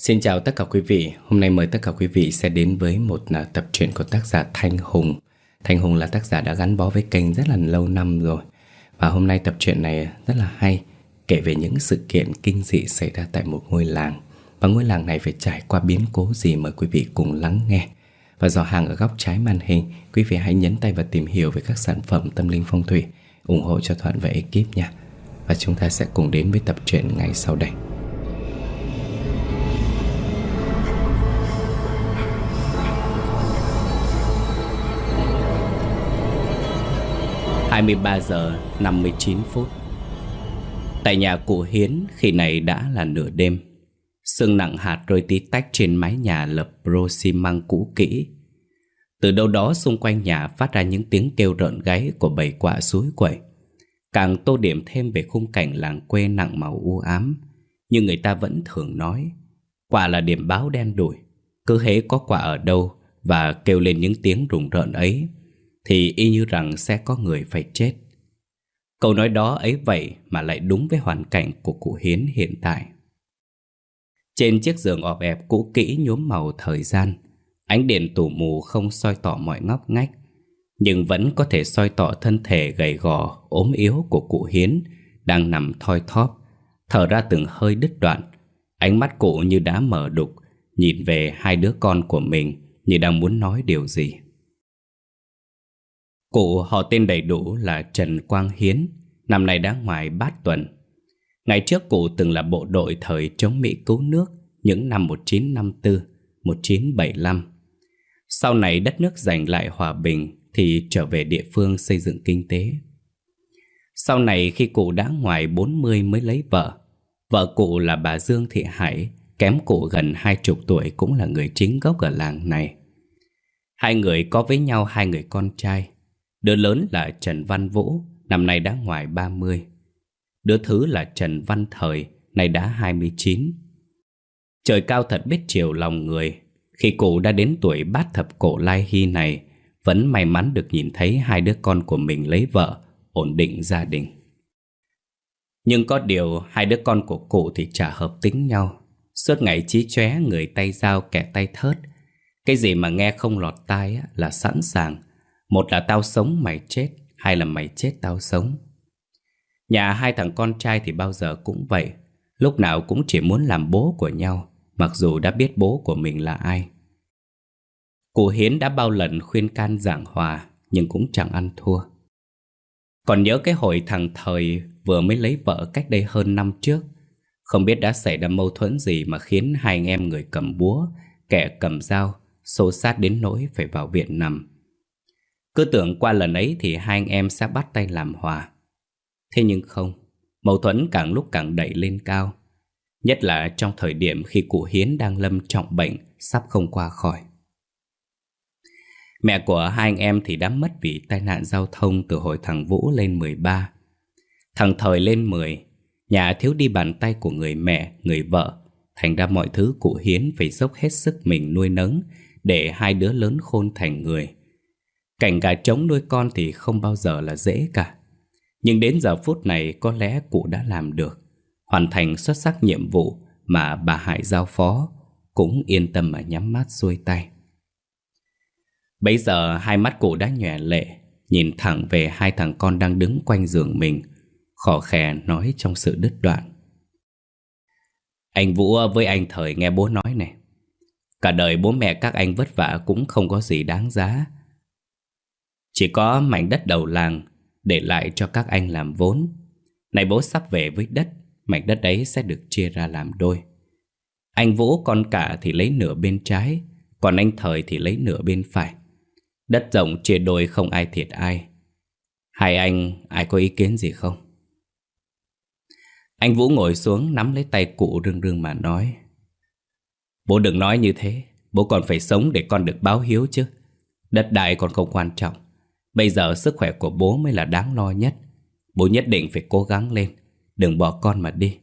Xin chào tất cả quý vị, hôm nay mời tất cả quý vị sẽ đến với một à, tập truyện của tác giả Thanh Hùng. Thanh Hùng là tác giả đã gắn bó với kênh rất là lâu năm rồi. Và hôm nay tập truyện này rất là hay Kể về những sự kiện kinh dị xảy ra tại một ngôi làng. Và ngôi làng này phải trải qua biến cố gì mời quý vị cùng lắng nghe. Và dò hàng ở góc trái màn hình Quý vị hãy nhấn tay và tìm hiểu về các sản phẩm tâm linh phong thủy ủng hộ cho Thuận và ekip nha. Và chúng ta sẽ cùng đến với tập truyện ngay sau đây. 23 giờ 59 phút. Tại nhà cụ Hiến, khi này đã là nửa đêm. Sương nặng hạt rơi tí tách trên mái nhà lập rô xi măng cũ kỹ. Từ đâu đó xung quanh nhà phát ra những tiếng kêu rợn gáy của bầy quạ suối quẩy Càng tô điểm thêm về khung cảnh làng quê nặng màu u ám Nhưng người ta vẫn thường nói Quả là điểm báo đen đủi, Cứ hễ có quả ở đâu Và kêu lên những tiếng rùng rợn ấy thì y như rằng sẽ có người phải chết. Câu nói đó ấy vậy mà lại đúng với hoàn cảnh của cụ Hiến hiện tại. Trên chiếc giường ọp ẹp cũ kỹ nhuốm màu thời gian, ánh đèn tủ mù không soi tỏ mọi ngóc ngách, nhưng vẫn có thể soi tỏ thân thể gầy gò, ốm yếu của cụ Hiến đang nằm thoi thóp, thở ra từng hơi đứt đoạn. Ánh mắt cụ như đã mở đục, nhìn về hai đứa con của mình như đang muốn nói điều gì. Cụ họ tên đầy đủ là Trần Quang Hiến, năm nay đã ngoài bát tuần. Ngày trước cụ từng là bộ đội thời chống Mỹ cứu nước những năm 1954, 1975. Sau này đất nước giành lại hòa bình thì trở về địa phương xây dựng kinh tế. Sau này khi cụ đã ngoài 40 mới lấy vợ, vợ cụ là bà Dương Thị Hải, kém cụ gần hai chục tuổi cũng là người chính gốc ở làng này. Hai người có với nhau hai người con trai, Đứa lớn là Trần Văn Vũ, năm nay đã ngoài 30. Đứa thứ là Trần Văn Thời, nay đã 29. Trời cao thật biết chiều lòng người. Khi cụ đã đến tuổi bát thập cổ lai hy này, vẫn may mắn được nhìn thấy hai đứa con của mình lấy vợ, ổn định gia đình. Nhưng có điều hai đứa con của cụ thì chả hợp tính nhau. Suốt ngày chí chóe người tay dao kẻ tay thớt. Cái gì mà nghe không lọt tai là sẵn sàng một là tao sống, mày chết. Hai là mày chết, tao sống. Nhà hai thằng con trai thì bao giờ cũng vậy. Lúc nào cũng chỉ muốn làm bố của nhau, Mặc dù đã biết bố của mình là ai. Cụ Hiến đã bao lần khuyên can giảng hòa, Nhưng cũng chẳng ăn thua. Còn nhớ cái hồi thằng Thời vừa mới lấy vợ cách đây hơn năm trước. Không biết đã xảy ra mâu thuẫn gì mà khiến hai anh em người cầm búa, Kẻ cầm dao, Xô sát đến nỗi phải vào viện nằm cứ tưởng qua lần ấy thì hai anh em sẽ bắt tay làm hòa. Thế nhưng không, mâu thuẫn càng lúc càng đẩy lên cao. Nhất là trong thời điểm khi cụ Hiến đang lâm trọng bệnh, sắp không qua khỏi. Mẹ của hai anh em thì đã mất vì tai nạn giao thông từ hồi thằng Vũ lên 13. Thằng Thời lên 10, nhà thiếu đi bàn tay của người mẹ, người vợ. Thành ra mọi thứ cụ Hiến phải dốc hết sức mình nuôi nấng để hai đứa lớn khôn thành người. Cảnh gà trống nuôi con thì không bao giờ là dễ cả. Nhưng đến giờ phút này có lẽ cụ đã làm được. Hoàn thành xuất sắc nhiệm vụ mà bà Hải giao phó, cũng yên tâm mà nhắm mắt xuôi tay. Bây giờ hai mắt cụ đã nhòe lệ, nhìn thẳng về hai thằng con đang đứng quanh giường mình, khò khè nói trong sự đứt đoạn. Anh Vũ với anh Thời nghe bố nói này, cả đời bố mẹ các anh vất vả cũng không có gì đáng giá, chỉ có mảnh đất đầu làng để lại cho các anh làm vốn. Này bố sắp về với đất, mảnh đất đấy sẽ được chia ra làm đôi. Anh Vũ con cả thì lấy nửa bên trái, còn anh Thời thì lấy nửa bên phải. Đất rộng chia đôi không ai thiệt ai. Hai anh, ai có ý kiến gì không? Anh Vũ ngồi xuống nắm lấy tay cụ rưng rưng mà nói. Bố đừng nói như thế, bố còn phải sống để con được báo hiếu chứ. Đất đai còn không quan trọng. Bây giờ sức khỏe của bố mới là đáng lo nhất. Bố nhất định phải cố gắng lên. Đừng bỏ con mà đi.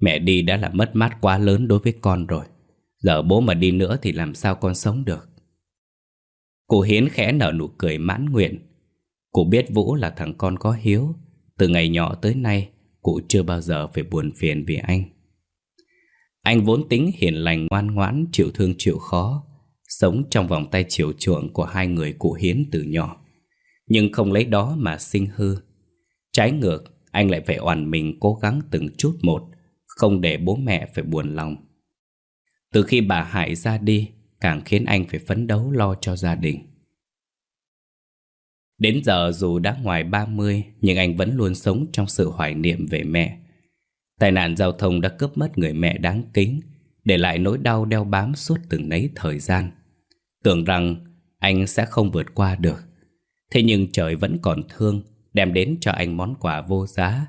Mẹ đi đã là mất mát quá lớn đối với con rồi. Giờ bố mà đi nữa thì làm sao con sống được? Cụ Hiến khẽ nở nụ cười mãn nguyện. Cụ biết Vũ là thằng con có hiếu. Từ ngày nhỏ tới nay, Cụ chưa bao giờ phải buồn phiền vì anh. Anh vốn tính hiền lành, ngoan ngoãn, chịu thương chịu khó, Sống trong vòng tay chiều chuộng của hai người cụ hiến từ nhỏ. Nhưng không lấy đó mà sinh hư. Trái ngược, anh lại phải oằn mình cố gắng từng chút một, Không để bố mẹ phải buồn lòng. Từ khi bà Hải ra đi, Càng khiến anh phải phấn đấu lo cho gia đình. Đến giờ dù đã ngoài 30 Nhưng anh vẫn luôn sống trong sự hoài niệm về mẹ. Tai nạn giao thông đã cướp mất người mẹ đáng kính, Để lại nỗi đau đeo bám suốt từng nấy thời gian. Tưởng rằng anh sẽ không vượt qua được. Thế nhưng trời vẫn còn thương, Đem đến cho anh món quà vô giá.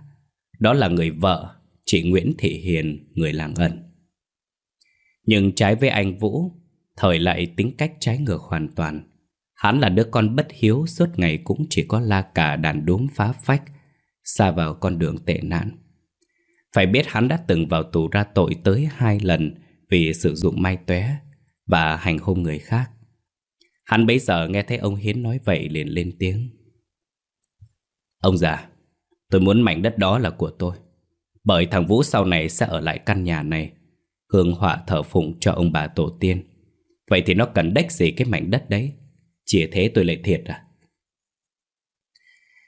Đó là người vợ, Chị Nguyễn Thị Hiền, Người làng ẩn. Nhưng trái với anh Vũ, Thời lại tính cách trái ngược hoàn toàn. Hắn là đứa con bất hiếu, Suốt ngày cũng chỉ có la cả đàn đúm phá phách, Xa vào con đường tệ nạn. Phải biết hắn đã từng vào tù ra tội tới hai lần Vì sử dụng mai tóe Và hành hung người khác. Hắn bấy giờ nghe thấy ông Hiến nói vậy liền lên tiếng. Ông già, Tôi muốn mảnh đất đó là của tôi. Bởi thằng Vũ sau này sẽ ở lại căn nhà này, Hương họa thờ phụng cho ông bà tổ tiên. Vậy thì nó cần đếch gì cái mảnh đất đấy? Chỉ thế tôi lại thiệt à?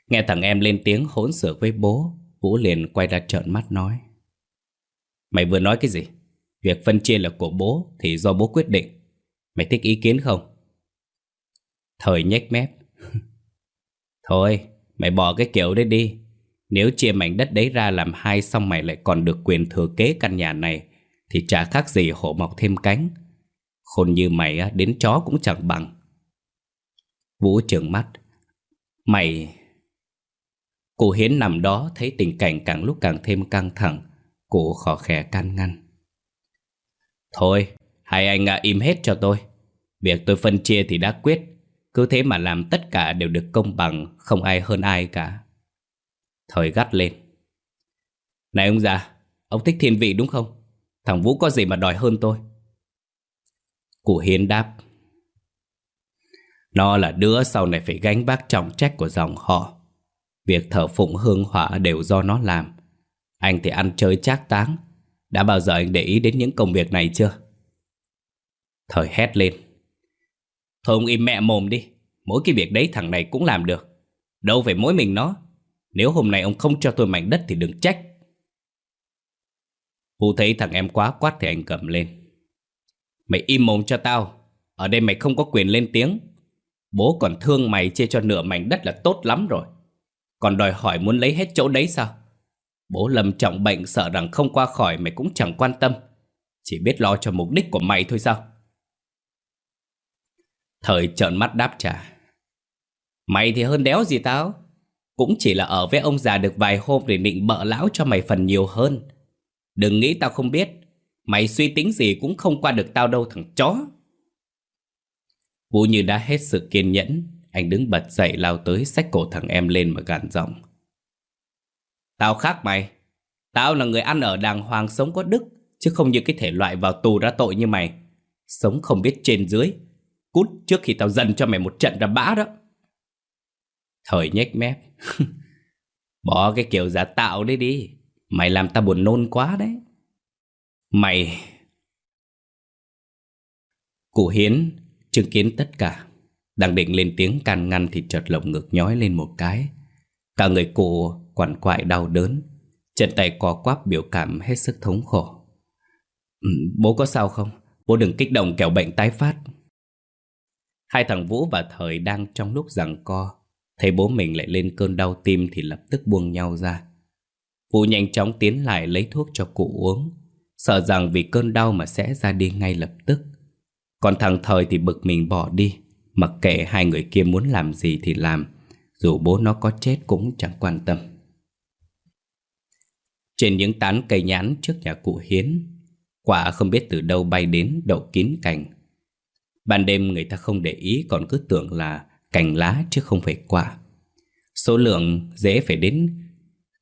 Nghe thằng em lên tiếng hỗn xược với bố, Vũ liền quay ra trợn mắt nói. Mày vừa nói cái gì? Việc phân chia là của bố Thì do bố quyết định. Mày thích ý kiến không? Thời nhếch mép. Thôi mày bỏ cái kiểu đấy đi. Nếu chia mảnh đất đấy ra làm hai Xong mày lại còn được quyền thừa kế căn nhà này Thì chả khác gì hổ mọc thêm cánh. Khôn như mày đến chó cũng chẳng bằng. Vũ trợn mắt. Mày Cụ Hiến nằm đó thấy tình cảnh càng lúc càng thêm căng thẳng Cụ khó khè can ngăn. Thôi, hai anh à, im hết cho tôi. Việc tôi phân chia thì đã quyết cứ thế mà làm tất cả đều được công bằng, Không ai hơn ai cả. Thời gắt lên. Này ông già, Ông thích thiên vị đúng không? Thằng Vũ có gì mà đòi hơn tôi? Cụ Hiến đáp. Nó là đứa sau này phải gánh vác trọng trách của dòng họ. Việc thờ phụng hương hỏa đều do nó làm. Anh thì ăn chơi trác táng. Đã bao giờ anh để ý đến những công việc này chưa? Thời hét lên. Thôi ông im mẹ mồm đi. Mỗi cái việc đấy thằng này cũng làm được. Đâu phải mỗi mình nó. Nếu hôm nay ông không cho tôi mảnh đất thì đừng trách. Vũ thấy thằng em quá quát thì anh cầm lên. Mày im mồm cho tao. Ở đây mày không có quyền lên tiếng. Bố còn thương mày chia cho nửa mảnh đất là tốt lắm rồi. Còn đòi hỏi muốn lấy hết chỗ đấy sao? Bố lầm trọng bệnh sợ rằng không qua khỏi mày cũng chẳng quan tâm. Chỉ biết lo cho mục đích của mày thôi sao? Thời trợn mắt đáp trả. Mày thì hơn đéo gì tao? Cũng chỉ là ở với ông già được vài hôm Để định bợ lão cho mày phần nhiều hơn. Đừng nghĩ tao không biết, Mày suy tính gì cũng không qua được tao đâu, thằng chó. Vũ như đã hết sự kiên nhẫn. Anh đứng bật dậy lao tới xách cổ thằng em lên mà gàn giọng. Tao khác mày. Tao là người ăn ở đàng hoàng sống có đức, Chứ không như cái thể loại vào tù ra tội như mày. Sống không biết trên dưới. Cút trước khi tao dần cho mày một trận ra bã đó. Thời nhếch mép. Bỏ cái kiểu giả tạo đấy đi. Mày làm tao buồn nôn quá đấy. Mày. Cụ Hiến chứng kiến tất cả. Đang định lên tiếng can ngăn Thì chợt lồng ngực nhói lên một cái. Cả người cụ quằn quại đau đớn. Chân tay co quắp biểu cảm hết sức thống khổ. Ừ, bố có sao không? Bố đừng kích động kẻo bệnh tái phát. Hai thằng Vũ và Thời đang trong lúc giằng co. Thấy bố mình lại lên cơn đau tim thì lập tức buông nhau ra. Vũ nhanh chóng tiến lại lấy thuốc cho cụ uống. Sợ rằng vì cơn đau mà sẽ ra đi ngay lập tức. Còn thằng Thời thì bực mình bỏ đi. Mặc kệ hai người kia muốn làm gì thì làm. Dù bố nó có chết cũng chẳng quan tâm. Trên những tán cây nhãn trước nhà cụ Hiến, Quả không biết từ đâu bay đến đậu kín cành. Ban đêm người ta không để ý còn cứ tưởng là cành lá chứ không phải quả. Số lượng dễ phải đến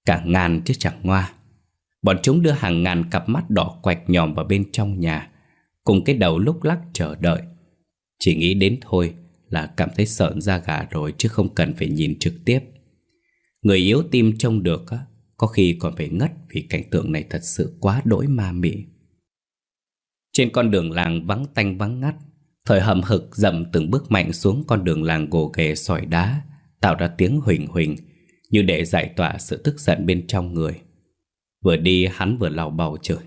cả ngàn chứ chẳng ngoa. Bọn chúng đưa hàng ngàn cặp mắt đỏ quạch nhòm vào bên trong nhà, cùng cái đầu lúc lắc chờ đợi. Chỉ nghĩ đến thôi là cảm thấy sợn da gà rồi chứ không cần phải nhìn trực tiếp. Người yếu tim trông được á, có khi còn phải ngất vì cảnh tượng này thật sự quá đỗi ma mị. Trên con đường làng vắng tanh vắng ngắt Thời hầm hực dậm từng bước mạnh xuống con đường làng gồ ghề sỏi đá Tạo ra tiếng huỳnh huỳnh Như để giải tỏa sự tức giận bên trong người. Vừa đi hắn vừa lào bầu trời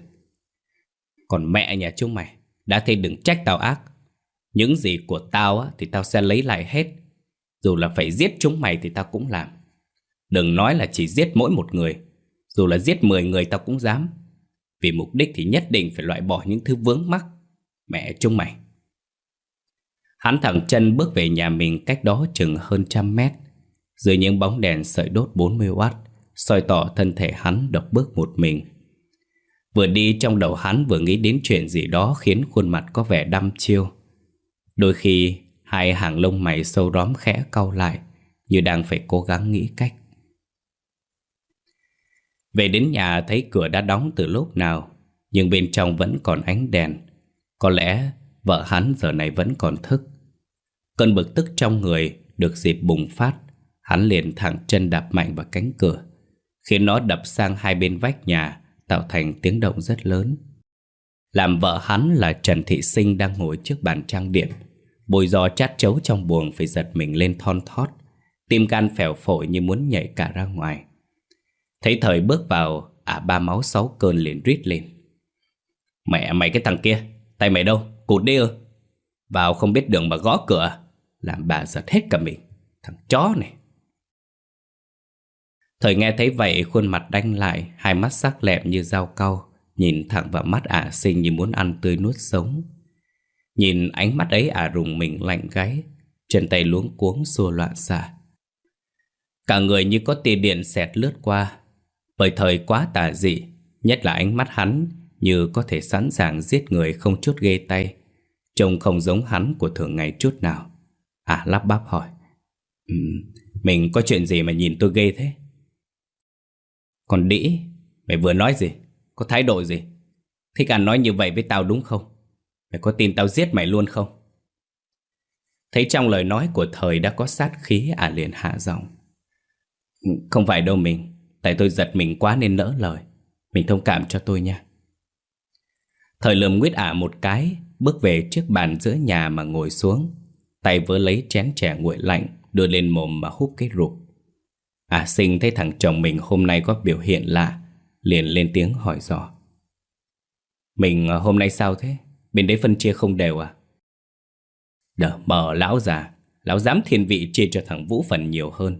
Còn mẹ nhà chúng mày Đã thấy đừng trách tao ác. Những gì của tao á, thì tao sẽ lấy lại hết. Dù là phải giết chúng mày thì tao cũng làm. Đừng nói là chỉ giết mỗi một người Dù là giết 10 người tao cũng dám. Vì mục đích thì nhất định phải loại bỏ những thứ vướng mắc. Mẹ chúng mày Hắn thẳng chân bước về nhà mình cách đó chừng hơn trăm mét. Dưới những bóng đèn sợi đốt 40W soi tỏ thân thể hắn độc bước một mình. Vừa đi trong đầu hắn vừa nghĩ đến chuyện gì đó khiến khuôn mặt có vẻ đăm chiêu. Đôi khi, hai hàng lông mày sâu róm khẽ cau lại, Như đang phải cố gắng nghĩ cách. Về đến nhà thấy cửa đã đóng từ lúc nào, Nhưng bên trong vẫn còn ánh đèn. Có lẽ vợ hắn giờ này vẫn còn thức. Cơn bực tức trong người được dịp bùng phát. Hắn liền thẳng chân đạp mạnh vào cánh cửa, Khiến nó đập sang hai bên vách nhà, Tạo thành tiếng động rất lớn. Làm vợ hắn là Trần Thị Sinh đang ngồi trước bàn trang điểm Bồi giò chát chấu trong buồng phải giật mình lên thon thót. Tim gan phèo phổi như muốn nhảy cả ra ngoài. Thấy thời bước vào, Ả ba máu sáu cơn liền rít lên. Mẹ, mày cái thằng kia, Tay mày đâu? Cụt đi ư Vào không biết đường mà gõ cửa, Làm bà giật hết cả mình. Thằng chó này. Thời nghe thấy vậy, khuôn mặt đanh lại, Hai mắt sắc lẹm như dao cau, Nhìn thẳng vào mắt ả sinh như muốn ăn tươi nuốt sống. Nhìn ánh mắt ấy, ả rùng mình lạnh gáy, Chân tay luống cuống xua loạn xạ Cả người như có tia điện xẹt lướt qua. Bởi thời quá tà dị, Nhất là ánh mắt hắn như có thể sẵn sàng giết người không chút ghê tay. Trông không giống hắn của thường ngày chút nào. À lắp bắp hỏi. Um, Mình có chuyện gì mà nhìn tôi ghê thế? Còn đĩ Mày vừa nói gì? Có thái độ gì? Thích ăn nói như vậy với tao đúng không? Mày có tin tao giết mày luôn không? Thấy trong lời nói của thời đã có sát khí à liền hạ giọng. Không phải đâu mình Tại tôi giật mình quá nên nỡ lời. Mình thông cảm cho tôi nha. Thời lườm nguyết ả một cái, Bước về trước bàn giữa nhà mà ngồi xuống. Tay vớ lấy chén trẻ nguội lạnh, Đưa lên mồm mà hút cái rụp. À sinh thấy thằng chồng mình hôm nay có biểu hiện lạ, Liền lên tiếng hỏi dò. Mình à, hôm nay sao thế? Bên đấy phân chia không đều à? đỡ mờ lão già. Lão dám thiên vị chia cho thằng Vũ phần nhiều hơn.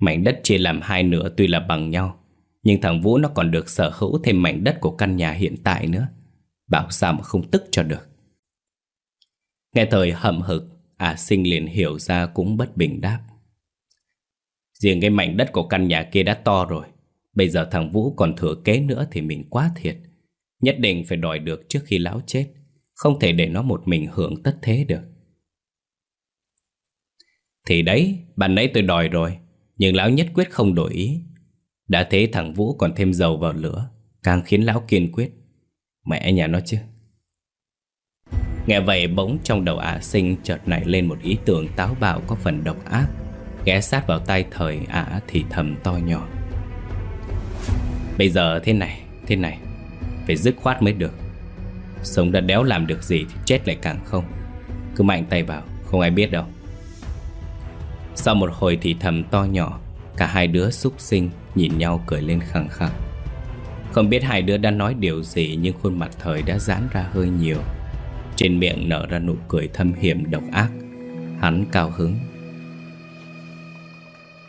Mảnh đất chia làm hai nửa tuy là bằng nhau, Nhưng thằng Vũ nó còn được sở hữu thêm mảnh đất của căn nhà hiện tại nữa. Bảo sao mà không tức cho được. Nghe thời hậm hực À sinh liền hiểu ra cũng bất bình đáp. Riêng cái mảnh đất của căn nhà kia đã to rồi Bây giờ thằng Vũ còn thừa kế nữa thì mình quá thiệt. Nhất định phải đòi được trước khi lão chết Không thể để nó một mình hưởng tất thế được. Thì đấy, bạn nãy tôi đòi rồi Nhưng lão nhất quyết không đổi ý. Đã thế thằng Vũ còn thêm dầu vào lửa Càng khiến lão kiên quyết. Mẹ nhà nó chứ? Nghe vậy bỗng trong đầu ả sinh chợt nảy lên một ý tưởng táo bạo có phần độc ác. Ghé sát vào tay thời ả thì thầm to nhỏ. Bây giờ thế này, thế này Phải dứt khoát mới được. Sống đã đéo làm được gì thì chết lại càng không. Cứ mạnh tay vào, không ai biết đâu. Sau một hồi thì thầm to nhỏ Cả hai đứa xúc sinh nhìn nhau cười lên khẳng khẳng không biết hai đứa đã nói điều gì Nhưng khuôn mặt thời đã giãn ra hơi nhiều. Trên miệng nở ra nụ cười thâm hiểm độc ác. Hắn cao hứng.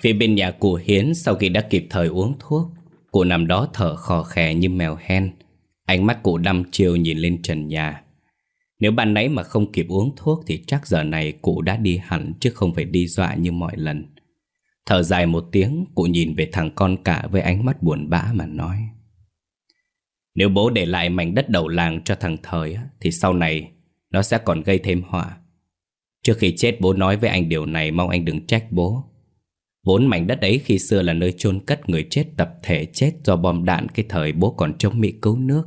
Phía bên nhà cụ Hiến sau khi đã kịp thời uống thuốc, Cụ nằm đó thở khò khè như mèo hen. Ánh mắt cụ đăm chiều nhìn lên trần nhà. Nếu ban nãy mà không kịp uống thuốc Thì chắc giờ này cụ đã đi hẳn Chứ không phải đi dọa như mọi lần. Thở dài một tiếng, Cụ nhìn về thằng con cả với ánh mắt buồn bã mà nói. Nếu bố để lại mảnh đất đầu làng cho thằng Thời Thì sau này Nó sẽ còn gây thêm họa Trước khi chết, bố nói với anh điều này, Mong anh đừng trách bố Vốn mảnh đất ấy khi xưa là nơi chôn cất người chết tập thể chết do bom đạn cái thời bố còn chống Mỹ cứu nước.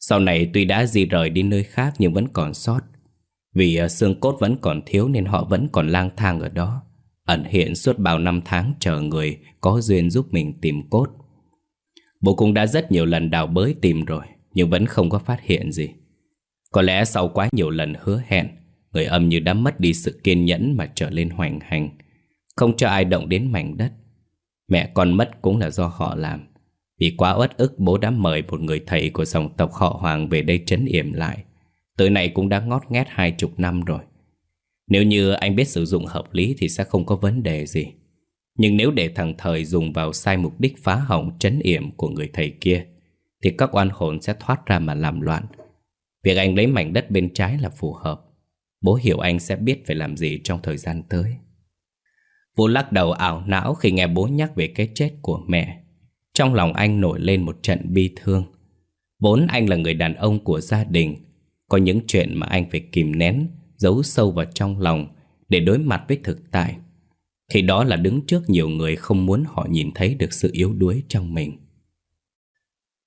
Sau này tuy đã di rời đi nơi khác nhưng vẫn còn sót. Vì ờ, xương cốt vẫn còn thiếu nên họ vẫn còn lang thang ở đó. Ẩn hiện suốt bao năm tháng chờ người có duyên giúp mình tìm cốt. Bố cũng đã rất nhiều lần đào bới tìm rồi, nhưng vẫn không có phát hiện gì. Có lẽ sau quá nhiều lần hứa hẹn, Người âm như đã mất đi sự kiên nhẫn mà trở lên hoành hành. Không cho ai động đến mảnh đất. Mẹ con mất cũng là do họ làm. Vì quá uất ức, bố đã mời một người thầy của dòng tộc họ Hoàng về đây trấn yểm lại. Tới này cũng đã ngót nghét hai chục năm rồi. Nếu như anh biết sử dụng hợp lý thì sẽ không có vấn đề gì. Nhưng nếu để thằng thời dùng vào sai mục đích phá hỏng trấn yểm của người thầy kia, Thì các oan hồn sẽ thoát ra mà làm loạn. Việc anh lấy mảnh đất bên trái là phù hợp. Bố hiểu anh sẽ biết phải làm gì trong thời gian tới. Vũ lắc đầu ảo não khi nghe bố nhắc về cái chết của mẹ. Trong lòng anh nổi lên một trận bi thương. Vốn anh là người đàn ông của gia đình, Có những chuyện mà anh phải kìm nén, Giấu sâu vào trong lòng Để đối mặt với thực tại. Khi đó là đứng trước nhiều người không muốn họ nhìn thấy được sự yếu đuối trong mình.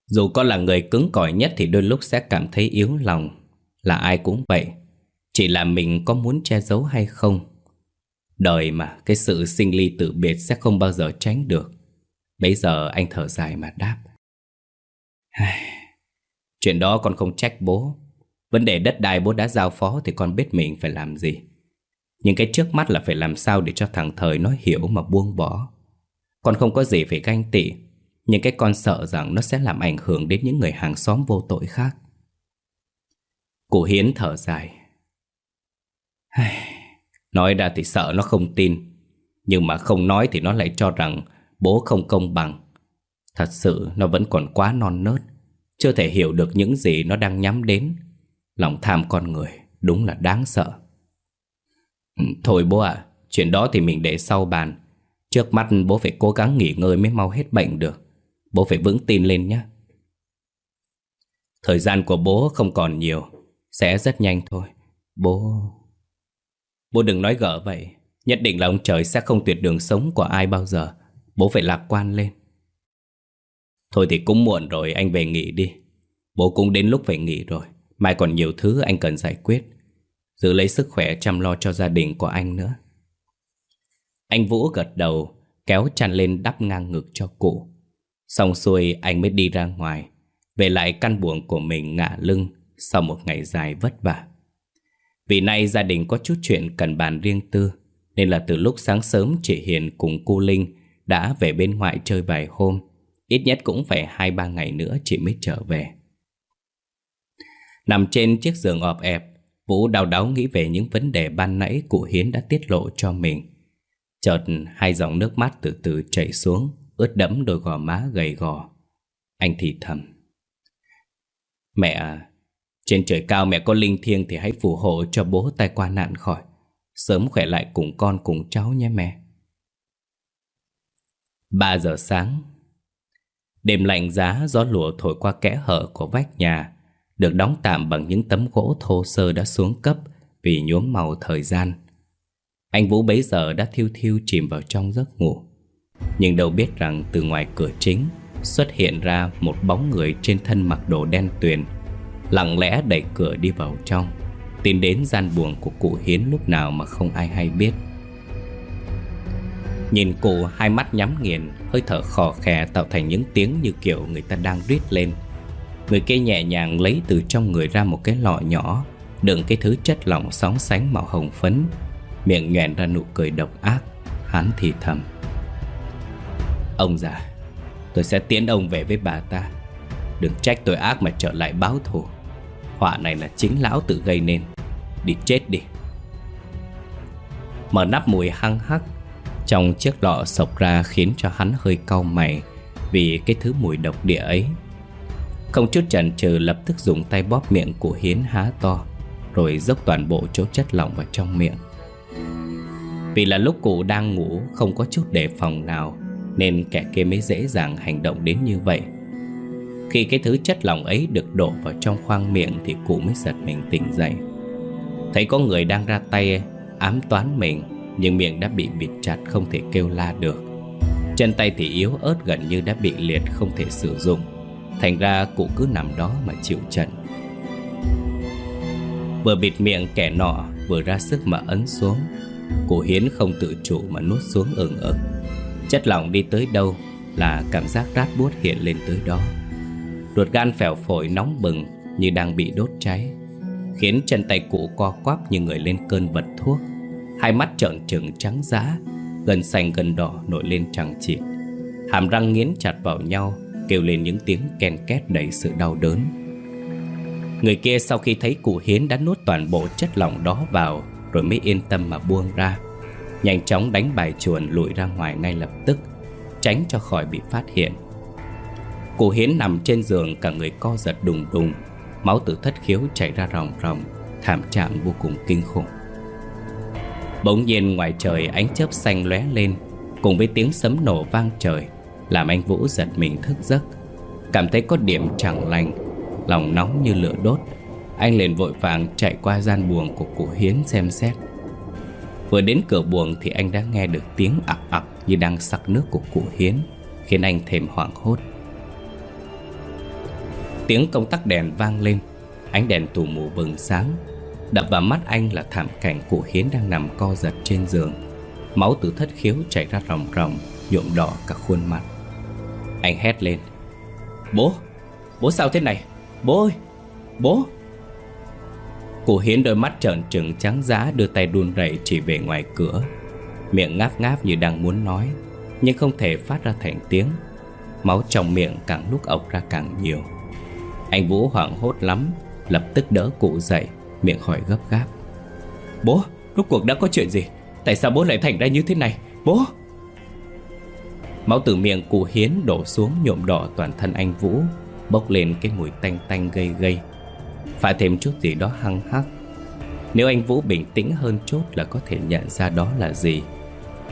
Dù có là người cứng cỏi nhất thì đôi lúc sẽ cảm thấy yếu lòng, Là ai cũng vậy. Chỉ là mình có muốn che giấu hay không. Đời mà, cái sự sinh ly tử biệt sẽ không bao giờ tránh được. Bây giờ anh thở dài mà đáp. Chuyện đó con không trách bố. Vấn đề đất đai bố đã giao phó thì con biết mình phải làm gì. Nhưng cái trước mắt là phải làm sao để cho thằng thời nó hiểu mà buông bỏ. Con không có gì phải ganh tị, Nhưng cái con sợ rằng nó sẽ làm ảnh hưởng đến những người hàng xóm vô tội khác. Cụ Hiến thở dài. Nói ra thì sợ nó không tin, Nhưng mà không nói thì nó lại cho rằng Bố không công bằng. Thật sự nó vẫn còn quá non nớt, Chưa thể hiểu được những gì nó đang nhắm đến. Lòng tham con người Đúng là đáng sợ. Thôi bố ạ, Chuyện đó thì mình để sau bàn. Trước mắt bố phải cố gắng nghỉ ngơi mới mau hết bệnh được. Bố phải vững tin lên nhé. Thời gian của bố không còn nhiều, Sẽ rất nhanh thôi. Bố... Bố đừng nói gỡ vậy. Nhất định là ông trời sẽ không tuyệt đường sống của ai bao giờ. Bố phải lạc quan lên. Thôi thì cũng muộn rồi, anh về nghỉ đi. Bố cũng đến lúc phải nghỉ rồi. Mai còn nhiều thứ anh cần giải quyết. Giữ lấy sức khỏe chăm lo cho gia đình của anh nữa. Anh Vũ gật đầu, Kéo chăn lên đắp ngang ngực cho cụ. Xong xuôi, anh mới đi ra ngoài, Về lại căn buồng của mình ngả lưng Sau một ngày dài vất vả. Vì nay gia đình có chút chuyện cần bàn riêng tư, Nên là từ lúc sáng sớm chị Hiền cùng cô Linh Đã về bên ngoại chơi vài hôm, Ít nhất cũng phải hai ba ngày nữa chị mới trở về. Nằm trên chiếc giường ọp ẹp Vũ đào đáo nghĩ về những vấn đề ban nãy cụ Hiến đã tiết lộ cho mình Chợt hai dòng nước mắt từ từ chảy xuống, Ướt đẫm đôi gò má gầy gò Anh thì thầm, Mẹ à trên trời cao mẹ có linh thiêng thì hãy phù hộ cho bố tai qua nạn khỏi. Sớm khỏe lại cùng con cùng cháu nhé mẹ. 3 giờ sáng, Đêm lạnh giá, gió lùa thổi qua kẽ hở của vách nhà được đóng tạm bằng những tấm gỗ thô sơ đã xuống cấp Vì nhuốm màu thời gian. Anh Vũ bấy giờ đã thiêu thiêu chìm vào trong giấc ngủ. Nhưng đâu biết rằng từ ngoài cửa chính Xuất hiện ra một bóng người trên thân mặc đồ đen tuyền, Lặng lẽ đẩy cửa đi vào trong, Tìm đến gian buồng của cụ Hiến lúc nào mà không ai hay biết. Nhìn cụ, hai mắt nhắm nghiền, Hơi thở khò khè tạo thành những tiếng như kiểu người ta đang rít lên. Người kia nhẹ nhàng lấy từ trong người ra một cái lọ nhỏ, Đựng cái thứ chất lỏng sóng sánh màu hồng phấn. Miệng nhoèn ra nụ cười độc ác, Hắn thì thầm. Ông già, Tôi sẽ tiến ông về với bà ta. Đừng trách tôi ác mà trở lại báo thù. Họa này là chính lão tự gây nên. Đi chết đi. Mở nắp mùi hăng hắc, Trong chiếc lọ sộc ra khiến cho hắn hơi cau mày Vì cái thứ mùi độc địa ấy. Không chút chần chừ lập tức dùng tay bóp miệng của Hiến há to, Rồi dốc toàn bộ chỗ chất lỏng vào trong miệng. Vì là lúc cụ đang ngủ, không có chút đề phòng nào, Nên kẻ kia mới dễ dàng hành động đến như vậy. Khi cái thứ chất lỏng ấy được đổ vào trong khoang miệng Thì cụ mới giật mình tỉnh dậy. Thấy có người đang ra tay, ám toán mình, Nhưng miệng đã bị bịt chặt không thể kêu la được. Chân tay thì yếu ớt gần như đã bị liệt, không thể sử dụng. Thành ra cụ cứ nằm đó mà chịu trận. Vừa bịt miệng kẻ nọ, vừa ra sức mà ấn xuống. Cụ Hiến không tự chủ mà nuốt xuống ừng ực. Chất lỏng đi tới đâu là cảm giác rát buốt hiện lên tới đó. Ruột gan phèo phổi nóng bừng như đang bị đốt cháy. Khiến chân tay cụ co quắp như người lên cơn vật thuốc. Hai mắt trợn trừng trắng giá, Gần xanh gần đỏ nổi lên chẳng chịt Hàm răng nghiến chặt vào nhau Kêu lên những tiếng ken két đầy sự đau đớn. Người kia sau khi thấy cụ Hiến đã nuốt toàn bộ chất lỏng đó vào, Rồi mới yên tâm mà buông ra. Nhanh chóng đánh bài chuồn lùi ra ngoài ngay lập tức, Tránh cho khỏi bị phát hiện. Cụ Hiến nằm trên giường, cả người co giật đùng đùng, Máu từ thất khiếu chảy ra ròng ròng, Thảm trạng vô cùng kinh khủng. Bỗng nhiên ngoài trời ánh chớp xanh lóe lên, Cùng với tiếng sấm nổ vang trời làm anh Vũ giật mình thức giấc. Cảm thấy có điểm chẳng lành, Lòng nóng như lửa đốt. Anh liền vội vàng chạy qua gian buồng của cụ Hiến xem xét. Vừa đến cửa buồng thì anh đã nghe được tiếng ặc ặc như đang sặc nước của cụ Hiến, Khiến anh thêm hoảng hốt. Tiếng công tắc đèn vang lên, Ánh đèn tù mù bừng sáng. Đập vào mắt anh là thảm cảnh cụ Hiến đang nằm co giật trên giường. Máu từ thất khiếu chảy ra ròng ròng, Nhuộm đỏ cả khuôn mặt. Anh hét lên. Bố, bố sao thế này? Bố ơi, bố. Cụ Hiến đôi mắt trợn trừng trắng giá Đưa tay đun rẩy chỉ về ngoài cửa. Miệng ngáp ngáp như đang muốn nói Nhưng không thể phát ra thành tiếng. Máu trong miệng càng lúc ọc ra càng nhiều. Anh Vũ hoảng hốt lắm Lập tức đỡ cụ dậy Miệng hỏi gấp gáp. Bố, rốt cuộc đã có chuyện gì? Tại sao bố lại thành ra như thế này? Bố Máu từ miệng cụ Hiến đổ xuống nhuộm đỏ toàn thân anh Vũ, Bốc lên cái mùi tanh tanh gây gây Phải thêm chút gì đó hăng hắc. Nếu anh Vũ bình tĩnh hơn chút là có thể nhận ra đó là gì.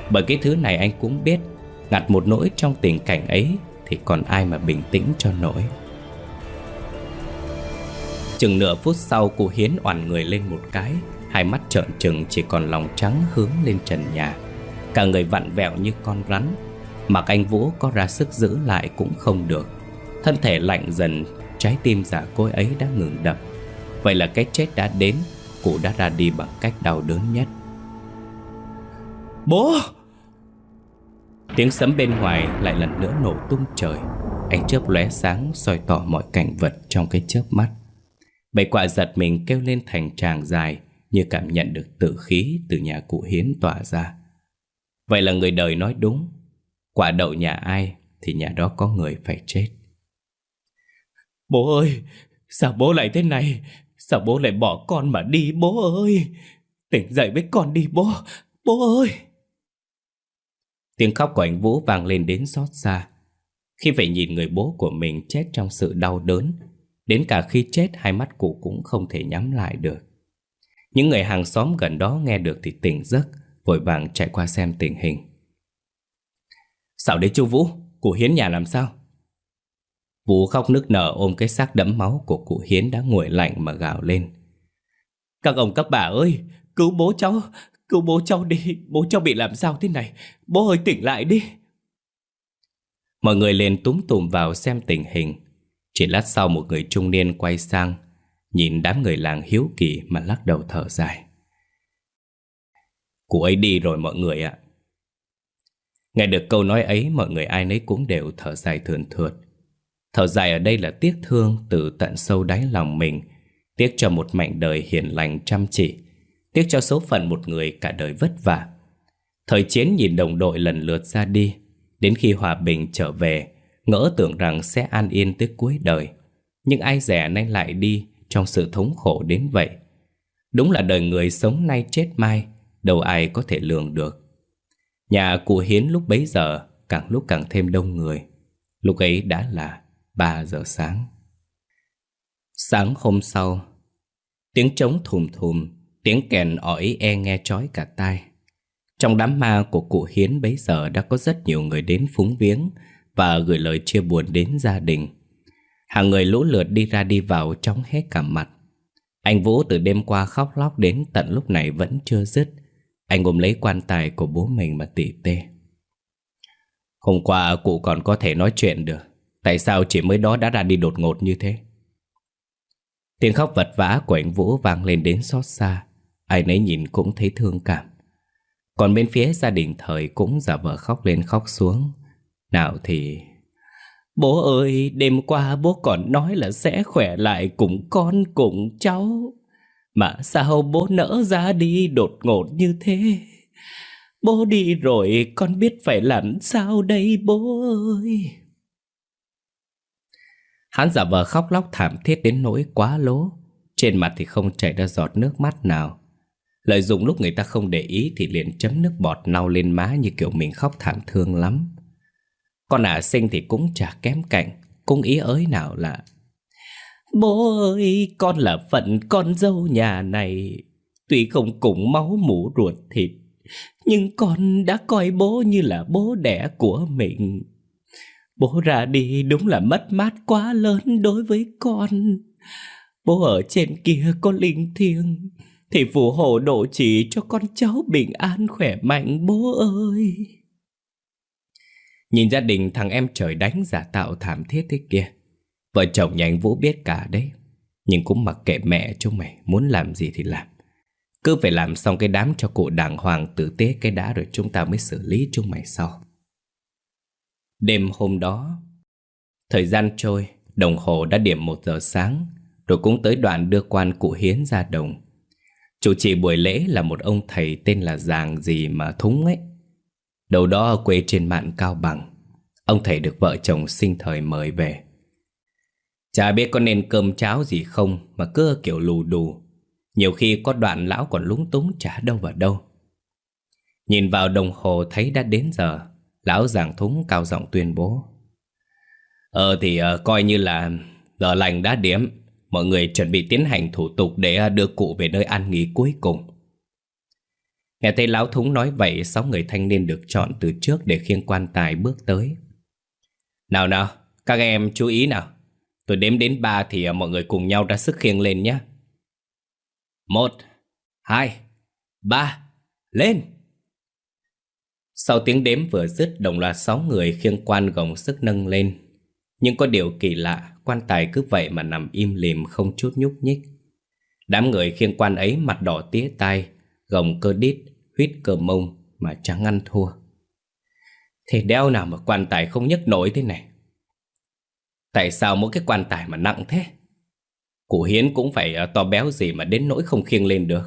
Bởi cái thứ này anh cũng biết, Ngặt một nỗi trong tình cảnh ấy Thì còn ai mà bình tĩnh cho nổi. Chừng nửa phút sau cụ Hiến oằn người lên một cái, Hai mắt trợn trừng chỉ còn lòng trắng hướng lên trần nhà. Cả người vặn vẹo như con rắn. Mặc anh Vũ có ra sức giữ lại cũng không được. Thân thể lạnh dần Trái tim giả côi ấy đã ngừng đập. Vậy là cái chết đã đến Cụ đã ra đi bằng cách đau đớn nhất. Bố! Tiếng sấm bên ngoài lại lần nữa nổ tung trời. Ánh chớp lóe sáng soi tỏ mọi cảnh vật trong cái chớp mắt. Bầy quạ giật mình kêu lên thành tràng dài Như cảm nhận được tử khí từ nhà cụ Hiến tỏa ra. Vậy là người đời nói đúng Quả đậu nhà ai thì nhà đó có người phải chết. Bố ơi Sao bố lại thế này? Sao bố lại bỏ con mà đi bố ơi? Tỉnh dậy với con đi bố Bố ơi! Tiếng khóc của anh Vũ vang lên đến xót xa. Khi phải nhìn người bố của mình chết trong sự đau đớn Đến cả khi chết hai mắt cụ cũng không thể nhắm lại được. Những người hàng xóm gần đó nghe được thì tỉnh giấc Vội vàng chạy qua xem tình hình Sao đấy chú Vũ, Cụ Hiến nhà làm sao? Vũ khóc nức nở ôm cái xác đẫm máu của cụ Hiến đã nguội lạnh mà gào lên. Các ông các bà ơi, Cứu bố cháu, Cứu bố cháu đi. Bố cháu bị làm sao thế này? Bố ơi, tỉnh lại đi. Mọi người liền túm tùm vào xem tình hình. Chỉ lát sau một người trung niên quay sang, Nhìn đám người làng hiếu kỳ mà lắc đầu thở dài. Cụ ấy đi rồi mọi người ạ. Nghe được câu nói ấy, mọi người ai nấy cũng đều thở dài thườn thượt. Thở dài ở đây là tiếc thương từ tận sâu đáy lòng mình, Tiếc cho một mảnh đời hiền lành chăm chỉ, Tiếc cho số phận một người cả đời vất vả. Thời chiến nhìn đồng đội lần lượt ra đi, Đến khi hòa bình trở về, Ngỡ tưởng rằng sẽ an yên tới cuối đời. Nhưng ai rẻ nay lại đi Trong sự thống khổ đến vậy. Đúng là đời người sống nay chết mai, Đâu ai có thể lường được. Nhà cụ Hiến lúc bấy giờ Càng lúc càng thêm đông người Lúc ấy đã là 3 giờ sáng Sáng hôm sau, Tiếng trống thùm thùm, Tiếng kèn ỏi e nghe chói cả tai Trong đám ma của cụ Hiến bấy giờ Đã có rất nhiều người đến phúng viếng và gửi lời chia buồn đến gia đình. Hàng người lũ lượt đi ra đi vào trong hết cả mặt. Anh Vũ từ đêm qua khóc lóc đến tận lúc này vẫn chưa dứt. Anh ôm lấy quan tài của bố mình mà tỉ tê. Hôm qua cụ còn có thể nói chuyện được. Tại sao chỉ mới đó đã ra đi đột ngột như thế? Tiếng khóc vật vã của anh Vũ vang lên đến xót xa. Ai nấy nhìn cũng thấy thương cảm. Còn bên phía gia đình thời cũng giả vờ khóc lên khóc xuống nào thì... Bố ơi, đêm qua bố còn nói là sẽ khỏe lại cùng con cùng cháu. Mà sao bố nỡ ra đi đột ngột như thế? Bố đi rồi con biết phải làm sao đây bố ơi? Hắn giả vờ khóc lóc thảm thiết đến nỗi quá lố. Trên mặt thì không chảy ra giọt nước mắt nào. Lợi dụng lúc người ta không để ý Thì liền chấm nước bọt nau lên má Như kiểu mình khóc thảm thương lắm. Con ả sinh thì cũng chả kém cạnh. Cũng ý ới nào là Bố ơi con là phận con dâu nhà này. Tuy không cùng máu mủ ruột thịt, Nhưng con đã coi bố như là bố đẻ của mình. Bố ra đi đúng là mất mát quá lớn đối với con. Bố ở trên kia có linh thiêng, Thì phù hộ độ chỉ cho con cháu bình an khỏe mạnh, bố ơi. Nhìn gia đình thằng em trời đánh giả tạo thảm thiết thế kia Vợ chồng nhà anh Vũ biết cả đấy. Nhưng cũng mặc kệ mẹ chúng mày, Muốn làm gì thì làm. Cứ phải làm xong cái đám cho cụ đàng hoàng tử tế cái đã rồi chúng ta mới xử lý chúng mày sau. Đêm hôm đó, Thời gian trôi, Đồng hồ đã điểm một giờ sáng, Rồi cũng tới đoạn đưa quan cụ Hiến ra đồng. Chủ trì buổi lễ là một ông thầy tên là Giàng gì mà thúng ấy. Đầu đó ở quê trên mạn Cao Bằng, Ông thầy được vợ chồng sinh thời mời về. Chả biết có nên cơm cháo gì không Mà cứ kiểu lù đù. Nhiều khi có đoạn lão còn lúng túng chả đâu vào đâu. Nhìn vào đồng hồ thấy đã đến giờ Lão giảng thúng cao giọng tuyên bố. Ờ thì uh, coi như là giờ lành đã điểm. Mọi người chuẩn bị tiến hành thủ tục để uh, đưa cụ về nơi an nghỉ cuối cùng. Nghe thấy lão thúng nói vậy Sáu người thanh niên được chọn từ trước để khiêng quan tài bước tới. Nào nào, các em chú ý nào. Tôi đếm đến ba thì à, mọi người cùng nhau ra sức khiêng lên nhé. Một, hai, ba, lên! Sau tiếng đếm vừa dứt, đồng loạt sáu người khiêng quan gồng sức nâng lên. Nhưng có điều kỳ lạ, quan tài cứ vậy mà nằm im lìm không chút nhúc nhích. Đám người khiêng quan ấy mặt đỏ tía tai, gồng cơ đít, huyết cơ mông mà chẳng ăn thua. Thế đeo nào mà quan tài không nhấc nổi thế này? Tại sao mỗi cái quan tài mà nặng thế? Cụ Hiến cũng phải ờ, to béo gì mà đến nỗi không khiêng lên được.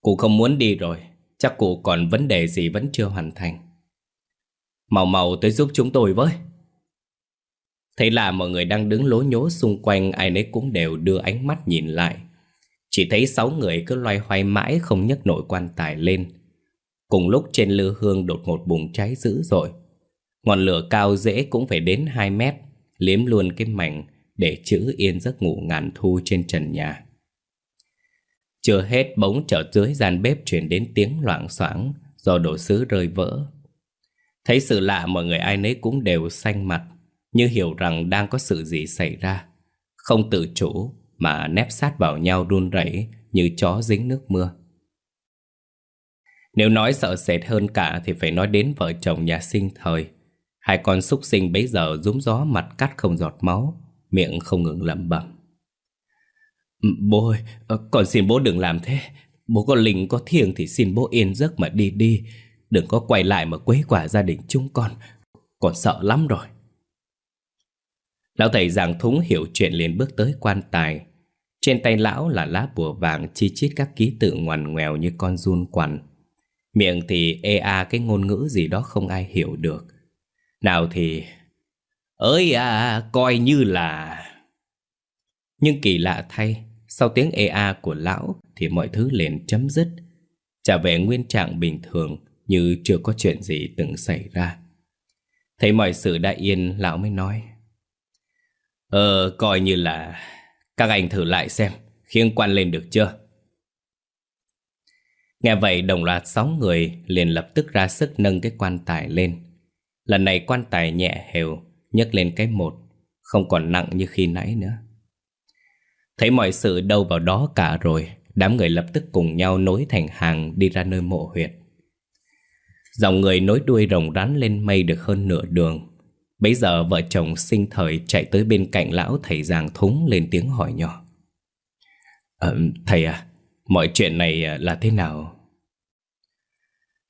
Cụ không muốn đi rồi, chắc cụ còn vấn đề gì vẫn chưa hoàn thành. Màu màu tới giúp chúng tôi với. Thấy là mọi người đang đứng lố nhố xung quanh ai nấy cũng đều đưa ánh mắt nhìn lại. Chỉ thấy sáu người cứ loay hoay mãi không nhấc nổi quan tài lên. Cùng lúc trên lư hương đột ngột bùng cháy dữ dội. Ngọn lửa cao dễ cũng phải đến 2 mét, liếm luôn cái mảnh để chữ yên giấc ngủ ngàn thu trên trần nhà. Chưa hết bỗng chợt dưới gian bếp truyền đến tiếng loạn xoảng do đổ sứ rơi vỡ. Thấy sự lạ mọi người ai nấy cũng đều xanh mặt, như hiểu rằng đang có sự gì xảy ra. Không tự chủ mà nép sát vào nhau run rẩy như chó dính nước mưa. Nếu nói sợ sệt hơn cả thì phải nói đến vợ chồng nhà sinh thời. Hai con súc sinh bấy giờ rúng gió mặt cắt không giọt máu, miệng không ngừng lẩm bẩm. Bố ơi, ờ, con xin bố đừng làm thế. Bố có linh có thiêng thì xin bố yên giấc mà đi đi. Đừng có quay lại mà quấy quả gia đình chúng con. Con sợ lắm rồi. Lão thầy giảng thúng hiểu chuyện liền bước tới quan tài. Trên tay lão là lá bùa vàng chi chít các ký tự ngoằn ngoèo như con run quằn. Miệng thì ê a cái ngôn ngữ gì đó không ai hiểu được. Nào thì... Ơi à, coi như là... Nhưng kỳ lạ thay, sau tiếng ê a của lão thì mọi thứ liền chấm dứt. Trả về nguyên trạng bình thường như chưa có chuyện gì từng xảy ra. Thấy mọi sự đã yên, lão mới nói. Ờ, coi như là... Các anh thử lại xem, khiêng quan lên được chưa? Nghe vậy đồng loạt sáu người liền lập tức ra sức nâng cái quan tài lên. Lần này quan tài nhẹ hều nhấc lên cái một Không còn nặng như khi nãy nữa. Thấy mọi sự đâu vào đó cả rồi Đám người lập tức cùng nhau nối thành hàng đi ra nơi mộ huyệt. Dòng người nối đuôi rồng rắn lên mây được hơn nửa đường. Bấy giờ vợ chồng sinh thời chạy tới bên cạnh lão thầy giàng thúng lên tiếng hỏi nhỏ. À, Thầy à, mọi chuyện này là thế nào?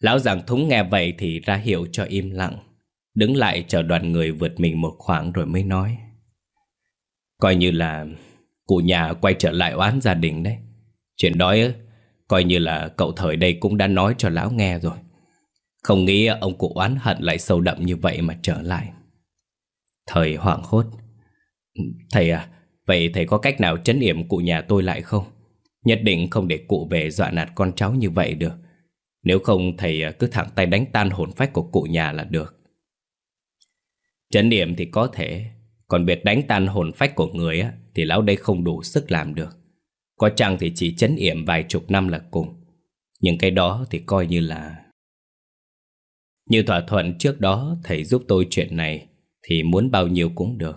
Lão giàng thúng nghe vậy thì ra hiệu cho im lặng. Đứng lại chờ đoàn người vượt mình một khoảng rồi mới nói. Coi như là Cụ nhà quay trở lại oán gia đình đấy. Chuyện đó coi như là cậu thời đây cũng đã nói cho lão nghe rồi. Không nghĩ ông cụ oán hận lại sâu đậm như vậy mà trở lại. Thời hoảng hốt. Thầy à, vậy thầy có cách nào chấn yểm cụ nhà tôi lại không? Nhất định không để cụ về dọa nạt con cháu như vậy được. Nếu không thầy cứ thẳng tay đánh tan hồn phách của cụ nhà là được. Chấn điểm thì có thể Còn việc đánh tan hồn phách của người á Thì lão đây không đủ sức làm được. Có chăng thì chỉ chấn yểm vài chục năm là cùng. Nhưng cái đó thì coi như là Như thỏa thuận trước đó Thầy giúp tôi chuyện này Thì muốn bao nhiêu cũng được.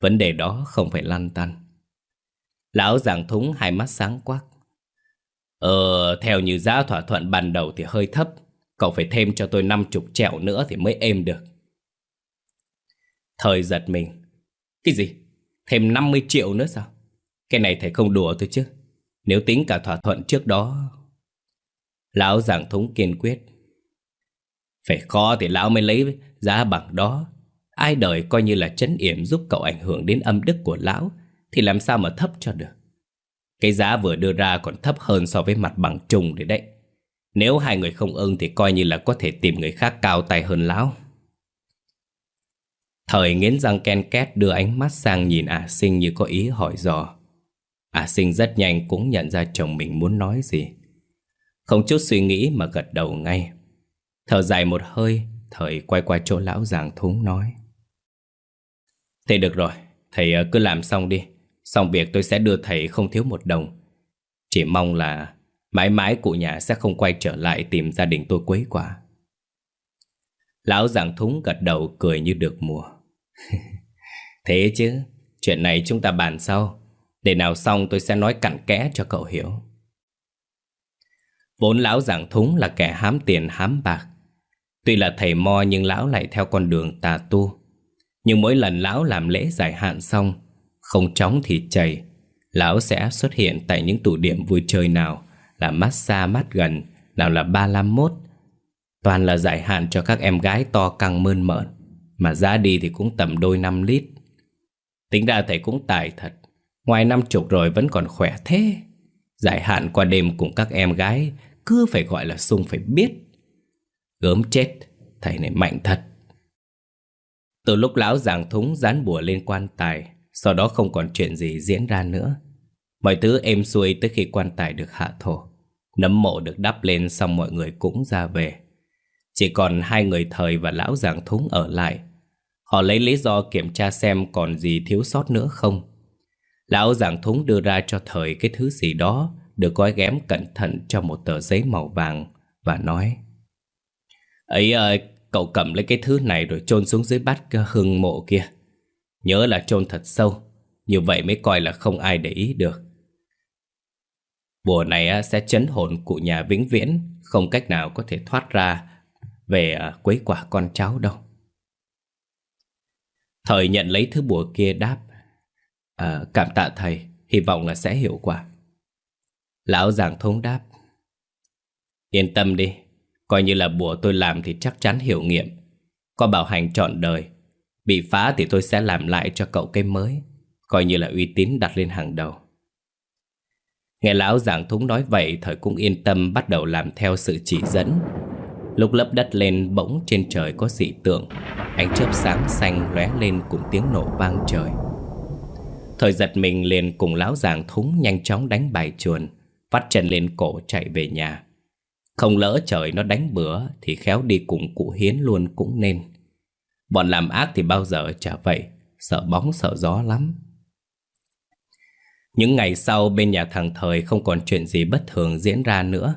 Vấn đề đó không phải lăn tăn. Lão giảng thúng hai mắt sáng quắc. Ờ, theo như giá thỏa thuận ban đầu thì hơi thấp. Cậu phải thêm cho tôi năm chục trẹo nữa thì mới êm được. Thời giật mình. Cái gì? Thêm 50 triệu nữa sao? Cái này thầy không đùa thôi chứ. Nếu tính cả thỏa thuận trước đó. Lão giảng thống kiên quyết. Phải khó thì lão mới lấy giá bằng đó. Ai đời coi như là chấn yểm giúp cậu ảnh hưởng đến âm đức của lão, Thì làm sao mà thấp cho được? Cái giá vừa đưa ra còn thấp hơn so với mặt bằng chung đấy đấy. Nếu hai người không ưng thì coi như là có thể tìm người khác cao tay hơn lão. Thời nghiến răng ken két đưa ánh mắt sang nhìn ả sinh như có ý hỏi dò. Ả sinh rất nhanh cũng nhận ra chồng mình muốn nói gì. Không chút suy nghĩ mà gật đầu ngay. Thở dài một hơi Thời quay qua chỗ lão giảng thúng nói. Thế được rồi, thầy ờ, cứ làm xong đi. Xong việc tôi sẽ đưa thầy không thiếu một đồng. Chỉ mong là mãi mãi cụ nhà sẽ không quay trở lại tìm gia đình tôi quấy quả. Lão giảng thúng gật đầu cười như được mùa. Thế chứ, chuyện này chúng ta bàn sau. Để nào xong tôi sẽ nói cặn kẽ cho cậu hiểu. Vốn lão giảng thúng là kẻ hám tiền hám bạc. Tuy là thầy mo nhưng lão lại theo con đường tà tu. Nhưng mỗi lần lão làm lễ giải hạn xong Không chóng thì chảy Lão sẽ xuất hiện tại những tủ điểm vui chơi nào Là massage mát gần Nào là ba lam mốt. Toàn là giải hạn cho các em gái to căng mơn mởn. Mà giá đi thì cũng tầm đôi năm lít. Tính ra thầy cũng tài thật. Ngoài năm chục rồi vẫn còn khỏe thế. Giải hạn qua đêm cùng các em gái Cứ phải gọi là sung phải biết. Gớm chết, Thầy này mạnh thật. Từ lúc lão giảng thúng dán bùa lên quan tài, Sau đó không còn chuyện gì diễn ra nữa. Mọi thứ êm xuôi tới khi quan tài được hạ thổ. Nấm mộ được đắp lên xong mọi người cũng ra về. Chỉ còn hai người thời và lão giảng thúng ở lại. Họ lấy lý do kiểm tra xem còn gì thiếu sót nữa không Lão giảng thúng đưa ra cho thời cái thứ gì đó Được gói ghém cẩn thận trong một tờ giấy màu vàng Và nói ấy ơi, cậu cầm lấy cái thứ này rồi chôn xuống dưới bát hương mộ kia. Nhớ là chôn thật sâu, như vậy mới coi là không ai để ý được. Bùa này sẽ chấn hồn cụ nhà vĩnh viễn, không cách nào có thể thoát ra về à, quấy quả con cháu đâu. Thời nhận lấy thứ bùa kia đáp à, Cảm tạ thầy Hy vọng là sẽ hiệu quả. Lão giảng thông đáp Yên tâm đi Coi như là bùa tôi làm thì chắc chắn hiệu nghiệm. Có bảo hành trọn đời Bị phá thì tôi sẽ làm lại cho cậu cái mới Coi như là uy tín đặt lên hàng đầu. Nghe lão giảng thúng nói vậy Thời cũng yên tâm bắt đầu làm theo sự chỉ dẫn. Lúc lấp đất lên, bỗng trên trời có dị tượng. Ánh chớp sáng xanh lóe lên cùng tiếng nổ vang trời. Thời giật mình liền cùng lão giảng thúng nhanh chóng đánh bài chuồn, Vắt chân lên cổ chạy về nhà. Không lỡ trời nó đánh bữa Thì khéo đi cùng cụ Hiến luôn cũng nên. Bọn làm ác thì bao giờ chả vậy, Sợ bóng sợ gió lắm. Những ngày sau, bên nhà thằng Thời Không còn chuyện gì bất thường diễn ra nữa.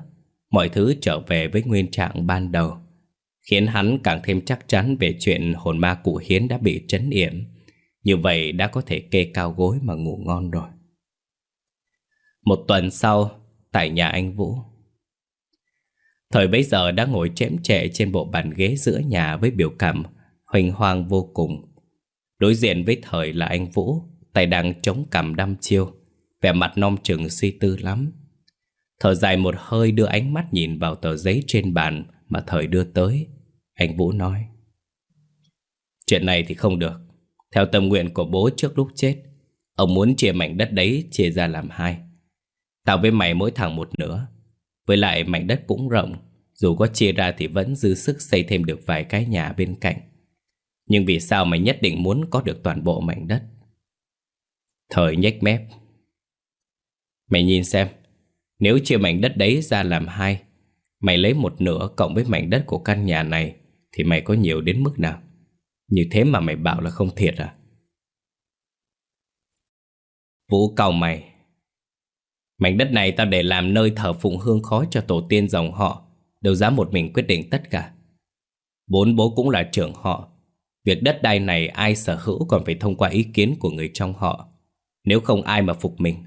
Mọi thứ trở về với nguyên trạng ban đầu Khiến hắn càng thêm chắc chắn Về chuyện hồn ma cụ Hiến đã bị trấn yểm Như vậy đã có thể kê cao gối mà ngủ ngon rồi Một tuần sau Tại nhà anh Vũ Thời bấy giờ đã ngồi chém chệ trên bộ bàn ghế giữa nhà với biểu cảm hoành hoang vô cùng. Đối diện với thời là anh Vũ, tay đang chống cằm đăm chiêu, vẻ mặt non trừng suy tư lắm. Thở dài một hơi đưa ánh mắt nhìn vào tờ giấy trên bàn mà thời đưa tới. Anh Vũ nói. Chuyện này thì không được. Theo tâm nguyện của bố trước lúc chết, Ông muốn chia mảnh đất đấy chia ra làm hai Tao với mày mỗi thằng một nửa Với lại mảnh đất cũng rộng Dù có chia ra thì vẫn dư sức xây thêm được vài cái nhà bên cạnh Nhưng vì sao mày nhất định muốn có được toàn bộ mảnh đất Thời nhếch mép Mày nhìn xem nếu chia mảnh đất đấy ra làm hai, Mày lấy một nửa cộng với mảnh đất của căn nhà này Thì mày có nhiều đến mức nào? Như thế mà mày bảo là không thiệt à? Vũ cầu mày. Mảnh đất này tao để làm nơi thờ phụng hương khói cho tổ tiên dòng họ Đều dám một mình quyết định tất cả. Bốn bố cũng là trưởng họ. Việc đất đai này ai sở hữu còn phải thông qua ý kiến của người trong họ. Nếu không ai mà phục mình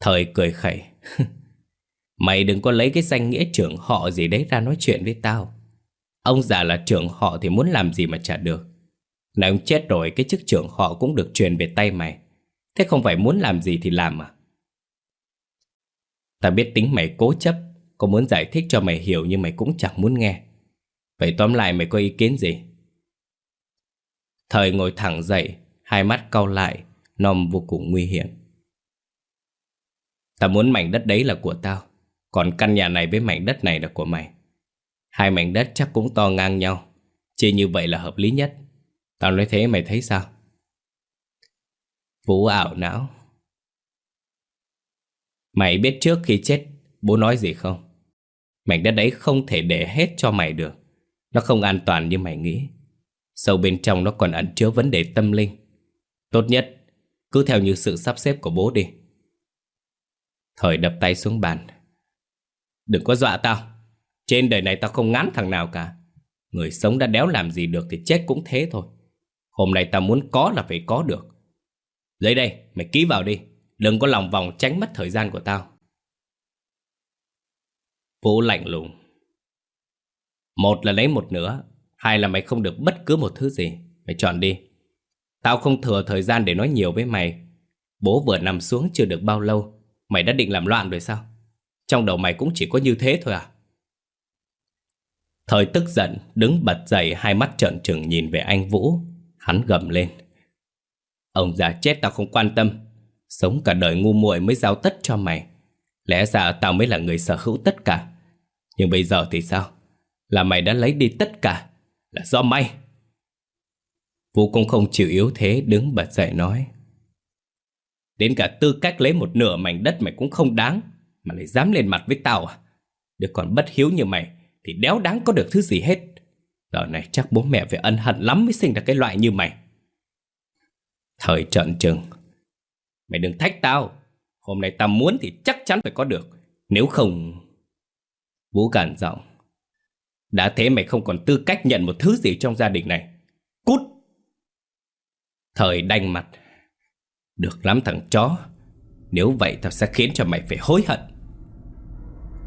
Thời cười khẩy. Mày đừng có lấy cái danh nghĩa trưởng họ gì đấy ra nói chuyện với tao. Ông già là trưởng họ thì muốn làm gì mà trả được. Này ông chết rồi, cái chức trưởng họ cũng được truyền về tay mày. Thế không phải muốn làm gì thì làm à? Ta biết tính mày cố chấp, Có muốn giải thích cho mày hiểu nhưng mày cũng chẳng muốn nghe. Vậy tóm lại mày có ý kiến gì? Thời ngồi thẳng dậy, Hai mắt cau lại, Nòm vô cùng nguy hiểm. Ta muốn mảnh đất đấy là của tao, Còn căn nhà này với mảnh đất này là của mày. Hai mảnh đất chắc cũng to ngang nhau Chỉ như vậy là hợp lý nhất. Tao nói thế mày thấy sao? Vũ ảo não. Mày biết trước khi chết, Bố nói gì không? Mảnh đất đấy không thể để hết cho mày được. Nó không an toàn như mày nghĩ. Sâu bên trong nó còn ẩn chứa vấn đề tâm linh. Tốt nhất, Cứ theo như sự sắp xếp của bố đi. Thời đập tay xuống bàn. Đừng có dọa tao. Trên đời này tao không ngán thằng nào cả. Người sống đã đéo làm gì được thì chết cũng thế thôi. Hôm nay tao muốn có là phải có được. Lấy đây, mày ký vào đi. Đừng có lòng vòng tránh mất thời gian của tao. Vũ lạnh lùng. Một là lấy một nửa Hai là mày không được bất cứ một thứ gì. Mày chọn đi. Tao không thừa thời gian để nói nhiều với mày. Bố vừa nằm xuống chưa được bao lâu. Mày đã định làm loạn rồi sao? Trong đầu mày cũng chỉ có như thế thôi à? Thời tức giận, Đứng bật dậy, hai mắt trợn trừng nhìn về anh Vũ. Hắn gầm lên. Ông già chết tao không quan tâm. Sống cả đời ngu muội mới giao tất cho mày. Lẽ ra tao mới là người sở hữu tất cả. Nhưng bây giờ thì sao? Là mày đã lấy đi tất cả. Là do mày. Vũ cũng không chịu yếu thế, Đứng bật dậy nói. Đến cả tư cách lấy một nửa mảnh đất mày cũng không đáng, Mà lại dám lên mặt với tao à? Đứa còn bất hiếu như mày Thì đéo đáng có được thứ gì hết. Giờ này chắc bố mẹ phải ân hận lắm Mới sinh ra cái loại như mày. Thời trận trừng. Mày đừng thách tao. Hôm nay tao muốn thì chắc chắn phải có được. Nếu không Vũ cản giọng. Đã thế mày không còn tư cách nhận một thứ gì trong gia đình này. Cút! Thời đanh mặt. Được lắm thằng chó Nếu vậy tao sẽ khiến cho mày phải hối hận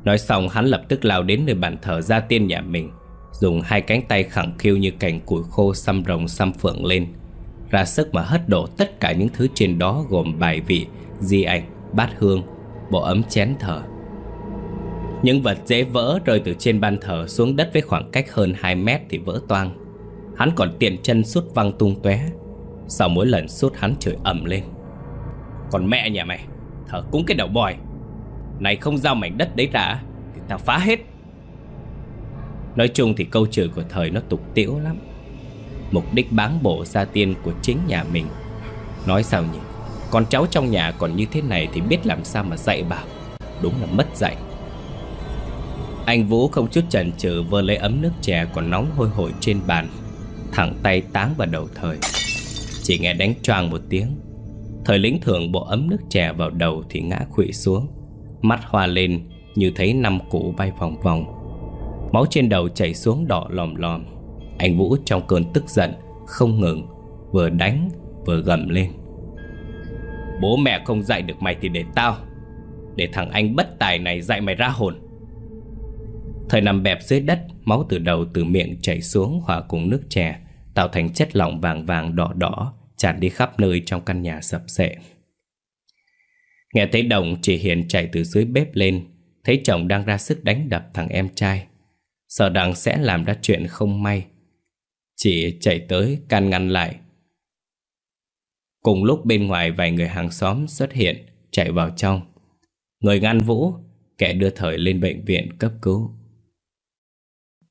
Nói xong hắn lập tức lao đến nơi bàn thờ gia tiên nhà mình Dùng hai cánh tay khẳng khiu như cành củi khô xăm rồng xăm phượng lên ra sức mà hất đổ tất cả những thứ trên đó gồm bài vị, di ảnh, bát hương, bộ ấm chén thờ. Những vật dễ vỡ rơi từ trên ban thờ xuống đất với khoảng cách hơn 2 mét thì vỡ toang. Hắn còn tiện chân sút văng tung tóe. Sau mỗi lần sút hắn chửi ầm lên. Còn mẹ nhà mày, thở cúng cái đầu bòi. Này không giao mảnh đất đấy ra thì tao phá hết. Nói chung thì câu chửi của thời nó tục tiễu lắm. Mục đích bán bộ gia tiên của chính nhà mình. Nói sao nhỉ? Con cháu trong nhà còn như thế này Thì biết làm sao mà dạy bảo. Đúng là mất dạy. Anh Vũ không chút chần chừ vơ lấy ấm nước chè còn nóng hôi hổi trên bàn Thẳng tay táng vào đầu thời. Chỉ nghe đánh choàng một tiếng Thời lĩnh thưởng bộ ấm nước chè vào đầu thì ngã khụy xuống. Mắt hoa lên như thấy năm cũ bay vòng vòng. Máu trên đầu chảy xuống đỏ lòm lòm. Anh Vũ trong cơn tức giận, Không ngừng, Vừa đánh vừa gầm lên. Bố mẹ không dạy được mày thì để tao, Để thằng anh bất tài này dạy mày ra hồn. Thời nằm bẹp dưới đất, Máu từ đầu từ miệng chảy xuống Hòa cùng nước chè, Tạo thành chất lỏng vàng vàng đỏ đỏ. Tràn đi khắp nơi trong căn nhà sập sệ. Nghe thấy đồng chị Hiền chạy từ dưới bếp lên, Thấy chồng đang ra sức đánh đập thằng em trai. Sợ rằng sẽ làm ra chuyện không may. Chị chạy tới can ngăn lại. Cùng lúc bên ngoài vài người hàng xóm xuất hiện, Chạy vào trong. Người ngăn Vũ, Kẻ đưa Thời lên bệnh viện cấp cứu.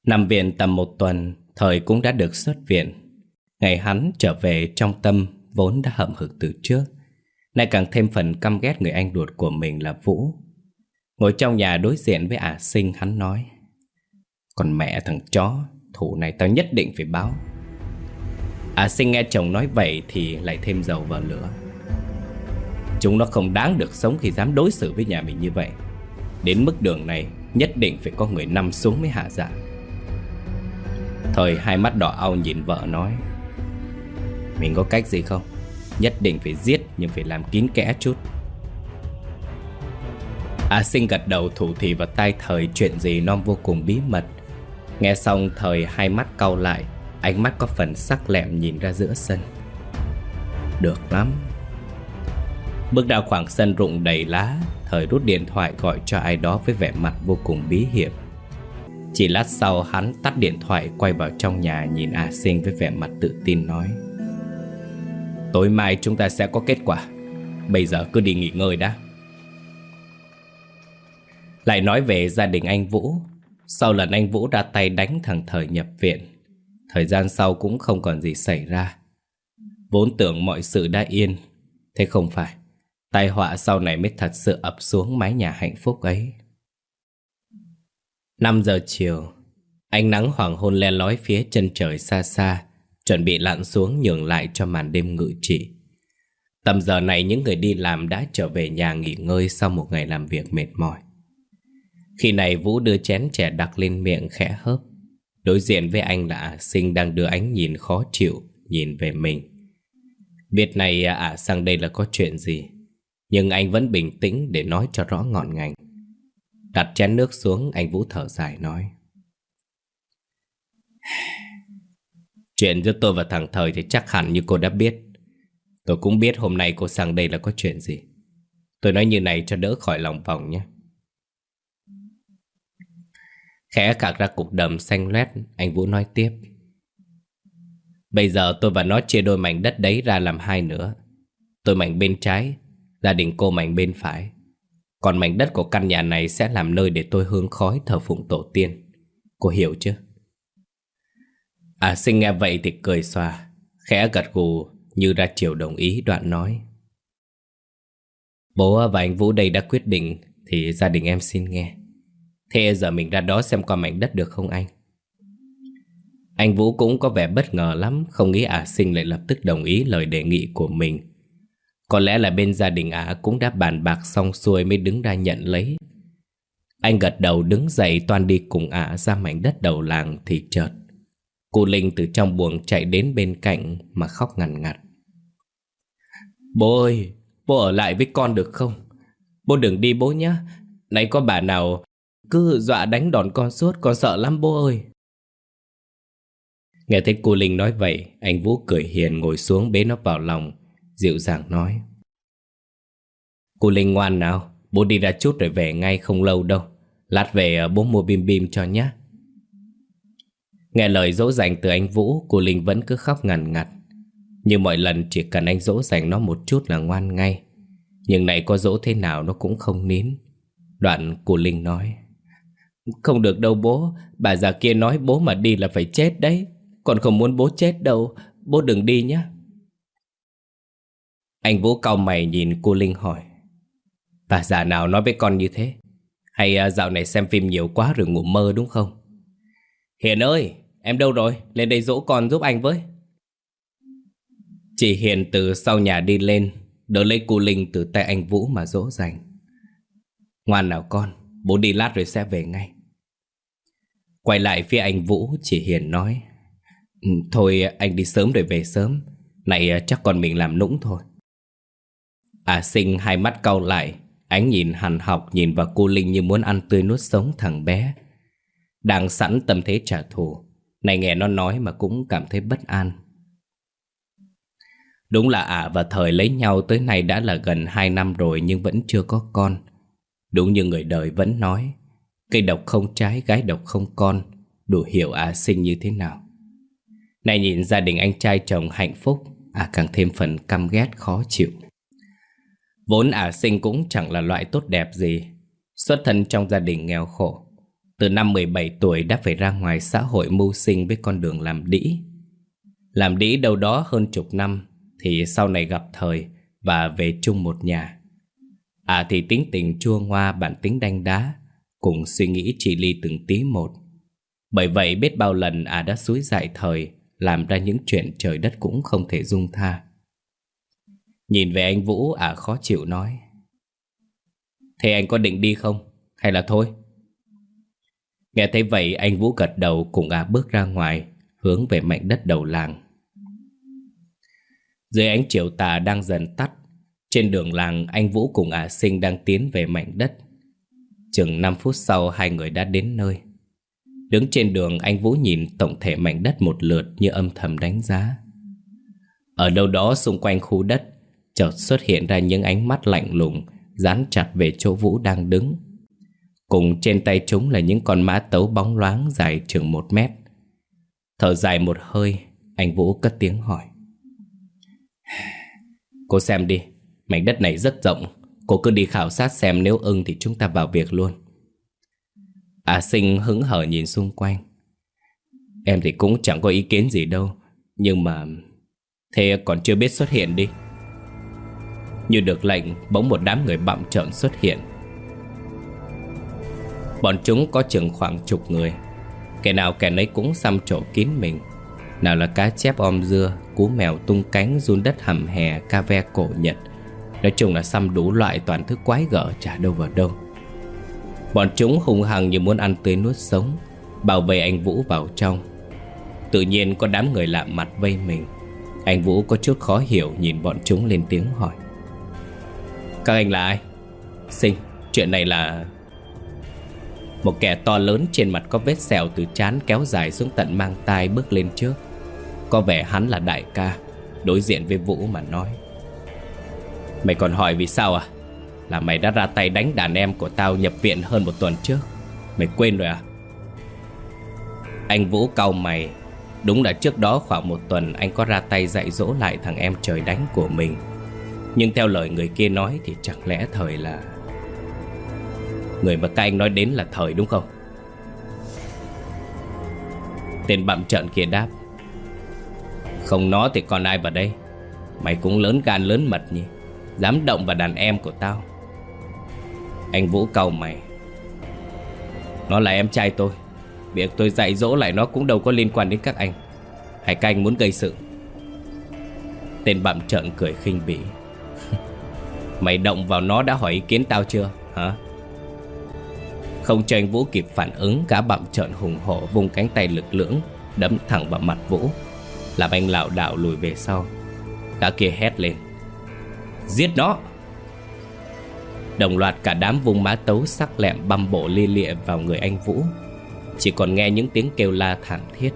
Nằm viện tầm một tuần, Thời cũng đã được xuất viện. Ngày hắn trở về trong tâm Vốn đã hậm hực từ trước Nay càng thêm phần căm ghét người anh ruột của mình là Vũ. Ngồi trong nhà đối diện với ả sinh, hắn nói, Còn mẹ thằng chó Thủ này tao nhất định phải báo. Ả sinh nghe chồng nói vậy Thì lại thêm dầu vào lửa. Chúng nó không đáng được sống Khi dám đối xử với nhà mình như vậy. Đến mức đường này Nhất định phải có người nằm xuống mới hạ dạ. Thời hai mắt đỏ au nhìn vợ nói mình có cách gì không? Nhất định phải giết Nhưng phải làm kín kẽ chút. A sinh gật đầu thủ thì vào tay thời chuyện gì non vô cùng bí mật. Nghe xong, thời hai mắt cau lại, Ánh mắt có phần sắc lẹm nhìn ra giữa sân. Được lắm. Bước ra khoảng sân rụng đầy lá, Thời rút điện thoại gọi cho ai đó với vẻ mặt vô cùng bí hiểm. Chỉ lát sau, hắn tắt điện thoại, quay vào trong nhà nhìn A Sinh với vẻ mặt tự tin nói. Tối mai chúng ta sẽ có kết quả. Bây giờ cứ đi nghỉ ngơi đã. Lại nói về gia đình anh Vũ. Sau lần anh Vũ ra tay đánh thằng Thời nhập viện, Thời gian sau cũng không còn gì xảy ra. Vốn tưởng mọi sự đã yên, Thế không phải. Tai họa sau này mới thật sự ập xuống mái nhà hạnh phúc ấy. 5 giờ chiều, Ánh nắng hoàng hôn le lói phía chân trời xa xa. Chuẩn bị lặn xuống nhường lại cho màn đêm ngự trị. Tầm giờ này những người đi làm đã trở về nhà nghỉ ngơi sau một ngày làm việc mệt mỏi. Khi này Vũ đưa chén chè đặc lên miệng khẽ hớp. Đối diện với anh là sinh đang đưa ánh nhìn khó chịu Nhìn về mình. Biết này ả à, sang đây là có chuyện gì? Nhưng anh vẫn bình tĩnh để nói cho rõ ngọn ngành. Đặt chén nước xuống anh Vũ thở dài nói. Chuyện giữa tôi và thằng Thời thì chắc hẳn như cô đã biết. Tôi cũng biết hôm nay cô sang đây là có chuyện gì. Tôi nói như này cho đỡ khỏi lòng vòng nhé. Khẽ cạc ra cục đầm xanh loét, Anh Vũ nói tiếp. Bây giờ tôi và nó chia đôi mảnh đất đấy ra làm hai nữa Tôi mảnh bên trái, Gia đình cô mảnh bên phải. Còn mảnh đất của căn nhà này sẽ làm nơi để tôi hương khói thờ phụng tổ tiên. Cô hiểu chứ? À sinh nghe vậy thì cười xòa, Khẽ gật gù như ra chiều đồng ý đoạn nói. Bố và anh Vũ đây đã quyết định Thì gia đình em xin nghe. Thế giờ mình ra đó xem qua mảnh đất được không anh? Anh Vũ cũng có vẻ bất ngờ lắm, Không nghĩ ả sinh lại lập tức đồng ý lời đề nghị của mình. Có lẽ là bên gia đình ả cũng đã bàn bạc xong xuôi mới đứng ra nhận lấy. Anh gật đầu đứng dậy toàn đi cùng ả ra mảnh đất đầu làng thì chợt Cô Linh từ trong buồng chạy đến bên cạnh mà khóc ngằn ngặt. Bố ơi, bố ở lại với con được không? Bố đừng đi bố nhé. Nãy có bà nào cứ dọa đánh đòn con suốt, con sợ lắm bố ơi. Nghe thấy cô Linh nói vậy, anh Vũ cười hiền ngồi xuống bế nó vào lòng, dịu dàng nói. Cô Linh ngoan nào, bố đi ra chút rồi về ngay không lâu đâu. Lát về ờ, bố mua bim bim cho nhé. Nghe lời dỗ dành từ anh Vũ, Cô Linh vẫn cứ khóc ngằn ngặt. Như mọi lần, chỉ cần anh dỗ dành nó một chút là ngoan ngay. Nhưng này có dỗ thế nào nó cũng không nín. Đoạn cô Linh nói, Không được đâu bố, Bà già kia nói bố mà đi là phải chết đấy. Còn không muốn bố chết đâu, Bố đừng đi nhé. Anh Vũ cau mày nhìn cô Linh hỏi, Bà già nào nói với con như thế? Hay à, dạo này xem phim nhiều quá rồi ngủ mơ đúng không? Hiền ơi Em đâu rồi? Lên đây dỗ con giúp anh với. Chị Hiền từ sau nhà đi lên, đỡ lấy cô Linh từ tay anh Vũ mà dỗ dành. Ngoan nào con, bố đi lát rồi sẽ về ngay. Quay lại phía anh Vũ, chị Hiền nói. Ừ, thôi anh đi sớm rồi về sớm, này chắc con mình làm nũng thôi. À sinh hai mắt cau lại, ánh nhìn hằn học nhìn vào cô Linh như muốn ăn tươi nuốt sống thằng bé. Đang sẵn tâm thế trả thù, này nghe nó nói mà cũng cảm thấy bất an. Đúng là ả và thời lấy nhau tới nay đã là gần 2 năm rồi nhưng vẫn chưa có con. Đúng như người đời vẫn nói Cây độc không trái, gái độc không con Đủ hiểu ả sinh như thế nào. Này nhìn gia đình anh trai chồng hạnh phúc À càng thêm phần căm ghét khó chịu. Vốn ả sinh cũng chẳng là loại tốt đẹp gì Xuất thân trong gia đình nghèo khổ. Từ năm 17 tuổi đã phải ra ngoài xã hội mưu sinh với con đường làm đĩ Làm đĩ đâu đó hơn chục năm Thì sau này gặp thời và về chung một nhà À thì tính tình chua ngoa, bản tính đanh đá, Cùng suy nghĩ chỉ ly từng tí một Bởi vậy biết bao lần à đã suối dại thời, Làm ra những chuyện trời đất cũng không thể dung tha Nhìn về anh Vũ à khó chịu nói, Thế anh có định đi không? Hay là thôi? Nghe thấy vậy, anh Vũ gật đầu cùng à bước ra ngoài, Hướng về mảnh đất đầu làng. Dưới ánh chiều tà đang dần tắt, Trên đường làng, anh Vũ cùng ả sinh đang tiến về mảnh đất. Chừng 5 phút sau, hai người đã đến nơi. Đứng trên đường, anh Vũ nhìn tổng thể mảnh đất một lượt như âm thầm đánh giá. Ở đâu đó xung quanh khu đất, chợt xuất hiện ra những ánh mắt lạnh lùng, dán chặt về chỗ Vũ đang đứng. Cùng trên tay chúng là những con mã tấu bóng loáng dài chừng một mét. Thở dài một hơi, anh Vũ cất tiếng hỏi. Cô xem đi, mảnh đất này rất rộng, cô cứ đi khảo sát xem nếu ưng thì chúng ta vào việc luôn. À sinh hứng hở nhìn xung quanh. Em thì cũng chẳng có ý kiến gì đâu, nhưng mà... Thế còn chưa biết xuất hiện đi. Như được lệnh Bỗng một đám người bặm trợn xuất hiện Bọn chúng có chừng khoảng chục người. Kẻ nào kẻ nấy cũng xăm trổ kín mình. Nào là cá chép om dưa Cú mèo tung cánh run đất hầm hè Ca ve cổ nhật. Nói chung là xăm đủ loại toàn thức quái gở Chả đâu vào đâu. Bọn chúng hung hăng như muốn ăn tươi nuốt sống Bảo vệ anh Vũ vào trong. Tự nhiên có đám người lạ mặt vây mình. Anh Vũ có chút khó hiểu Nhìn bọn chúng lên tiếng hỏi. Các anh là ai? Sinh, chuyện này là... Một kẻ to lớn trên mặt có vết sẹo từ chán kéo dài xuống tận mang tai bước lên trước. Có vẻ hắn là đại ca, Đối diện với Vũ mà nói. Mày còn hỏi vì sao à? Là mày đã ra tay đánh đàn em của tao nhập viện hơn một tuần trước. Mày quên rồi à? Anh Vũ cau mày. Đúng là trước đó khoảng một tuần anh có ra tay dạy dỗ lại thằng em trời đánh của mình. Nhưng theo lời người kia nói thì chẳng lẽ thời là Người mà các anh nói đến là thời đúng không? Tên bậm trận kia đáp, Không nó thì còn ai vào đây? Mày cũng lớn gan lớn mật nhỉ? Dám động vào đàn em của tao? Anh Vũ cầu mày, Nó là em trai tôi. Việc tôi dạy dỗ lại nó cũng đâu có liên quan đến các anh. Hay các anh muốn gây sự? Tên bậm trợn cười khinh bỉ, Mày động vào nó đã hỏi ý kiến tao chưa? Hả? Không cho anh Vũ kịp phản ứng, Gã bặm trợn hùng hổ vùng cánh tay lực lưỡng, Đấm thẳng vào mặt Vũ. Làm anh lảo đảo lùi về sau. Gã kia hét lên. Giết nó! Đồng loạt cả đám vùng má tấu sắc lẹm băm bộ lia lịa vào người anh Vũ. Chỉ còn nghe những tiếng kêu la thảm thiết.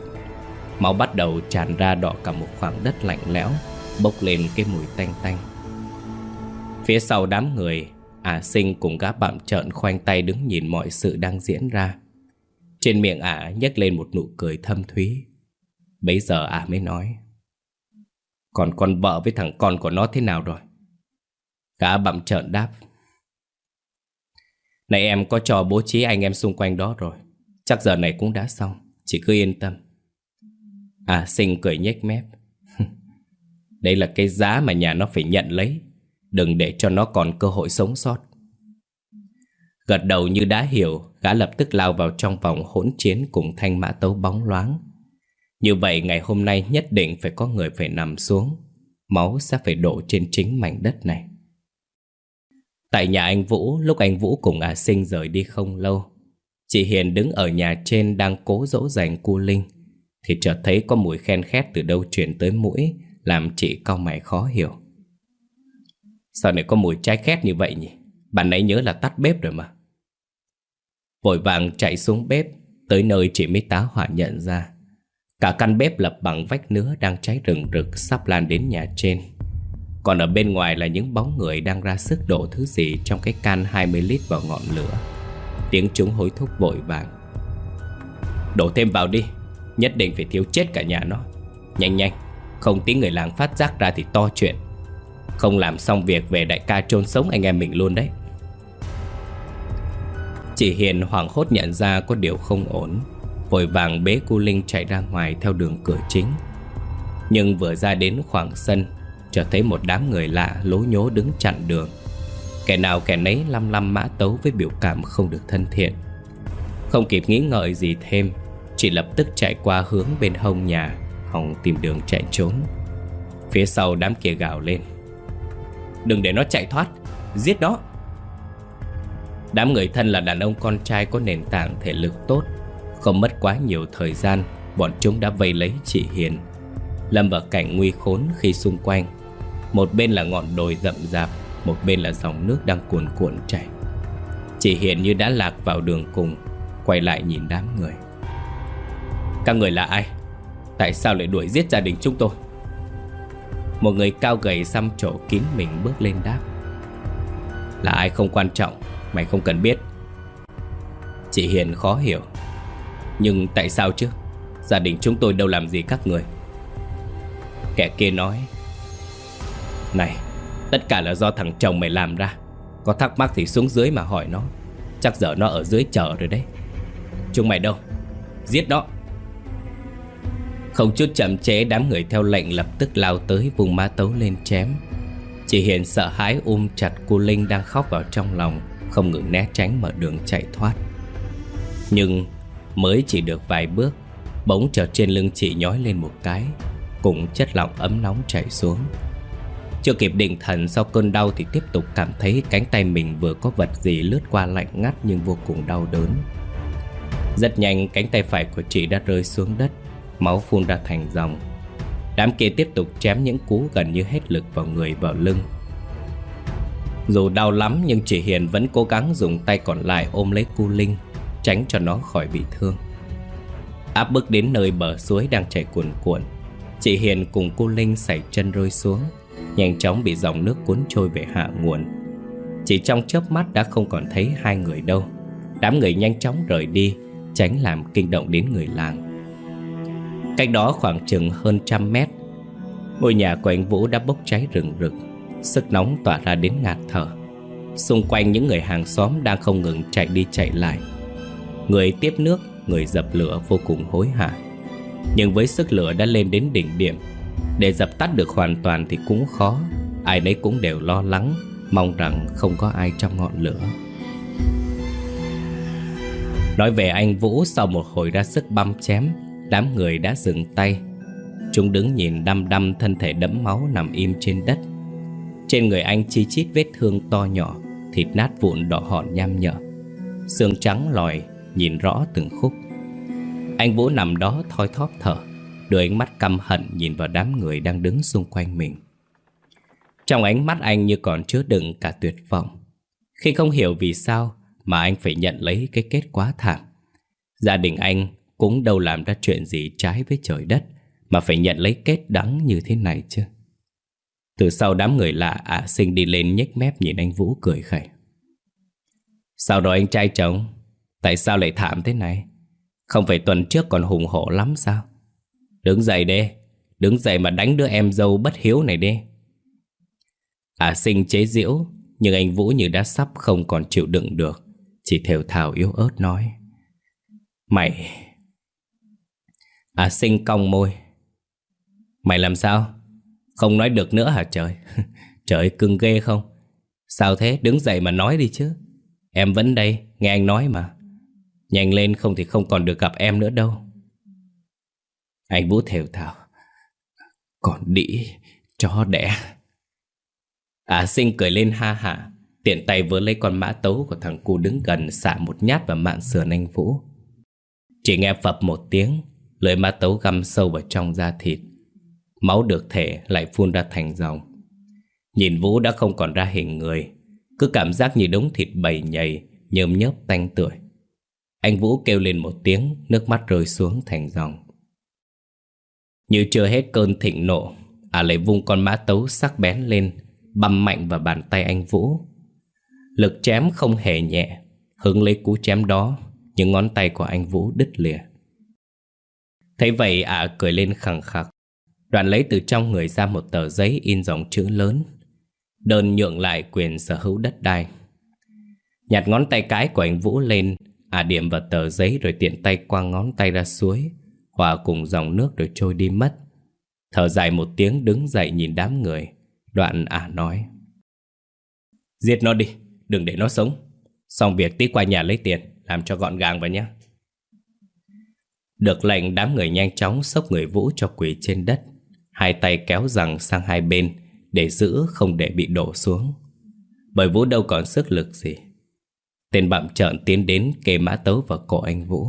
Máu bắt đầu tràn ra đỏ cả một khoảng đất lạnh lẽo, Bốc lên cái mùi tanh tanh. Phía sau đám người Ả sinh cùng gã bạm trợn khoanh tay đứng nhìn mọi sự đang diễn ra. Trên miệng ả nhếch lên một nụ cười thâm thúy. Bấy giờ ả mới nói, Còn con vợ với thằng con của nó thế nào rồi? Gã bạm trợn đáp, Này em có cho bố trí anh em xung quanh đó rồi. Chắc giờ này cũng đã xong, Chỉ cứ yên tâm. Ả sinh cười nhếch mép, Đây là cái giá mà nhà nó phải nhận lấy. Đừng để cho nó còn cơ hội sống sót. Gật đầu như đã hiểu, Gã lập tức lao vào trong vòng hỗn chiến Cùng thanh mã tấu bóng loáng. Như vậy ngày hôm nay nhất định Phải có người phải nằm xuống. Máu sẽ phải đổ trên chính mảnh đất này. Tại nhà anh Vũ, Lúc anh Vũ cùng à sinh rời đi không lâu, Chị Hiền đứng ở nhà trên Đang cố dỗ dành cu Linh, Thì chợt thấy có mùi khen khét Từ đâu chuyển tới mũi, Làm chị cau mày khó hiểu. Sao lại có mùi trái khét như vậy nhỉ? Bạn nãy nhớ là tắt bếp rồi mà. Vội vàng chạy xuống bếp, Tới nơi chị mới tá hỏa nhận ra. Cả căn bếp lập bằng vách nứa Đang cháy rừng rực sắp lan đến nhà trên. Còn ở bên ngoài là những bóng người Đang ra sức đổ thứ gì Trong cái can 20 lít vào ngọn lửa. Tiếng chúng hối thúc vội vàng. Đổ thêm vào đi, Nhất định phải thiếu chết cả nhà nó. Nhanh nhanh, Không tiếng người làng phát giác ra thì to chuyện. Không làm xong việc về đại ca trôn sống anh em mình luôn đấy. Chị Hiền hoảng hốt nhận ra có điều không ổn. Vội vàng bế cô Linh chạy ra ngoài theo đường cửa chính. Nhưng vừa ra đến khoảng sân, Chợt thấy một đám người lạ lố nhố đứng chặn đường. Kẻ nào kẻ nấy lăm lăm mã tấu với biểu cảm không được thân thiện. Không kịp nghĩ ngợi gì thêm Chị lập tức chạy qua hướng bên hông nhà, Hòng tìm đường chạy trốn. Phía sau đám kia gào lên. Đừng để nó chạy thoát. Giết nó Đám người thân là đàn ông con trai có nền tảng thể lực tốt. Không mất quá nhiều thời gian, Bọn chúng đã vây lấy chị Hiền. Lâm vào cảnh nguy khốn khi xung quanh. Một bên là ngọn đồi rậm rạp, Một bên là dòng nước đang cuồn cuộn chảy. Chị Hiền như đã lạc vào đường cùng, Quay lại nhìn đám người. Các người là ai? Tại sao lại đuổi giết gia đình chúng tôi? Một người cao gầy xăm trổ kín mình bước lên đáp. Là ai không quan trọng, Mày không cần biết. Chị Hiền khó hiểu. Nhưng tại sao chứ? Gia đình chúng tôi đâu làm gì các người? Kẻ kia nói, Này, Tất cả là do thằng chồng mày làm ra. Có thắc mắc thì xuống dưới mà hỏi nó. Chắc giờ nó ở dưới chợ rồi đấy. Chúng mày đâu? Giết nó. Không chút chậm chế, đám người theo lệnh lập tức lao tới, vùng ma tấu lên chém. Chị hiện sợ hãi ôm chặt cô Linh đang khóc vào trong lòng, Không ngừng né tránh mở đường chạy thoát. Nhưng mới chỉ được vài bước, Bỗng chợt trên lưng chị nhói lên một cái, Cùng chất lỏng ấm nóng chảy xuống. Chưa kịp định thần, sau cơn đau Thì tiếp tục cảm thấy cánh tay mình vừa có vật gì lướt qua lạnh ngắt Nhưng vô cùng đau đớn. Rất nhanh, cánh tay phải của chị đã rơi xuống đất. Máu phun ra thành dòng. Đám kia tiếp tục chém những cú gần như hết lực vào người vào lưng. Dù đau lắm, nhưng chị Hiền vẫn cố gắng dùng tay còn lại ôm lấy cu Linh, Tránh cho nó khỏi bị thương. Áp bức đến nơi bờ suối đang chảy cuồn cuộn, Chị Hiền cùng cô Linh sảy chân rơi xuống, Nhanh chóng bị dòng nước cuốn trôi về hạ nguồn. Chỉ trong chớp mắt đã không còn thấy hai người đâu. Đám người nhanh chóng rời đi, Tránh làm kinh động đến người làng. Cách đó khoảng chừng hơn trăm mét. Ngôi nhà của anh Vũ đã bốc cháy rừng rực Sức nóng tỏa ra đến ngạt thở. Xung quanh những người hàng xóm đang không ngừng chạy đi chạy lại. Người tiếp nước, người dập lửa vô cùng hối hả. Nhưng với sức lửa đã lên đến đỉnh điểm Để dập tắt được hoàn toàn thì cũng khó. Ai nấy cũng đều lo lắng Mong rằng không có ai trong ngọn lửa. Nói về anh Vũ sau một hồi ra sức băm chém Đám người đã dừng tay. Chúng đứng nhìn đăm đăm thân thể đẫm máu nằm im trên đất. Trên người anh chi chít vết thương to nhỏ, Thịt nát vụn đỏ hòn nham nhở. Xương trắng lòi, Nhìn rõ từng khúc. Anh Vũ nằm đó thoi thóp thở Đôi ánh mắt căm hận nhìn vào đám người đang đứng xung quanh mình. Trong ánh mắt anh như còn chứa đựng cả tuyệt vọng. Khi không hiểu vì sao mà anh phải nhận lấy cái kết quá thảm, Gia đình anh cũng đâu làm ra chuyện gì trái với trời đất Mà phải nhận lấy kết đắng như thế này chứ? Từ sau đám người lạ ả sinh đi lên nhếch mép nhìn anh Vũ cười khẩy. Sao rồi anh trai chồng? Tại sao lại thảm thế này? Không phải tuần trước còn hùng hổ lắm sao? Đứng dậy đi, Đứng dậy mà đánh đứa em dâu bất hiếu này đi. À sinh chế giễu, Nhưng anh Vũ như đã sắp không còn chịu đựng được, Chỉ thều thào yếu ớt nói. Mày À sinh cong môi. Mày làm sao? Không nói được nữa hả trời? Trời cưng ghê không? Sao thế? Đứng dậy mà nói đi chứ. Em vẫn đây, nghe anh nói mà. Nhanh lên, không thì không còn được gặp em nữa đâu. Anh Vũ thều thào. Còn đĩ, Chó đẻ. À sinh cười lên ha hả. Tiện tay vừa lấy con mã tấu của thằng cu đứng gần Xả một nhát vào mạng sườn anh Vũ. Chỉ nghe phập một tiếng Lưỡi mã tấu găm sâu vào trong da thịt. Máu được thể lại phun ra thành dòng. Nhìn Vũ đã không còn ra hình người. Cứ cảm giác như đống thịt bầy nhầy, Nhơm nhớp tanh tưởi. Anh Vũ kêu lên một tiếng, Nước mắt rơi xuống thành dòng. Như chưa hết cơn thịnh nộ À lại vung con mã tấu sắc bén lên, Băm mạnh vào bàn tay anh Vũ. Lực chém không hề nhẹ Hứng lấy cú chém đó Những ngón tay của anh Vũ đứt lìa. Thấy vậy ả cười lên khẳng khặc. Đoạn lấy từ trong người ra một tờ giấy in dòng chữ lớn. Đơn nhượng lại quyền sở hữu đất đai. Nhặt ngón tay cái của anh Vũ lên À điểm vào tờ giấy rồi tiện tay quăng ngón tay ra suối Hòa cùng dòng nước rồi trôi đi mất. Thở dài một tiếng đứng dậy nhìn đám người. Đoạn à nói Giết nó đi, đừng để nó sống. Xong việc tí qua nhà lấy tiền Làm cho gọn gàng vào nhé được lệnh đám người nhanh chóng Xốc người Vũ cho quỷ trên đất, Hai tay kéo rằng sang hai bên Để giữ không để bị đổ xuống. Bởi Vũ đâu còn sức lực gì. Tên bạm trợn tiến đến kề mã tấu vào cổ anh Vũ.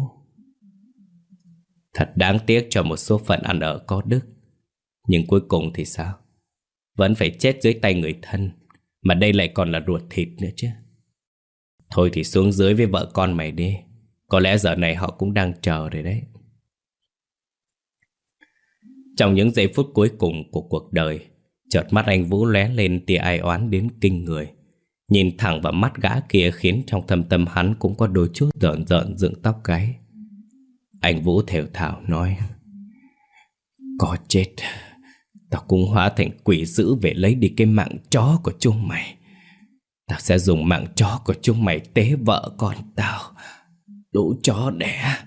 Thật đáng tiếc cho một số phận ăn ở có đức, Nhưng cuối cùng thì sao? Vẫn phải chết dưới tay người thân, Mà đây lại còn là ruột thịt nữa chứ. Thôi thì xuống dưới với vợ con mày đi, Có lẽ giờ này họ cũng đang chờ rồi đấy. Trong những giây phút cuối cùng của cuộc đời, Chợt mắt anh Vũ lóe lên tia ai oán đến kinh người. Nhìn thẳng vào mắt gã kia khiến trong thâm tâm hắn cũng có đôi chút rợn rợn dựng tóc gáy. Anh Vũ thều thảo nói, Có chết, Tao cũng hóa thành quỷ dữ về lấy đi cái mạng chó của chúng mày. Tao sẽ dùng mạng chó của chúng mày tế vợ con tao, Đủ chó đẻ.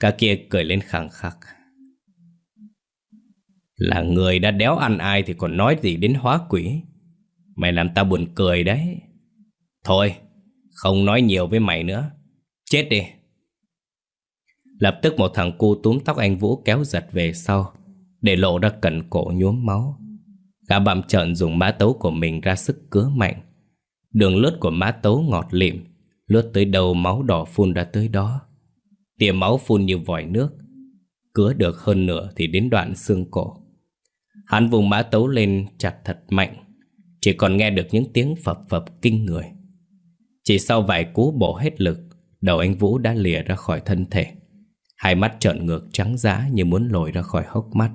Cả kia cười lên khẳng khắc là người đã đéo ăn ai thì còn nói gì đến hóa quỷ. Mày làm tao buồn cười đấy. Thôi, Không nói nhiều với mày nữa. Chết đi. Lập tức một thằng cu túm tóc anh Vũ kéo giật về sau, Để lộ ra cẩn cổ nhuốm máu. Gã bạm trợn dùng má tấu của mình ra sức cứa mạnh. Đường lướt của má tấu ngọt lịm, Lướt tới đầu máu đỏ phun ra tới đó. Tia máu phun như vòi nước, Cứa được hơn nửa thì đến đoạn xương cổ. Hắn vùng má tấu lên chặt thật mạnh. Chỉ còn nghe được những tiếng phập phập kinh người. Chỉ sau vài cú bổ hết lực, Đầu anh Vũ đã lìa ra khỏi thân thể. Hai mắt trợn ngược trắng dã như muốn lồi ra khỏi hốc mắt.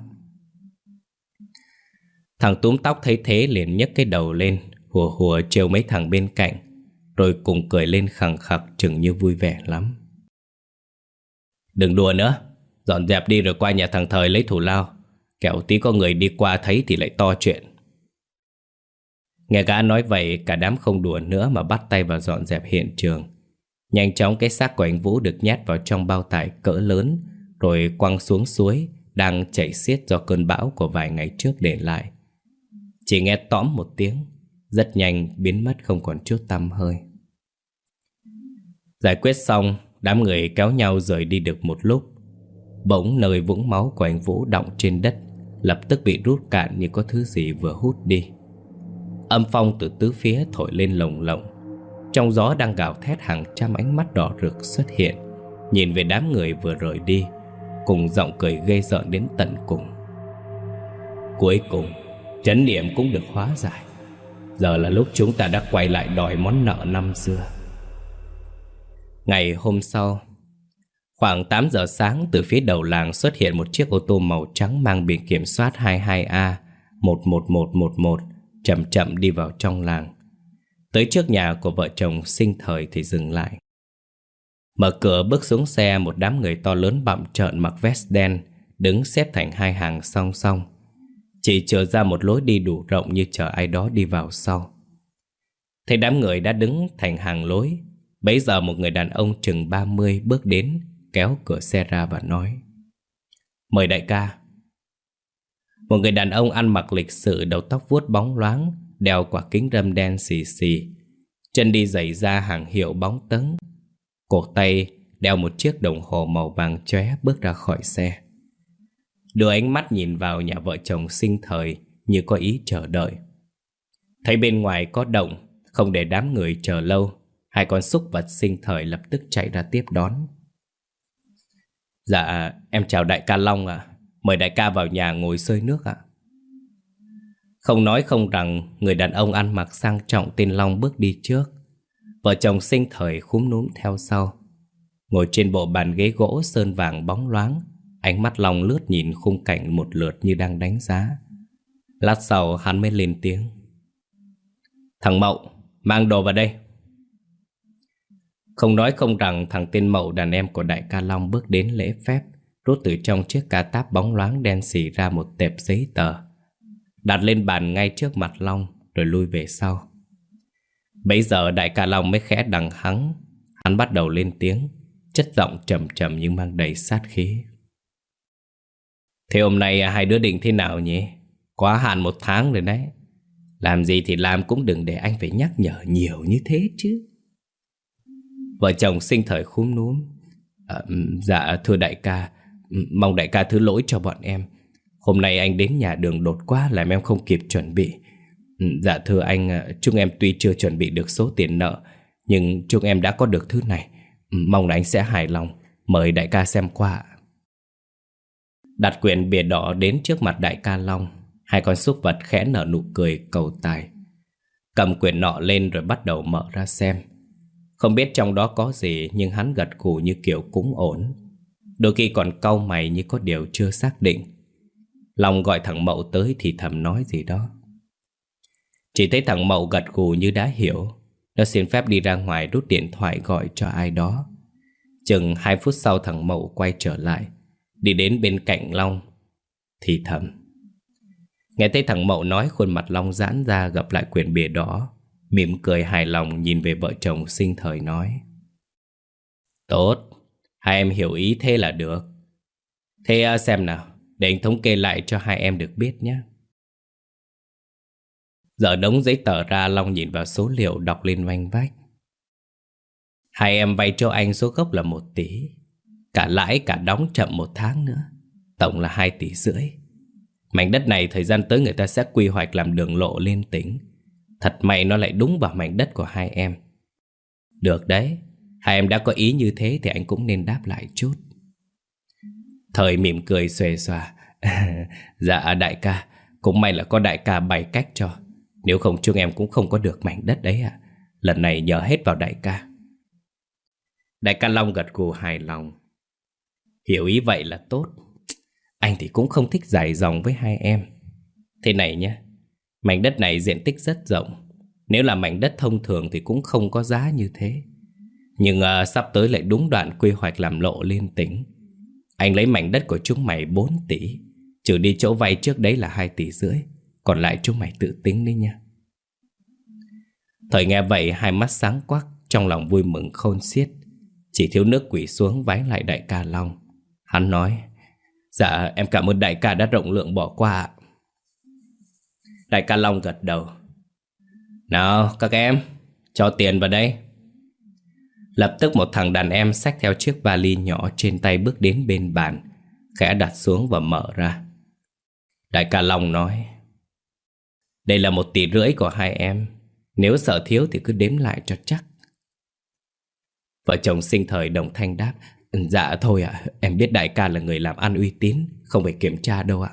Thằng túm tóc thấy thế liền nhấc cái đầu lên, Hùa hùa trêu mấy thằng bên cạnh, Rồi cùng cười lên khẳng khặc chừng như vui vẻ lắm. Đừng đùa nữa, Dọn dẹp đi rồi qua nhà thằng Thời lấy thủ lao. Kẻo tí có người đi qua thấy thì lại to chuyện. Nghe gã nói vậy, cả đám không đùa nữa mà bắt tay vào dọn dẹp hiện trường. Nhanh chóng cái xác của anh Vũ được nhét vào trong bao tải cỡ lớn, Rồi quăng xuống suối, Đang chảy xiết do cơn bão của vài ngày trước để lại. Chỉ nghe tõm một tiếng, Rất nhanh biến mất không còn chút tăm hơi. Giải quyết xong, Đám người kéo nhau rời đi được một lúc. Bỗng nơi vũng máu của anh Vũ đọng trên đất Lập tức bị rút cạn như có thứ gì vừa hút đi. Âm phong từ tứ phía thổi lên lồng lộng. Trong gió đang gào thét hàng trăm ánh mắt đỏ rực xuất hiện, Nhìn về đám người vừa rời đi, Cùng giọng cười gây rợn đến tận cùng. Cuối cùng, Chấn niệm cũng được hóa giải. Giờ là lúc chúng ta đã quay lại đòi món nợ năm xưa. Ngày hôm sau Khoảng 8 giờ sáng, từ phía đầu làng xuất hiện một chiếc ô tô màu trắng mang biển kiểm soát 22A 11111 chậm chậm đi vào trong làng. Tới trước nhà của vợ chồng, sinh thời thì dừng lại. Mở cửa bước xuống xe, một đám người to lớn bặm trợn mặc vest đen, Đứng xếp thành hai hàng song song. Chỉ chờ ra một lối đi đủ rộng như chờ ai đó đi vào sau. Thấy đám người đã đứng thành hàng lối, Bấy giờ một người đàn ông chừng 30 bước đến Kéo cửa xe ra và nói, Mời đại ca. Một người đàn ông ăn mặc lịch sự, đầu tóc vuốt bóng loáng, Đeo quả kính râm đen xì xì, Chân đi giày da hàng hiệu bóng tấn, Cổ tay đeo một chiếc đồng hồ màu vàng chóe bước ra khỏi xe. Đưa ánh mắt nhìn vào nhà vợ chồng sinh thời Như có ý chờ đợi. Thấy bên ngoài có động, Không để đám người chờ lâu, Hai con xúc vật sinh thời lập tức chạy ra tiếp đón. Dạ em chào đại ca Long ạ Mời đại ca vào nhà ngồi sơi nước ạ không nói không rằng người đàn ông ăn mặc sang trọng tên Long bước đi trước. Vợ chồng sinh thời khúm núm theo sau. Ngồi trên bộ bàn ghế gỗ sơn vàng bóng loáng, ánh mắt Long lướt nhìn khung cảnh một lượt như đang đánh giá. Lát sau hắn mới lên tiếng. Thằng Mậu, mang đồ vào đây. Không nói không rằng thằng tên Mậu đàn em của đại ca Long bước đến lễ phép, Rút từ trong chiếc ca táp bóng loáng đen xì ra một tệp giấy tờ. Đặt lên bàn ngay trước mặt Long Rồi lui về sau. Bây giờ đại ca Long mới khẽ đằng hắng. Hắn bắt đầu lên tiếng Chất giọng trầm trầm nhưng mang đầy sát khí. Thế hôm nay hai đứa định thế nào nhỉ? Quá hạn một tháng rồi đấy. Làm gì thì làm cũng đừng để anh phải nhắc nhở nhiều như thế chứ. Vợ chồng sinh thời khúm núm. À, ừ, Dạ thưa đại ca. Ừ, mong đại ca thứ lỗi cho bọn em. Hôm nay anh đến nhà đường đột quá Làm em không kịp chuẩn bị. Ừ, dạ thưa anh à, Chúng em tuy chưa chuẩn bị được số tiền nợ Nhưng chúng em đã có được thứ này. Mong là anh sẽ hài lòng. Mời đại ca xem qua. Đặt quyển bìa đỏ đến trước mặt đại ca Long. Hai con súc vật khẽ nở nụ cười cầu tài. Cầm quyển nọ lên rồi bắt đầu mở ra xem. Không biết trong đó có gì, Nhưng hắn gật gù như kiểu cúng ổn. Đôi khi còn cau mày như có điều chưa xác định. Long gọi thằng Mậu tới thì thầm nói gì đó. Chỉ thấy thằng Mậu gật gù như đã hiểu. Nó xin phép đi ra ngoài rút điện thoại gọi cho ai đó. Chừng hai phút sau thằng Mậu quay trở lại. Đi đến bên cạnh Long. Thì thầm. Nghe thấy thằng Mậu nói khuôn mặt Long giãn ra gặp lại quyển bìa đỏ. Mỉm cười hài lòng nhìn về vợ chồng sinh thời nói. Tốt, Hai em hiểu ý thế là được. Thế à, xem nào, Để anh thống kê lại cho hai em được biết nhé. Giờ đống giấy tờ ra, Long nhìn vào số liệu đọc lên oanh vách. Hai em vay cho anh số gốc là một tỷ, Cả lãi cả đóng chậm một tháng nữa, Tổng là hai tỷ rưỡi. Mảnh đất này thời gian tới người ta sẽ quy hoạch làm đường lộ lên tỉnh. Thật may nó lại đúng vào mảnh đất của hai em. Được đấy, Hai em đã có ý như thế thì anh cũng nên đáp lại chút. Thời mỉm cười xòe xòa. Dạ đại ca, Cũng may là có đại ca bày cách cho. Nếu không, chúng em cũng không có được mảnh đất đấy ạ. Lần này nhờ hết vào đại ca. Đại ca Long gật gù hài lòng. Hiểu ý vậy là tốt. Anh thì cũng không thích dài dòng với hai em. Thế này nhé Mảnh đất này diện tích rất rộng. Nếu là mảnh đất thông thường thì cũng không có giá như thế. Nhưng uh, sắp tới lại đúng đoạn quy hoạch làm lộ liên tỉnh. Anh lấy mảnh đất của chúng mày 4 tỷ Trừ đi chỗ vay trước đấy là 2 tỷ rưỡi. Còn lại chúng mày tự tính đi nha. Thời nghe vậy hai mắt sáng quắc Trong lòng vui mừng khôn xiết. Chỉ thiếu nước quỷ xuống vái lại đại ca Long. Hắn nói Dạ em cảm ơn đại ca đã rộng lượng bỏ qua Đại ca Long gật đầu. Nào các em Cho tiền vào đây. Lập tức một thằng đàn em xách theo chiếc vali nhỏ trên tay bước đến bên bàn Khẽ đặt xuống và mở ra. Đại ca Long nói Đây là một tỷ rưỡi của hai em Nếu sợ thiếu thì cứ đếm lại cho chắc. Vợ chồng sinh thời đồng thanh đáp Dạ thôi ạ, em biết đại ca là người làm ăn uy tín, không phải kiểm tra đâu ạ.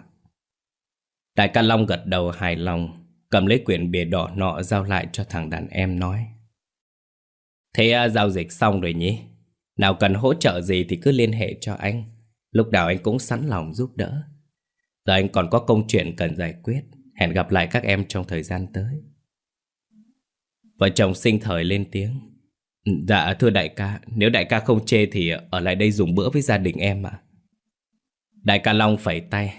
Đại ca Long gật đầu hài lòng, cầm lấy quyển bìa đỏ nọ giao lại cho thằng đàn em nói. Thế à, giao dịch xong rồi nhỉ? Nào cần hỗ trợ gì thì cứ liên hệ cho anh. Lúc nào anh cũng sẵn lòng giúp đỡ. Giờ anh còn có công chuyện cần giải quyết. Hẹn gặp lại các em trong thời gian tới. Vợ chồng sinh thời lên tiếng. Dạ thưa đại ca Nếu đại ca không chê thì ở lại đây dùng bữa với gia đình em ạ Đại ca Long phẩy tay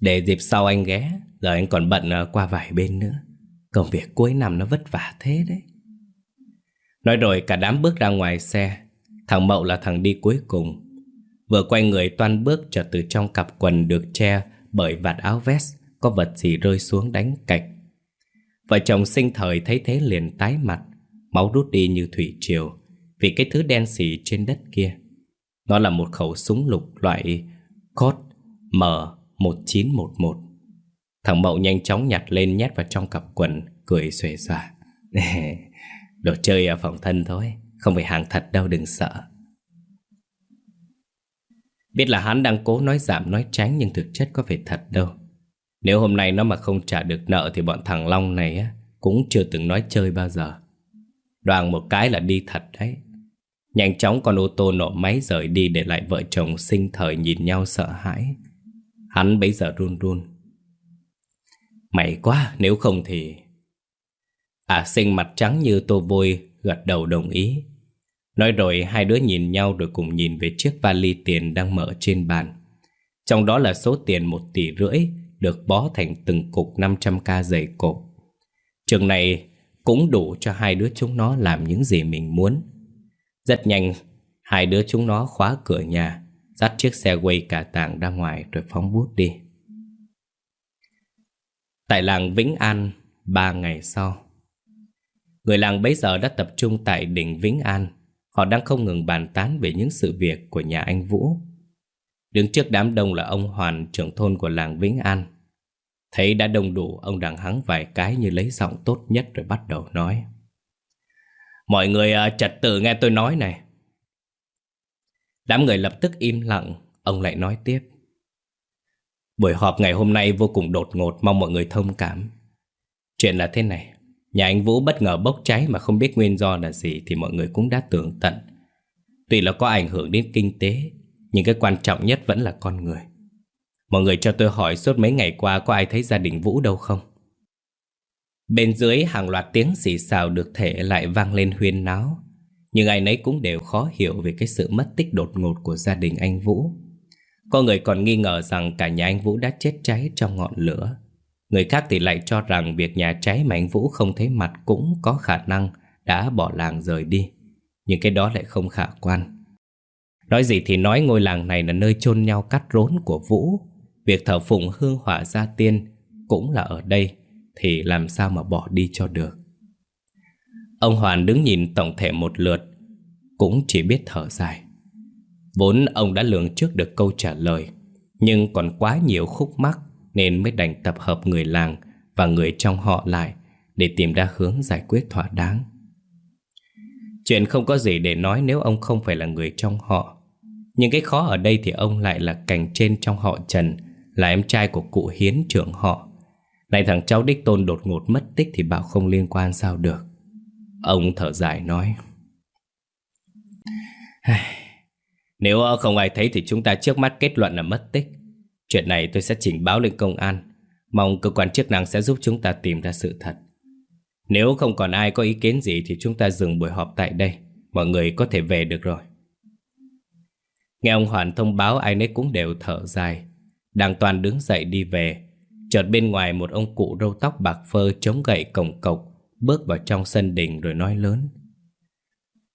để dịp sau anh ghé, Giờ anh còn bận à, qua vài bên nữa. Công việc cuối năm nó vất vả thế đấy. Nói rồi cả đám bước ra ngoài xe. Thằng Mậu là thằng đi cuối cùng. Vừa quay người toan bước chợt từ trong cặp quần được che Bởi vạt áo vest, Có vật gì rơi xuống đánh cạch. Vợ chồng sinh thời thấy thế liền tái mặt, Máu rút đi như thủy triều Vì cái thứ đen xỉ trên đất kia. Nó là một khẩu súng lục loại Code 1911 Thằng Mậu nhanh chóng nhặt lên nhét vào trong cặp quần, Cười xuề xòa. Đồ chơi ở phòng thân thôi, Không phải hàng thật đâu, đừng sợ. Biết là hắn đang cố nói giảm, nói tránh, Nhưng thực chất có phải thật đâu. Nếu hôm nay nó mà không trả được nợ Thì bọn thằng Long này á, cũng chưa từng nói chơi bao giờ. Đoàn một cái là đi thật đấy. Nhanh chóng con ô tô nổ máy rời đi Để lại vợ chồng sinh thời nhìn nhau sợ hãi. Hắn bấy giờ run run Mày quá nếu không thì À sinh mặt trắng như tô vôi Gật đầu đồng ý Nói rồi hai đứa nhìn nhau rồi cùng nhìn về chiếc vali tiền đang mở trên bàn. Trong đó là số tiền một tỷ rưỡi được bó thành từng cục 500k dày cộp. Trường này cũng đủ cho hai đứa chúng nó làm những gì mình muốn. Rất nhanh, hai đứa chúng nó khóa cửa nhà, dắt chiếc xe quay cả tảng ra ngoài rồi phóng bút đi. Tại làng Vĩnh An, ba ngày sau. Người làng bấy giờ đã tập trung tại đỉnh Vĩnh An. Họ đang không ngừng bàn tán về những sự việc của nhà anh Vũ. Đứng trước đám đông là ông Hoàn, trưởng thôn của làng Vĩnh An. Thấy đã đông đủ, ông đằng hắng vài cái như lấy giọng tốt nhất rồi bắt đầu nói. Mọi người à, trật tự nghe tôi nói này. Đám người lập tức im lặng, ông lại nói tiếp. Buổi họp ngày hôm nay vô cùng đột ngột, mong mọi người thông cảm. Chuyện là thế này, nhà anh Vũ bất ngờ bốc cháy mà không biết nguyên do là gì thì mọi người cũng đã tưởng tận. Tuy là có ảnh hưởng đến kinh tế, nhưng cái quan trọng nhất vẫn là con người. Mọi người cho tôi hỏi suốt mấy ngày qua có ai thấy gia đình Vũ đâu không? Bên dưới hàng loạt tiếng xì xào được thể lại vang lên huyên náo. Nhưng ai nấy cũng đều khó hiểu về cái sự mất tích đột ngột của gia đình anh Vũ. Có người còn nghi ngờ rằng cả nhà anh Vũ đã chết cháy trong ngọn lửa. Người khác thì lại cho rằng việc nhà cháy mà anh Vũ không thấy mặt cũng có khả năng đã bỏ làng rời đi. Nhưng cái đó lại không khả quan. Nói gì thì nói, ngôi làng này là nơi chôn nhau cắt rốn của Vũ. Việc thờ phụng hương hỏa gia tiên cũng là ở đây, thì làm sao mà bỏ đi cho được. Ông Hoàn đứng nhìn tổng thể một lượt, cũng chỉ biết thở dài. Vốn ông đã lường trước được câu trả lời, Nhưng còn quá nhiều khúc mắc Nên mới đành tập hợp người làng Và người trong họ lại Để tìm ra hướng giải quyết thỏa đáng. Chuyện không có gì để nói Nếu ông không phải là người trong họ. Nhưng cái khó ở đây thì ông lại là cành trên trong họ Trần, Là em trai của cụ Hiến trưởng họ. Này thằng cháu đích tôn đột ngột mất tích Thì bảo không liên quan sao được. Ông thở dài nói nếu không ai thấy thì chúng ta trước mắt kết luận là mất tích. Chuyện này tôi sẽ trình báo lên công an. Mong cơ quan chức năng sẽ giúp chúng ta tìm ra sự thật. Nếu không còn ai có ý kiến gì thì chúng ta dừng buổi họp tại đây. Mọi người có thể về được rồi. Nghe ông Hoàn thông báo, ai nấy cũng đều thở dài. Đang toàn đứng dậy đi về. Chợt bên ngoài một ông cụ râu tóc bạc phơ chống gậy cổng cộc bước vào trong sân đình rồi nói lớn.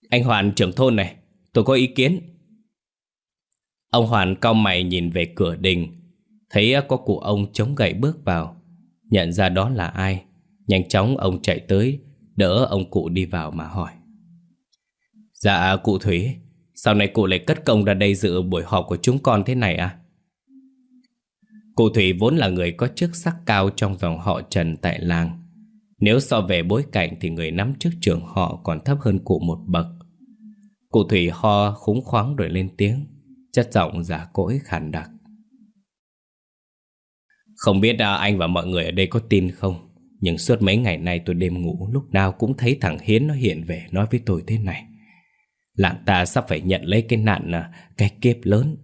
Anh Hoàn trưởng thôn này, tôi có ý kiến. Ông Hoàn cau mày nhìn về cửa đình Thấy có cụ ông chống gậy bước vào Nhận ra đó là ai Nhanh chóng ông chạy tới Đỡ ông cụ đi vào mà hỏi Dạ cụ Thủy Sau này cụ lại cất công ra đây dự buổi họp của chúng con thế này à Cụ Thủy vốn là người có chức sắc cao trong dòng họ Trần tại làng nếu so về bối cảnh thì người nắm chức trưởng họ còn thấp hơn cụ một bậc Cụ Thủy ho khúng khoáng rồi lên tiếng chất giọng giả cỗi khàn đặc. Không biết à, anh và mọi người ở đây có tin không, nhưng suốt mấy ngày nay tôi đêm ngủ lúc nào cũng thấy thằng Hiến nó hiện về nói với tôi thế này. Làng ta sắp phải nhận lấy cái nạn à, cái kiếp lớn.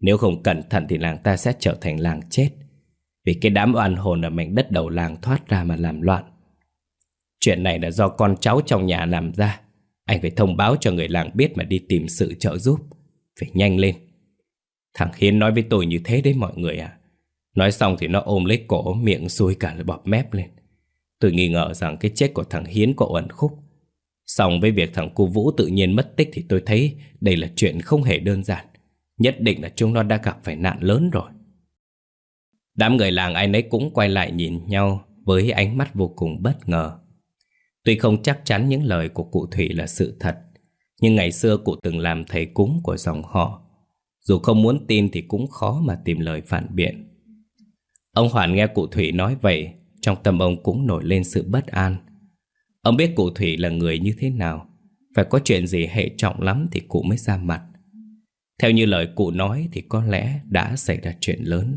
Nếu không cẩn thận thì làng ta sẽ trở thành làng chết. Vì cái đám oan hồn ở mảnh đất đầu làng thoát ra mà làm loạn. Chuyện này là do con cháu trong nhà làm ra. Anh phải thông báo cho người làng biết mà đi tìm sự trợ giúp. Phải nhanh lên. Thằng Hiến nói với tôi như thế đấy mọi người à. Nói xong thì nó ôm lấy cổ, miệng xuôi cả là bọp mép lên. Tôi nghi ngờ rằng cái chết của thằng Hiến có ẩn khúc. Xong với việc thằng cô Vũ tự nhiên mất tích thì tôi thấy đây là chuyện không hề đơn giản. Nhất định là chúng nó đã gặp phải nạn lớn rồi. Đám người làng ai nấy cũng quay lại nhìn nhau với ánh mắt vô cùng bất ngờ. Tuy không chắc chắn những lời của cụ Thủy là sự thật, nhưng ngày xưa cụ từng làm thầy cúng của dòng họ. Dù không muốn tin thì cũng khó mà tìm lời phản biện. Ông Hoàn nghe cụ Thủy nói vậy Trong tâm ông cũng nổi lên sự bất an. Ông biết cụ Thủy là người như thế nào Phải có chuyện gì hệ trọng lắm thì cụ mới ra mặt. Theo như lời cụ nói thì có lẽ đã xảy ra chuyện lớn.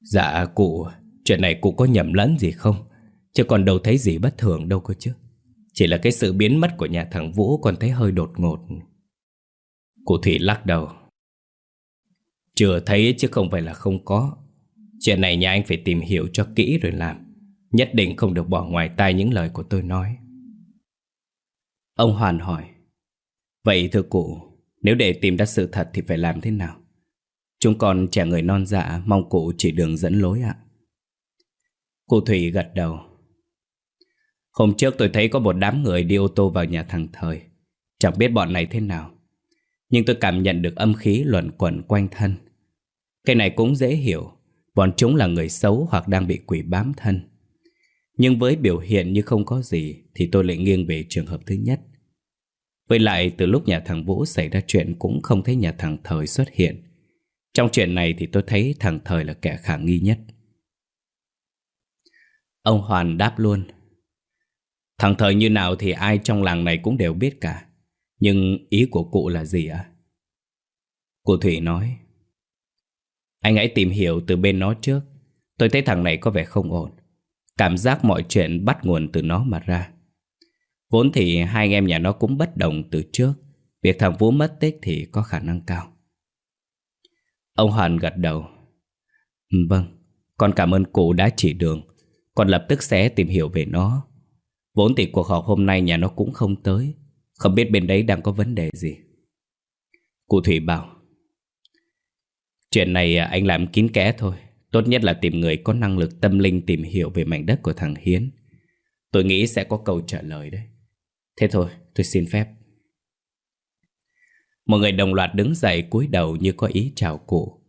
Dạ cụ, chuyện này cụ có nhầm lẫn gì không? Chứ còn đâu thấy gì bất thường đâu cơ chứ. Chỉ là cái sự biến mất của nhà thằng Vũ còn thấy hơi đột ngột. Cụ Thủy lắc đầu. Chưa thấy chứ không phải là không có. Chuyện này nhà anh phải tìm hiểu cho kỹ rồi làm. Nhất định không được bỏ ngoài tai những lời của tôi nói. Ông Hoàn hỏi. Vậy thưa cụ, nếu để tìm ra sự thật thì phải làm thế nào? Chúng con trẻ người non dạ mong cụ chỉ đường dẫn lối ạ. Cụ Thủy gật đầu. Hôm trước tôi thấy có một đám người đi ô tô vào nhà thằng Thời. Chẳng biết bọn này thế nào. Nhưng tôi cảm nhận được âm khí luẩn quẩn quanh thân. Cái này cũng dễ hiểu. Bọn chúng là người xấu hoặc đang bị quỷ bám thân. Nhưng với biểu hiện như không có gì thì tôi lại nghiêng về trường hợp thứ nhất. Với lại từ lúc nhà thằng Vũ xảy ra chuyện cũng không thấy nhà thằng Thời xuất hiện. Trong chuyện này thì tôi thấy thằng Thời là kẻ khả nghi nhất. Ông Hoàn đáp luôn. Thằng Thời như nào thì ai trong làng này cũng đều biết cả. Nhưng ý của cụ là gì ạ? À? Cụ Thủy nói. Anh hãy tìm hiểu từ bên nó trước. Tôi thấy thằng này có vẻ không ổn. Cảm giác mọi chuyện bắt nguồn từ nó mà ra. Vốn thì hai anh em nhà nó cũng bất đồng từ trước. Việc thằng Vũ mất tích thì có khả năng cao. Ông Hoàn gật đầu. Ừ, vâng, con cảm ơn cụ đã chỉ đường. Con lập tức sẽ tìm hiểu về nó. Vốn thì cuộc họp hôm nay nhà nó cũng không tới. Không biết bên đấy đang có vấn đề gì. Cụ Thủy bảo. Chuyện này anh làm kín kẽ thôi. Tốt nhất là tìm người có năng lực tâm linh tìm hiểu về mảnh đất của thằng Hiến. Tôi nghĩ sẽ có câu trả lời đấy. Thế thôi, tôi xin phép. Một người đồng loạt đứng dậy cúi đầu như có ý chào cụ.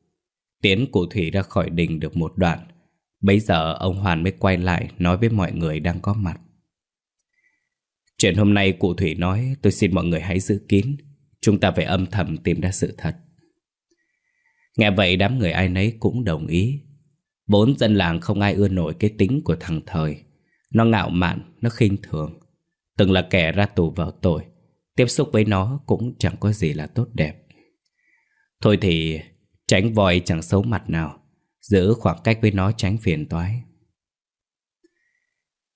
Tiến cụ Thủy ra khỏi đình được một đoạn. Bây giờ ông Hoàn mới quay lại nói với mọi người đang có mặt. Chuyện hôm nay cụ Thủy nói tôi xin mọi người hãy giữ kín. Chúng ta phải âm thầm tìm ra sự thật. Nghe vậy đám người ai nấy cũng đồng ý. Bốn dân làng không ai ưa nổi cái tính của thằng Thời. Nó ngạo mạn, nó khinh thường. Từng là kẻ ra tù vào tội Tiếp xúc với nó cũng chẳng có gì là tốt đẹp Thôi thì tránh voi chẳng xấu mặt nào Giữ khoảng cách với nó tránh phiền toái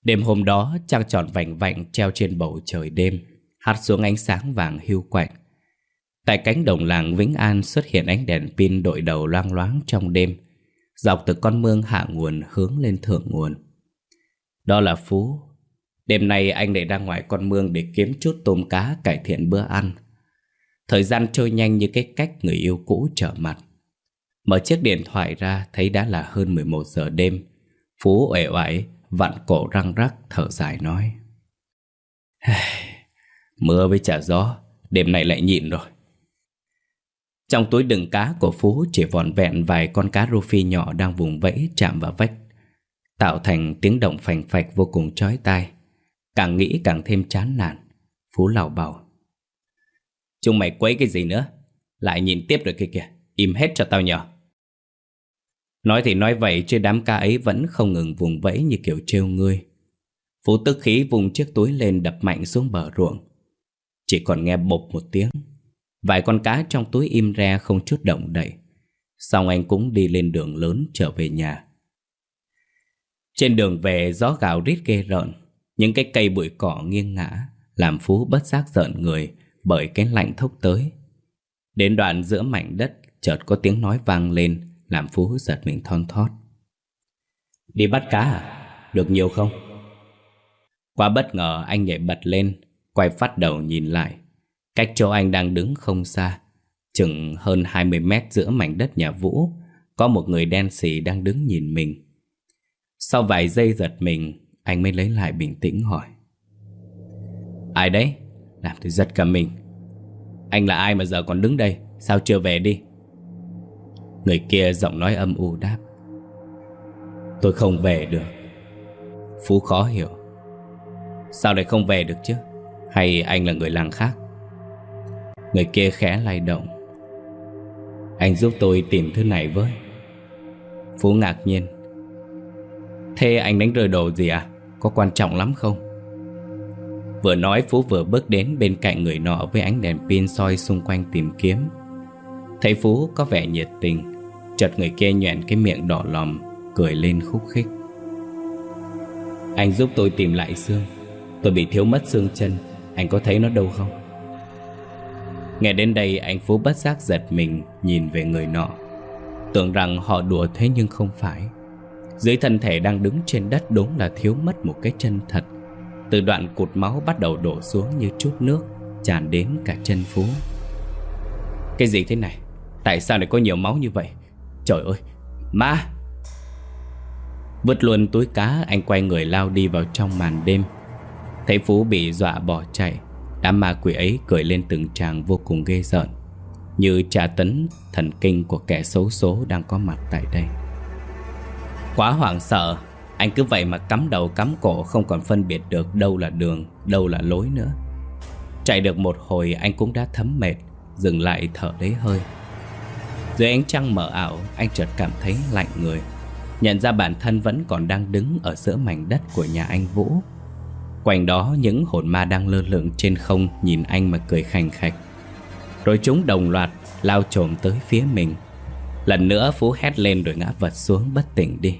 Đêm hôm đó trăng tròn vành vạnh treo trên bầu trời đêm Hắt xuống ánh sáng vàng hưu quạnh Tại cánh đồng làng Vĩnh An xuất hiện ánh đèn pin đội đầu loang loáng trong đêm Dọc từ con mương hạ nguồn hướng lên thượng nguồn Đó là Phú Đêm nay anh lại ra ngoài con mương để kiếm chút tôm cá cải thiện bữa ăn. Thời gian trôi nhanh như cái cách người yêu cũ trở mặt. Mở chiếc điện thoại ra thấy đã là hơn 11 giờ đêm. Phú uể oải, vặn cổ răng rắc thở dài nói. Mưa với trả gió, đêm này lại nhịn rồi. Trong túi đựng cá của Phú chỉ vòn vẹn vài con cá rô phi nhỏ đang vùng vẫy chạm vào vách, tạo thành tiếng động phành phạch vô cùng chói tai. Càng nghĩ càng thêm chán nản Phú lào bảo Chúng mày quấy cái gì nữa Lại nhìn tiếp rồi kia kìa Im hết cho tao nhờ Nói thì nói vậy chứ đám ca ấy vẫn không ngừng vùng vẫy như kiểu trêu ngươi. Phú tức khí vùng chiếc túi lên đập mạnh xuống bờ ruộng. Chỉ còn nghe bột một tiếng. Vài con cá trong túi im re không chút động đậy. Xong anh cũng đi lên đường lớn trở về nhà. Trên đường về, gió gào rít ghê rợn. Những cái cây bụi cỏ nghiêng ngã, Làm Phú bất giác giận người Bởi cái lạnh thốc tới. Đến đoạn giữa mảnh đất, Chợt có tiếng nói vang lên. Làm Phú giật mình thon thót. Đi bắt cá à? Được nhiều không? Quá bất ngờ, anh nhảy bật lên, Quay phát đầu nhìn lại. Cách chỗ anh đang đứng không xa, Chừng hơn 20 mét giữa mảnh đất nhà Vũ, Có một người đen xì đang đứng nhìn mình. Sau vài giây giật mình, anh mới lấy lại bình tĩnh hỏi. Ai đấy? Làm tôi giật cả mình. Anh là ai mà giờ còn đứng đây? Sao chưa về đi? Người kia giọng nói âm u đáp. Tôi không về được. Phú khó hiểu. Sao lại không về được chứ? Hay anh là người làng khác? Người kia khẽ lay động. Anh giúp tôi tìm thứ này với. Phú ngạc nhiên. Thế anh đánh rơi đồ gì à? Có quan trọng lắm không? Vừa nói Phú vừa bước đến bên cạnh người nọ với ánh đèn pin soi xung quanh tìm kiếm. Thấy Phú có vẻ nhiệt tình, chợt người kia nhoẹn cái miệng đỏ lòm, cười lên khúc khích. Anh giúp tôi tìm lại xương, tôi bị thiếu mất xương chân, anh có thấy nó đâu không? Nghe đến đây anh Phú bất giác giật mình nhìn về người nọ. Tưởng rằng họ đùa thế nhưng không phải. Dưới thân thể đang đứng trên đất đúng là thiếu mất một cái chân thật. Từ đoạn cụt máu bắt đầu đổ xuống như chút nước tràn đến cả chân Phú. Cái gì thế này? Tại sao lại có nhiều máu như vậy? Trời ơi Ma Vứt luôn túi cá, Anh quay người lao đi vào trong màn đêm. Thấy Phú bị dọa bỏ chạy, Đám ma quỷ ấy cười lên từng tràng vô cùng ghê rợn, Như trà tấn thần kinh của kẻ xấu số đang có mặt tại đây. Quá hoảng sợ, Anh cứ vậy mà cắm đầu cắm cổ, Không còn phân biệt được đâu là đường, Đâu là lối nữa. Chạy được một hồi, anh cũng đã thấm mệt, Dừng lại thở lấy hơi. Dưới ánh trăng mờ ảo, Anh chợt cảm thấy lạnh người. Nhận ra bản thân vẫn còn đang đứng Ở giữa mảnh đất của nhà anh Vũ. Quanh đó những hồn ma đang lơ lửng trên không Nhìn anh mà cười khành khạch. Rồi chúng đồng loạt lao trồm tới phía mình. Lần nữa Phú hét lên rồi ngã vật xuống bất tỉnh đi.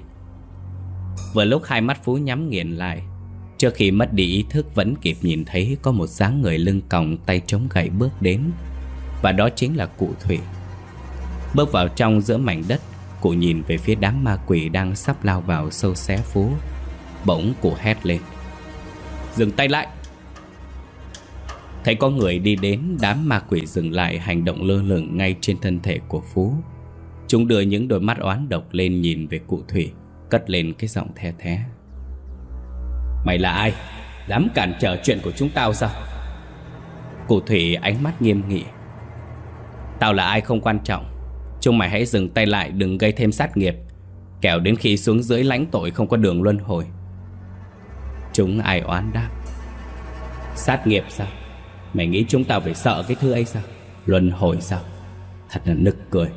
Vừa lúc hai mắt Phú nhắm nghiền lại, Trước khi mất đi ý thức vẫn kịp nhìn thấy Có một dáng người lưng còng tay chống gậy bước đến. Và đó chính là cụ Thủy. Bước vào trong giữa mảnh đất. Cụ nhìn về phía đám ma quỷ đang sắp lao vào sâu xé phố, Bỗng cụ hét lên. Dừng tay lại! Thấy có người đi đến Đám ma quỷ dừng lại hành động lơ lửng Ngay trên thân thể của Phú. Chúng đưa những đôi mắt oán độc lên nhìn về cụ Thủy Cất lên cái giọng the thé. Mày là ai? Dám cản trở chuyện của chúng tao sao? Cụ Thủy ánh mắt nghiêm nghị. Tao là ai không quan trọng. Chúng mày hãy dừng tay lại, đừng gây thêm sát nghiệp. Kẻo đến khi xuống dưới lãnh tội không có đường luân hồi. Chúng ai oán đáp? Sát nghiệp sao? Mày nghĩ chúng tao phải sợ cái thứ ấy sao? Luân hồi sao? Thật là nực cười.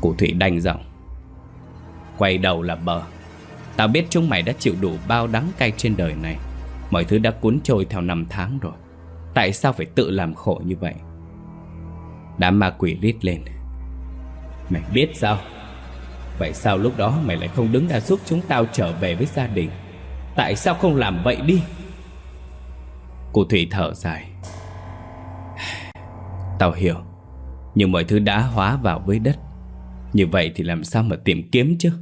Cụ Thủy đành giọng. Quay đầu là bờ. Tao biết chúng mày đã chịu đủ bao đắng cay trên đời này. Mọi thứ đã cuốn trôi theo năm tháng rồi. Tại sao phải tự làm khổ như vậy? Đám ma quỷ rít lên. Mày biết sao? Vậy sao lúc đó mày lại không đứng ra giúp chúng tao trở về với gia đình? Tại sao không làm vậy đi? Cô Thủy thở dài. Tao hiểu. Nhưng mọi thứ đã hóa vào với đất. Như vậy thì làm sao mà tìm kiếm chứ?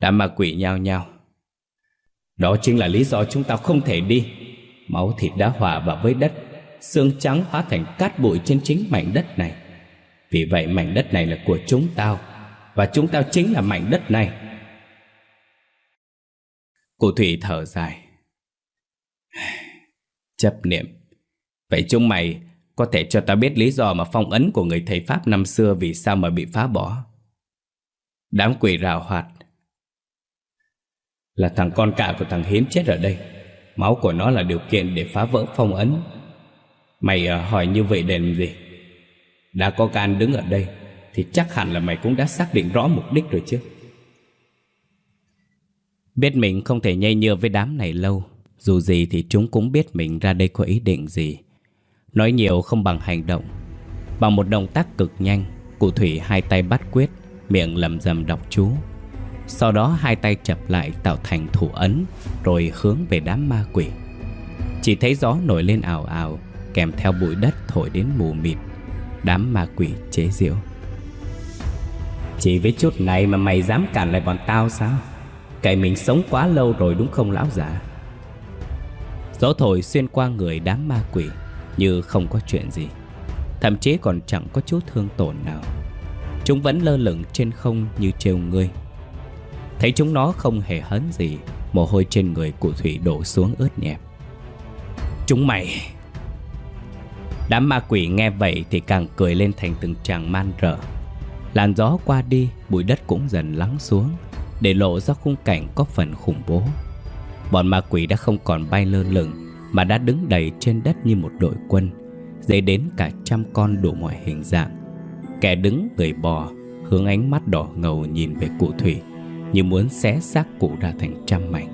Đám ma quỷ nhao nhao. Đó chính là lý do chúng tao không thể đi. Máu thịt đã hòa vào với đất. Xương trắng hóa thành cát bụi trên chính mảnh đất này. Vì vậy mảnh đất này là của chúng tao, Và chúng tao chính là mảnh đất này Cô Thủy thở dài Chấp niệm Vậy chúng mày có thể cho tao biết lý do mà phong ấn của người thầy Pháp năm xưa vì sao mà bị phá bỏ. Đám quỷ rào hoạt. Là thằng con cả của thằng Hiến chết ở đây. Máu của nó là điều kiện để phá vỡ phong ấn. Mày ờ, hỏi như vậy để làm gì? Đã có can đứng ở đây, thì chắc hẳn là mày cũng đã xác định rõ mục đích rồi chứ. Biết mình không thể nhây nhưa với đám này lâu, Dù gì thì chúng cũng biết mình ra đây có ý định gì. Nói nhiều không bằng hành động, Bằng một động tác cực nhanh, Cụ Thủy hai tay bắt quyết, Miệng lầm rầm đọc chú. Sau đó hai tay chập lại tạo thành thủ ấn, Rồi hướng về đám ma quỷ. Chỉ thấy gió nổi lên ảo ảo Kèm theo bụi đất thổi đến mù mịt. Đám ma quỷ chế giễu. Chỉ với chút này mà mày dám cản lại bọn tao sao? Cậy mình sống quá lâu rồi đúng không lão già? Gió thổi xuyên qua người đám ma quỷ Như không có chuyện gì, Thậm chí còn chẳng có chút thương tổn nào. Chúng vẫn lơ lửng trên không như trêu ngươi. Thấy chúng nó không hề hấn gì, Mồ hôi trên người cụ thủy đổ xuống ướt nhẹp. Chúng mày! Đám ma quỷ nghe vậy thì càng cười lên thành từng tràng man rợ Làn gió qua đi Bụi đất cũng dần lắng xuống để lộ ra khung cảnh có phần khủng bố. Bọn ma quỷ đã không còn bay lơ lửng mà đã đứng đầy trên đất như một đội quân, dày đến cả trăm con đủ mọi hình dạng. Kẻ đứng người bò, hướng ánh mắt đỏ ngầu nhìn về cụ thủy, như muốn xé xác cụ ra thành trăm mảnh.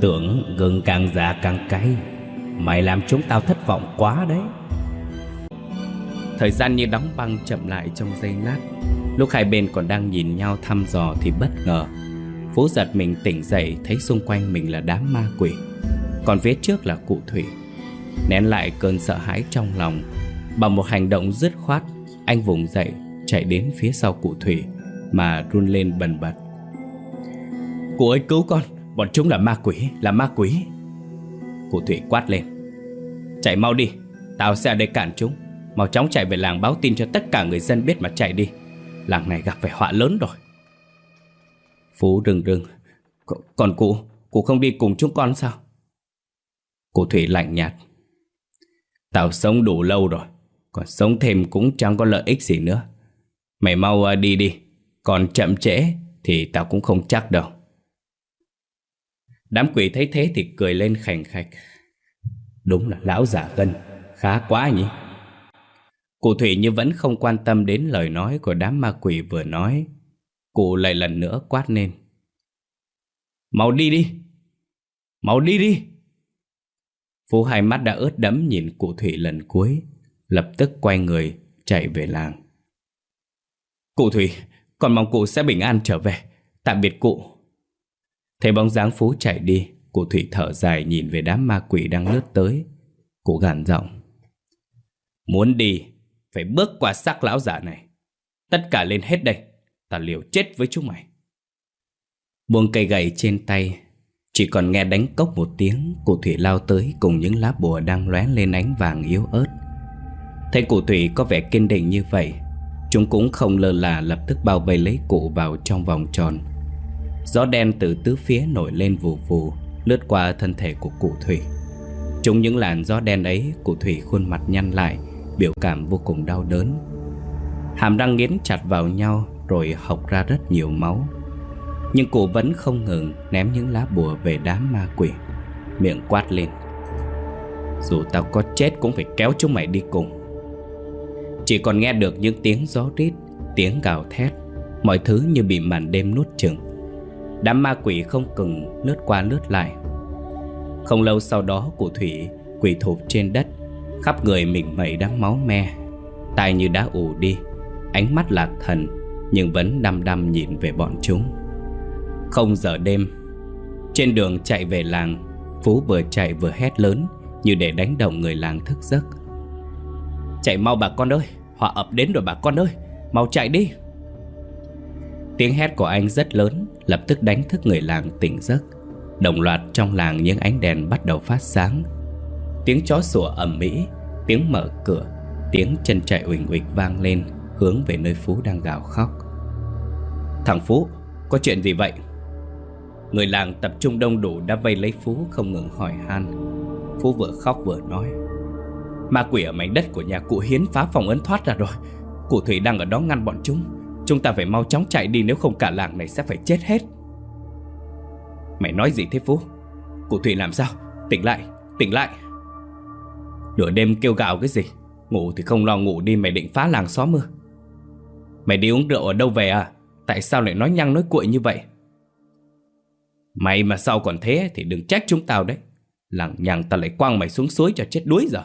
Tưởng gừng càng già càng cay, mày làm chúng tao thất vọng quá đấy. Thời gian như đóng băng chậm lại trong giây lát, Lúc hai bên còn đang nhìn nhau thăm dò thì bất ngờ, Phú giật mình tỉnh dậy thấy xung quanh mình là đám ma quỷ, Còn phía trước là cụ Thủy. Nén lại cơn sợ hãi trong lòng, Bằng một hành động dứt khoát, Anh vùng dậy, chạy đến phía sau cụ Thủy Mà run lên bần bật. Cụ ơi, cứu con, Bọn chúng là ma quỷ, Là ma quỷ. Cụ Thủy quát lên. Chạy mau đi, Tao sẽ ở đây cản chúng. Mau chóng chạy về làng báo tin cho tất cả người dân biết mà chạy đi. Làng này gặp phải họa lớn rồi. Phú rừng rừng Còn cụ Cụ không đi cùng chúng con sao? Cụ Thủy lạnh nhạt. Tao sống đủ lâu rồi, Còn sống thêm cũng chẳng có lợi ích gì nữa. Mày mau à, đi đi, Còn chậm trễ Thì tao cũng không chắc đâu. Đám quỷ thấy thế thì cười lên khành khạch. Đúng là lão giả gân Khá quá nhỉ? Cụ Thủy như vẫn không quan tâm đến lời nói của đám ma quỷ vừa nói, Cụ lại lần nữa quát lên. Mau đi đi, Mau đi đi. Phú hai mắt đã ướt đẫm nhìn cụ Thủy lần cuối, Lập tức quay người chạy về làng. Cụ Thủy, Còn mong cụ sẽ bình an trở về, Tạm biệt cụ. Thấy bóng dáng Phú chạy đi Cô Thủy thở dài nhìn về đám ma quỷ đang lướt tới. Cô gàn giọng. Muốn đi, Phải bước qua xác lão giả này. Tất cả lên hết đây, Ta liều chết với chúng mày. Buông cây gậy trên tay, Chỉ còn nghe đánh cốc một tiếng Cụ Thủy lao tới cùng những lá bùa đang lóe lên ánh vàng yếu ớt. Thấy cụ Thủy có vẻ kiên định như vậy, Chúng cũng không lơ là lập tức bao vây lấy cụ vào trong vòng tròn. Gió đen từ tứ phía nổi lên vù vù. Lướt qua thân thể của cụ Thủy. Chúng những làn gió đen ấy, Cụ Thủy khuôn mặt nhăn lại, Biểu cảm vô cùng đau đớn. Hàm răng nghiến chặt vào nhau Rồi hộc ra rất nhiều máu. Nhưng cụ vẫn không ngừng Ném những lá bùa về đám ma quỷ, Miệng quát lên. Dù tao có chết cũng phải kéo chúng mày đi cùng. Chỉ còn nghe được những tiếng gió rít, Tiếng gào thét, Mọi thứ như bị màn đêm nuốt chừng Đám ma quỷ không cừng lướt qua lướt lại không lâu sau đó, cụ Thủy quỳ thụp trên đất, Khắp người mình mẩy đám máu me. Tai như đã ù đi, Ánh mắt lạc thần, Nhưng vẫn đăm đăm nhìn về bọn chúng. Không giờ đêm, Trên đường chạy về làng, Phú vừa chạy vừa hét lớn Như để đánh động người làng thức giấc. Chạy mau bà con ơi, Họa ập đến rồi bà con ơi, Mau chạy đi. Tiếng hét của anh rất lớn, Lập tức đánh thức người làng tỉnh giấc. Đồng loạt trong làng những ánh đèn bắt đầu phát sáng. Tiếng chó sủa ầm ĩ, Tiếng mở cửa, Tiếng chân chạy uỳnh uịch vang lên, Hướng về nơi Phú đang gào khóc. Thằng Phú, Có chuyện gì vậy? Người làng tập trung đông đủ đã vây lấy Phú không ngừng hỏi han. Phú vừa khóc vừa nói, Ma quỷ ở mảnh đất của nhà cụ Hiến phá phòng ấn thoát ra rồi. Cụ Thủy đang ở đó ngăn bọn chúng. Chúng ta phải mau chóng chạy đi, nếu không cả làng này sẽ phải chết hết. Mày nói gì thế Phú? Cụ Thủy làm sao? Tỉnh lại Tỉnh lại. Nửa đêm kêu gạo cái gì? Ngủ thì không lo ngủ đi, mày định phá làng xóm mưa Mày đi uống rượu ở đâu về à? Tại sao lại nói nhăng nói cuội như vậy? Mày mà sau còn thế Thì đừng trách chúng tao đấy. Lằng nhằng tao lại quăng mày xuống suối cho chết đuối giờ.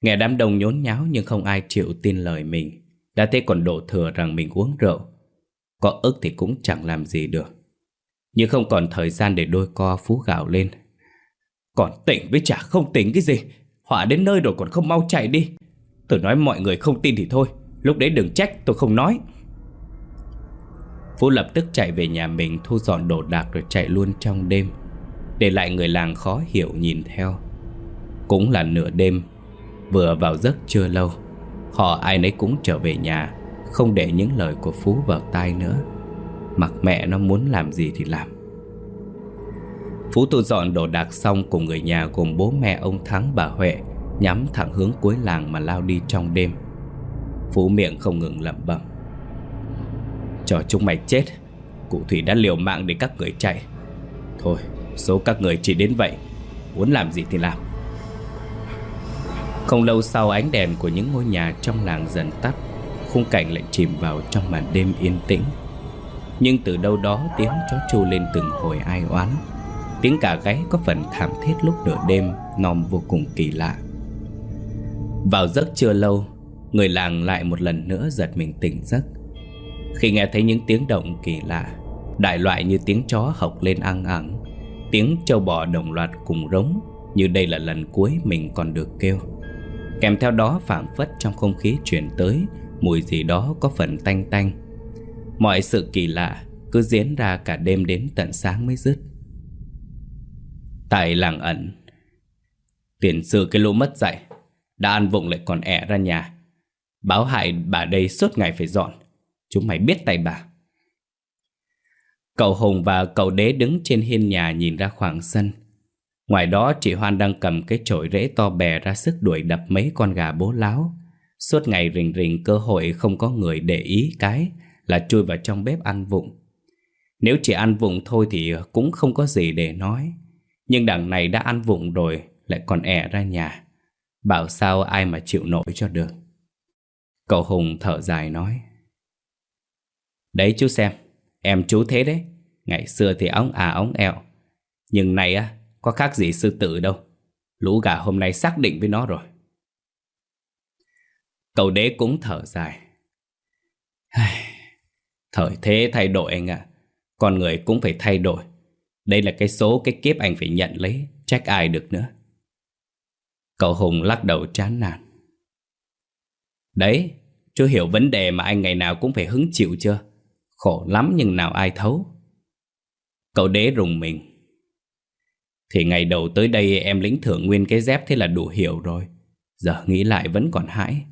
Nghe đám đông nhốn nháo Nhưng không ai chịu tin lời mình. Đã thế còn đổ thừa rằng mình uống rượu. Có ức thì cũng chẳng làm gì được. Nhưng không còn thời gian để đôi co phú gạo lên. Còn tỉnh với chả không tỉnh cái gì. Họa đến nơi rồi còn không mau chạy đi. Tôi nói mọi người không tin thì thôi. Lúc đấy đừng trách, tôi không nói. Phú lập tức chạy về nhà mình, Thu dọn đồ đạc rồi chạy luôn trong đêm. Để lại người làng khó hiểu nhìn theo. Cũng là nửa đêm, Vừa vào giấc chưa lâu, Họ ai nấy cũng trở về nhà, Không để những lời của Phú vào tai nữa. Mặc mẹ nó muốn làm gì thì làm. Phú tu dọn đồ đạc xong cùng người nhà gồm bố mẹ, ông Thắng, bà Huệ, Nhắm thẳng hướng cuối làng mà lao đi trong đêm. Phú miệng không ngừng lẩm bẩm. Cho chúng mày chết, Cụ Thủy đã liều mạng để các người chạy. Thôi, số các người chỉ đến vậy, Muốn làm gì thì làm. Không lâu sau, ánh đèn của những ngôi nhà trong làng dần tắt, Khung cảnh lại chìm vào trong màn đêm yên tĩnh. Nhưng từ đâu đó tiếng chó chu lên từng hồi ai oán. Tiếng cả gáy có phần thảm thiết lúc nửa đêm, Nòm vô cùng kỳ lạ. Vào giấc chưa lâu, Người làng lại một lần nữa giật mình tỉnh giấc. Khi nghe thấy những tiếng động kỳ lạ, Đại loại như tiếng chó hộc lên ăn ẳng Tiếng trâu bò đồng loạt cùng rống Như đây là lần cuối mình còn được kêu. Kèm theo đó phảng phất trong không khí chuyển tới, Mùi gì đó có phần tanh tanh. Mọi sự kỳ lạ cứ diễn ra cả đêm đến tận sáng mới dứt. Tại làng ẩn, Tiền sư cái lũ mất dạy, Đã ăn vụng lại còn ẻ ra nhà. Báo hại bà đây suốt ngày phải dọn, Chúng mày biết tay bà. Cậu Hùng và cậu đế đứng trên hiên nhà nhìn ra khoảng sân. Ngoài đó, chị Hoan đang cầm cái chổi rễ to bè ra sức đuổi đập mấy con gà bố láo. Suốt ngày rình rình cơ hội không có người để ý cái là chui vào trong bếp ăn vụng. Nếu chỉ ăn vụng thôi thì cũng không có gì để nói. Nhưng đằng này đã ăn vụng rồi, lại còn ẻ ra nhà. Bảo sao ai mà chịu nổi cho được? Cậu Hùng thở dài nói. Đấy chú xem, Em chú thế đấy. Ngày xưa thì ống à ống ẹo. Nhưng này á, có khác gì sư tử đâu. Lũ gà hôm nay xác định với nó rồi. Cậu đế cũng thở dài. Thời thế thay đổi anh ạ. Con người cũng phải thay đổi. Đây là cái số, cái kiếp anh phải nhận lấy, Trách ai được nữa. Cậu Hùng lắc đầu chán nản. Đấy Chú hiểu vấn đề mà anh ngày nào cũng phải hứng chịu chưa? Khổ lắm nhưng nào ai thấu. Cậu đế rùng mình. Thì ngày đầu tới đây em lĩnh thưởng nguyên cái dép thế là đủ hiểu rồi. Giờ nghĩ lại vẫn còn hãi.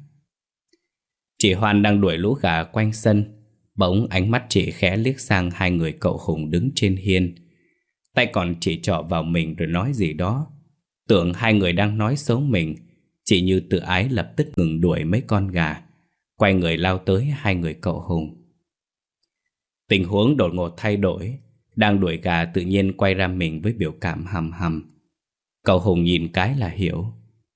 Chị Hoan đang đuổi lũ gà quanh sân. Bỗng ánh mắt chị khẽ liếc sang hai người cậu Hùng đứng trên hiên. Tay còn chỉ trọ vào mình rồi nói gì đó. Tưởng hai người đang nói xấu mình, Chị như tự ái lập tức ngừng đuổi mấy con gà, Quay người lao tới hai người cậu Hùng. Tình huống đột ngột thay đổi, Đang đuổi gà tự nhiên quay ra mình với biểu cảm hầm hầm Cậu Hùng nhìn cái là hiểu,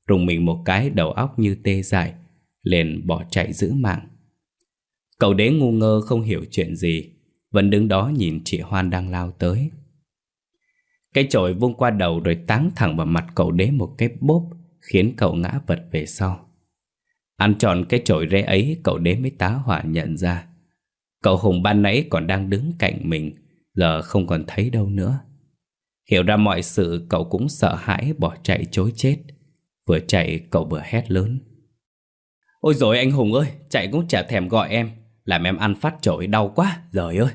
Rùng mình một cái đầu óc như tê dại, Liền bỏ chạy giữ mạng. Cậu đế ngu ngơ không hiểu chuyện gì, Vẫn đứng đó nhìn chị Hoan đang lao tới. Cái chổi vung qua đầu rồi táng thẳng vào mặt cậu đế một cái bốp, Khiến cậu ngã vật về sau. Ăn tròn cái chổi rễ ấy, cậu đế mới tá hỏa nhận ra. Cậu Hùng ban nãy còn đang đứng cạnh mình, Giờ không còn thấy đâu nữa. Hiểu ra mọi sự, cậu cũng sợ hãi bỏ chạy chối chết. Vừa chạy, cậu vừa hét lớn. Ôi rồi anh Hùng ơi, Chạy cũng chả thèm gọi em. Làm em ăn phát trội đau quá, Giời ơi.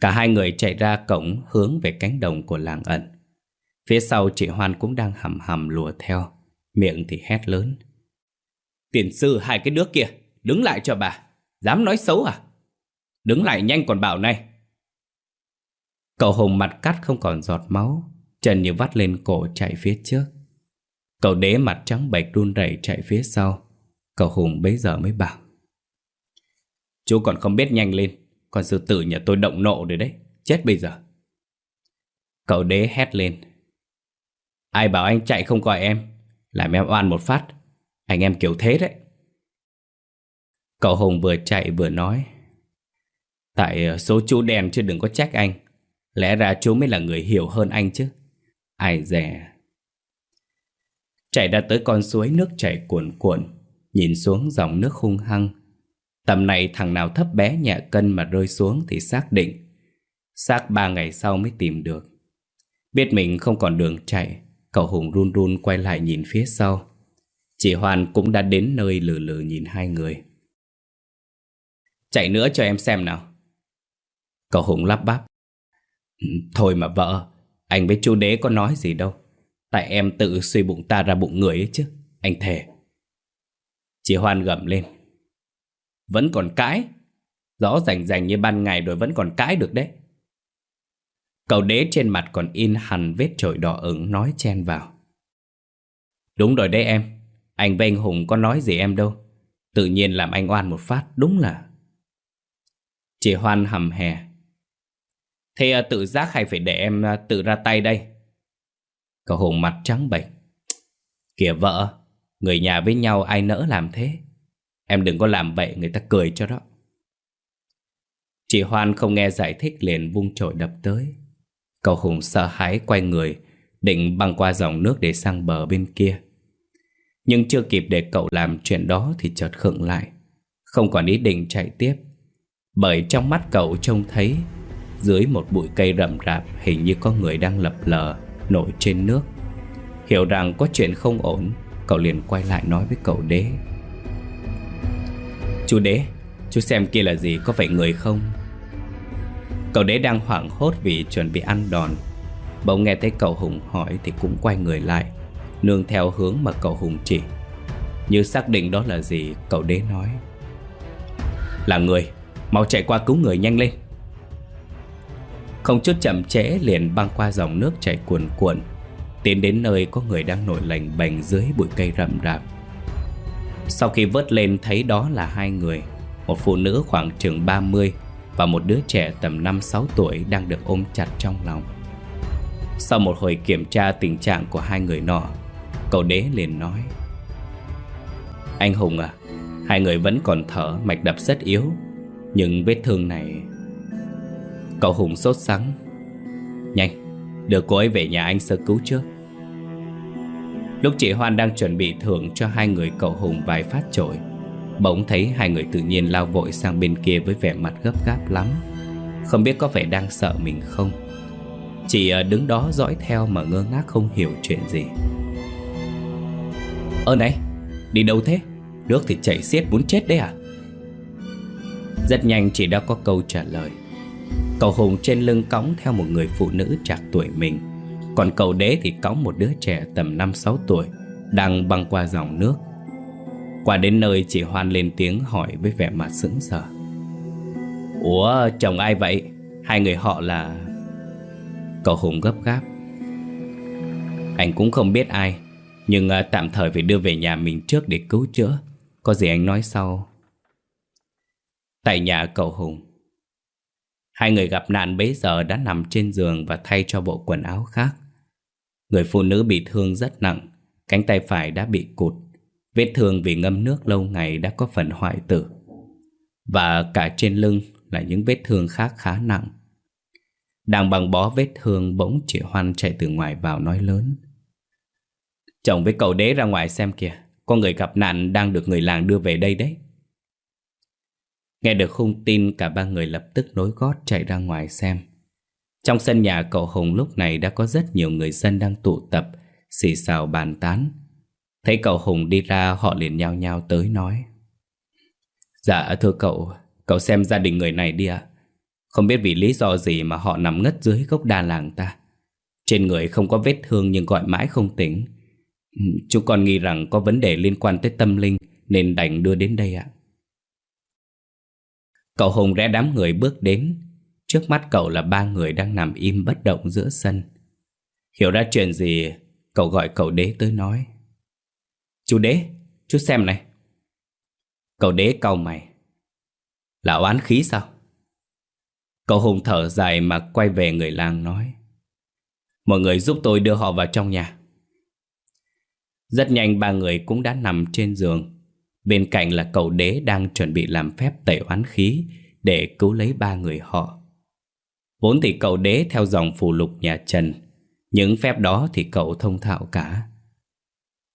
Cả hai người chạy ra cổng hướng về cánh đồng của làng ẩn. Phía sau chị Hoan cũng đang hầm hầm lùa theo, Miệng thì hét lớn. Tiền sư hai cái đứa kia, Đứng lại cho bà, Dám nói xấu à? Đứng lại nhanh còn bảo này. Cậu Hùng mặt cắt không còn giọt máu, Chân như vắt lên cổ chạy phía trước. Cậu đế mặt trắng bệch run rẩy chạy phía sau. Cậu Hùng bấy giờ mới bảo. Chú còn không biết nhanh lên. Còn sư tử nhà tôi động nộ rồi đấy. Chết bây giờ. Cậu đế hét lên. Ai bảo anh chạy không gọi em? Làm em oan một phát. Anh em kiểu thế đấy. Cậu Hùng vừa chạy vừa nói. Tại ờ, số chú đèn chứ đừng có trách anh. Lẽ ra chú mới là người hiểu hơn anh chứ. Ai dè. Chạy đã tới con suối, nước chảy cuồn cuộn. Nhìn xuống dòng nước hung hăng. Tầm này thằng nào thấp bé nhẹ cân mà rơi xuống thì xác định. Xác ba ngày sau mới tìm được. Biết mình không còn đường chạy, Cậu Hùng run run quay lại nhìn phía sau. Chị Hoàn cũng đã đến nơi lừ lừ nhìn hai người. Chạy nữa cho em xem nào. Cậu Hùng lắp bắp. Ừ, thôi mà vợ, Anh với chú đế có nói gì đâu. Tại em tự suy bụng ta ra bụng người ấy chứ, Anh thề. Chị Hoan gầm lên. Vẫn còn cãi. Rõ rành rành như ban ngày rồi vẫn còn cãi được đấy. Cậu đế trên mặt còn in hằn vết trội đỏ ửng nói chen vào. Đúng rồi đấy em. Anh với anh Hùng có nói gì em đâu. Tự nhiên làm anh oan một phát, Đúng là. Chị Hoan hầm hè. Thế à, tự giác hay phải để em à, tự ra tay đây? Cậu Hùng mặt trắng bệch. Kìa vợ, Người nhà với nhau ai nỡ làm thế? Em đừng có làm vậy người ta cười cho đó. Chị Hoan không nghe giải thích liền vung trội đập tới. Cậu Hùng sợ hãi quay người, Định băng qua dòng nước để sang bờ bên kia. Nhưng chưa kịp để cậu làm chuyện đó Thì chợt khựng lại. Không còn ý định chạy tiếp. Bởi trong mắt cậu trông thấy, Dưới một bụi cây rậm rạp Hình như có người đang lập lờ, Nổi trên nước. Hiểu rằng có chuyện không ổn, Cậu liền quay lại nói với cậu đế. Chú đế. Chú xem kia là gì, có phải người không? Cậu đế đang hoảng hốt vì chuẩn bị ăn đòn. Bỗng nghe thấy cậu Hùng hỏi Thì cũng quay người lại, Nương theo hướng mà cậu Hùng chỉ. Như xác định đó là gì, Cậu đế nói. Là người, Mau chạy qua cứu người nhanh lên. Không chút chậm trễ liền băng qua dòng nước chảy cuồn cuộn, Tiến đến nơi có người đang nổi lành bành dưới bụi cây rậm rạp. Sau khi vớt lên thấy đó là hai người, Một phụ nữ khoảng chừng 30 Và một đứa trẻ tầm 5-6 tuổi đang được ôm chặt trong lòng. Sau một hồi kiểm tra tình trạng của hai người nọ, Cậu đế liền nói, Anh Hùng à Hai người vẫn còn thở mạch đập rất yếu, Nhưng vết thương này Cậu Hùng sốt sắng, Nhanh, Đưa cô ấy về nhà anh sơ cứu trước. Lúc chị Hoan đang chuẩn bị thưởng cho hai người cậu Hùng vài phát trội Bỗng thấy hai người tự nhiên lao vội sang bên kia với vẻ mặt gấp gáp lắm. Không biết có phải đang sợ mình không? Chị ờ, đứng đó dõi theo mà ngơ ngác không hiểu chuyện gì. Ơ này, đi đâu thế? Nước thì chảy xiết muốn chết đấy à? Rất nhanh chị đã có câu trả lời. Cậu Hùng trên lưng cõng theo một người phụ nữ trạc tuổi mình. Còn cậu đế thì cõng một đứa trẻ tầm 5-6 tuổi Đang băng qua dòng nước. Qua đến nơi chị Hoan lên tiếng hỏi với vẻ mặt sững sờ. Ủa chồng ai vậy? Hai người họ là... Cậu Hùng gấp gáp. Anh cũng không biết ai Nhưng uh, tạm thời phải đưa về nhà mình trước để cứu chữa. Có gì anh nói sau. Tại nhà cậu Hùng. Hai người gặp nạn bấy giờ đã nằm trên giường và thay cho bộ quần áo khác. Người phụ nữ bị thương rất nặng, cánh tay phải đã bị cụt. Vết thương vì ngâm nước lâu ngày đã có phần hoại tử. Và cả trên lưng là những vết thương khác khá nặng. Đang bằng bó vết thương bỗng chị Hoan chạy từ ngoài vào nói lớn. Chồng với cậu đế ra ngoài xem kìa, có người gặp nạn đang được người làng đưa về đây đấy. Nghe được khung tin cả ba người lập tức nối gót chạy ra ngoài xem trong sân nhà cậu Hùng lúc này đã có rất nhiều người dân đang tụ tập, Xì xào bàn tán. Thấy cậu Hùng đi ra, họ liền nhao nhao tới nói. Dạ thưa cậu Cậu xem gia đình người này đi ạ. Không biết vì lý do gì mà họ nằm ngất dưới gốc đa làng ta. Trên người không có vết thương nhưng gọi mãi không tỉnh. Chúng con nghi rằng có vấn đề liên quan tới tâm linh Nên đành đưa đến đây ạ. Cậu Hùng rẽ đám người bước đến. Trước mắt cậu là ba người đang nằm im bất động giữa sân. Hiểu ra chuyện gì, Cậu gọi cậu đế tới nói. Chú đế, Chú xem này. Cậu đế cau mày. Là oán khí sao? Cậu Hùng thở dài mà quay về người làng nói. Mọi người giúp tôi đưa họ vào trong nhà. Rất nhanh ba người cũng đã nằm trên giường. Bên cạnh là cậu đế đang chuẩn bị làm phép tẩy oán khí để cứu lấy ba người họ. Vốn thì cậu đế theo dòng phù lục nhà Trần, những phép đó thì cậu thông thạo cả.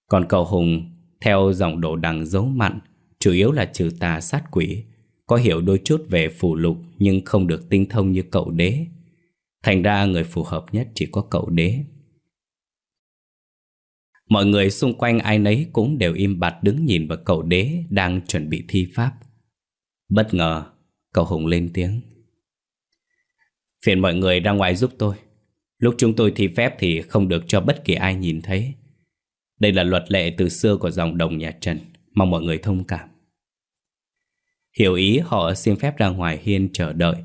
Còn cậu Hùng theo dòng đồ đằng dấu mặn, chủ yếu là trừ tà sát quỷ, có hiểu đôi chút về phù lục nhưng không được tinh thông như cậu đế. Thành ra người phù hợp nhất chỉ có cậu đế. Mọi người xung quanh ai nấy cũng đều im bặt đứng nhìn vào cậu đế đang chuẩn bị thi pháp. Bất ngờ, cậu Hùng lên tiếng. Phiền mọi người ra ngoài giúp tôi. Lúc chúng tôi thi phép thì không được cho bất kỳ ai nhìn thấy. Đây là luật lệ từ xưa của dòng đồng nhà Trần, mong mọi người thông cảm. Hiểu ý họ xin phép ra ngoài hiên chờ đợi.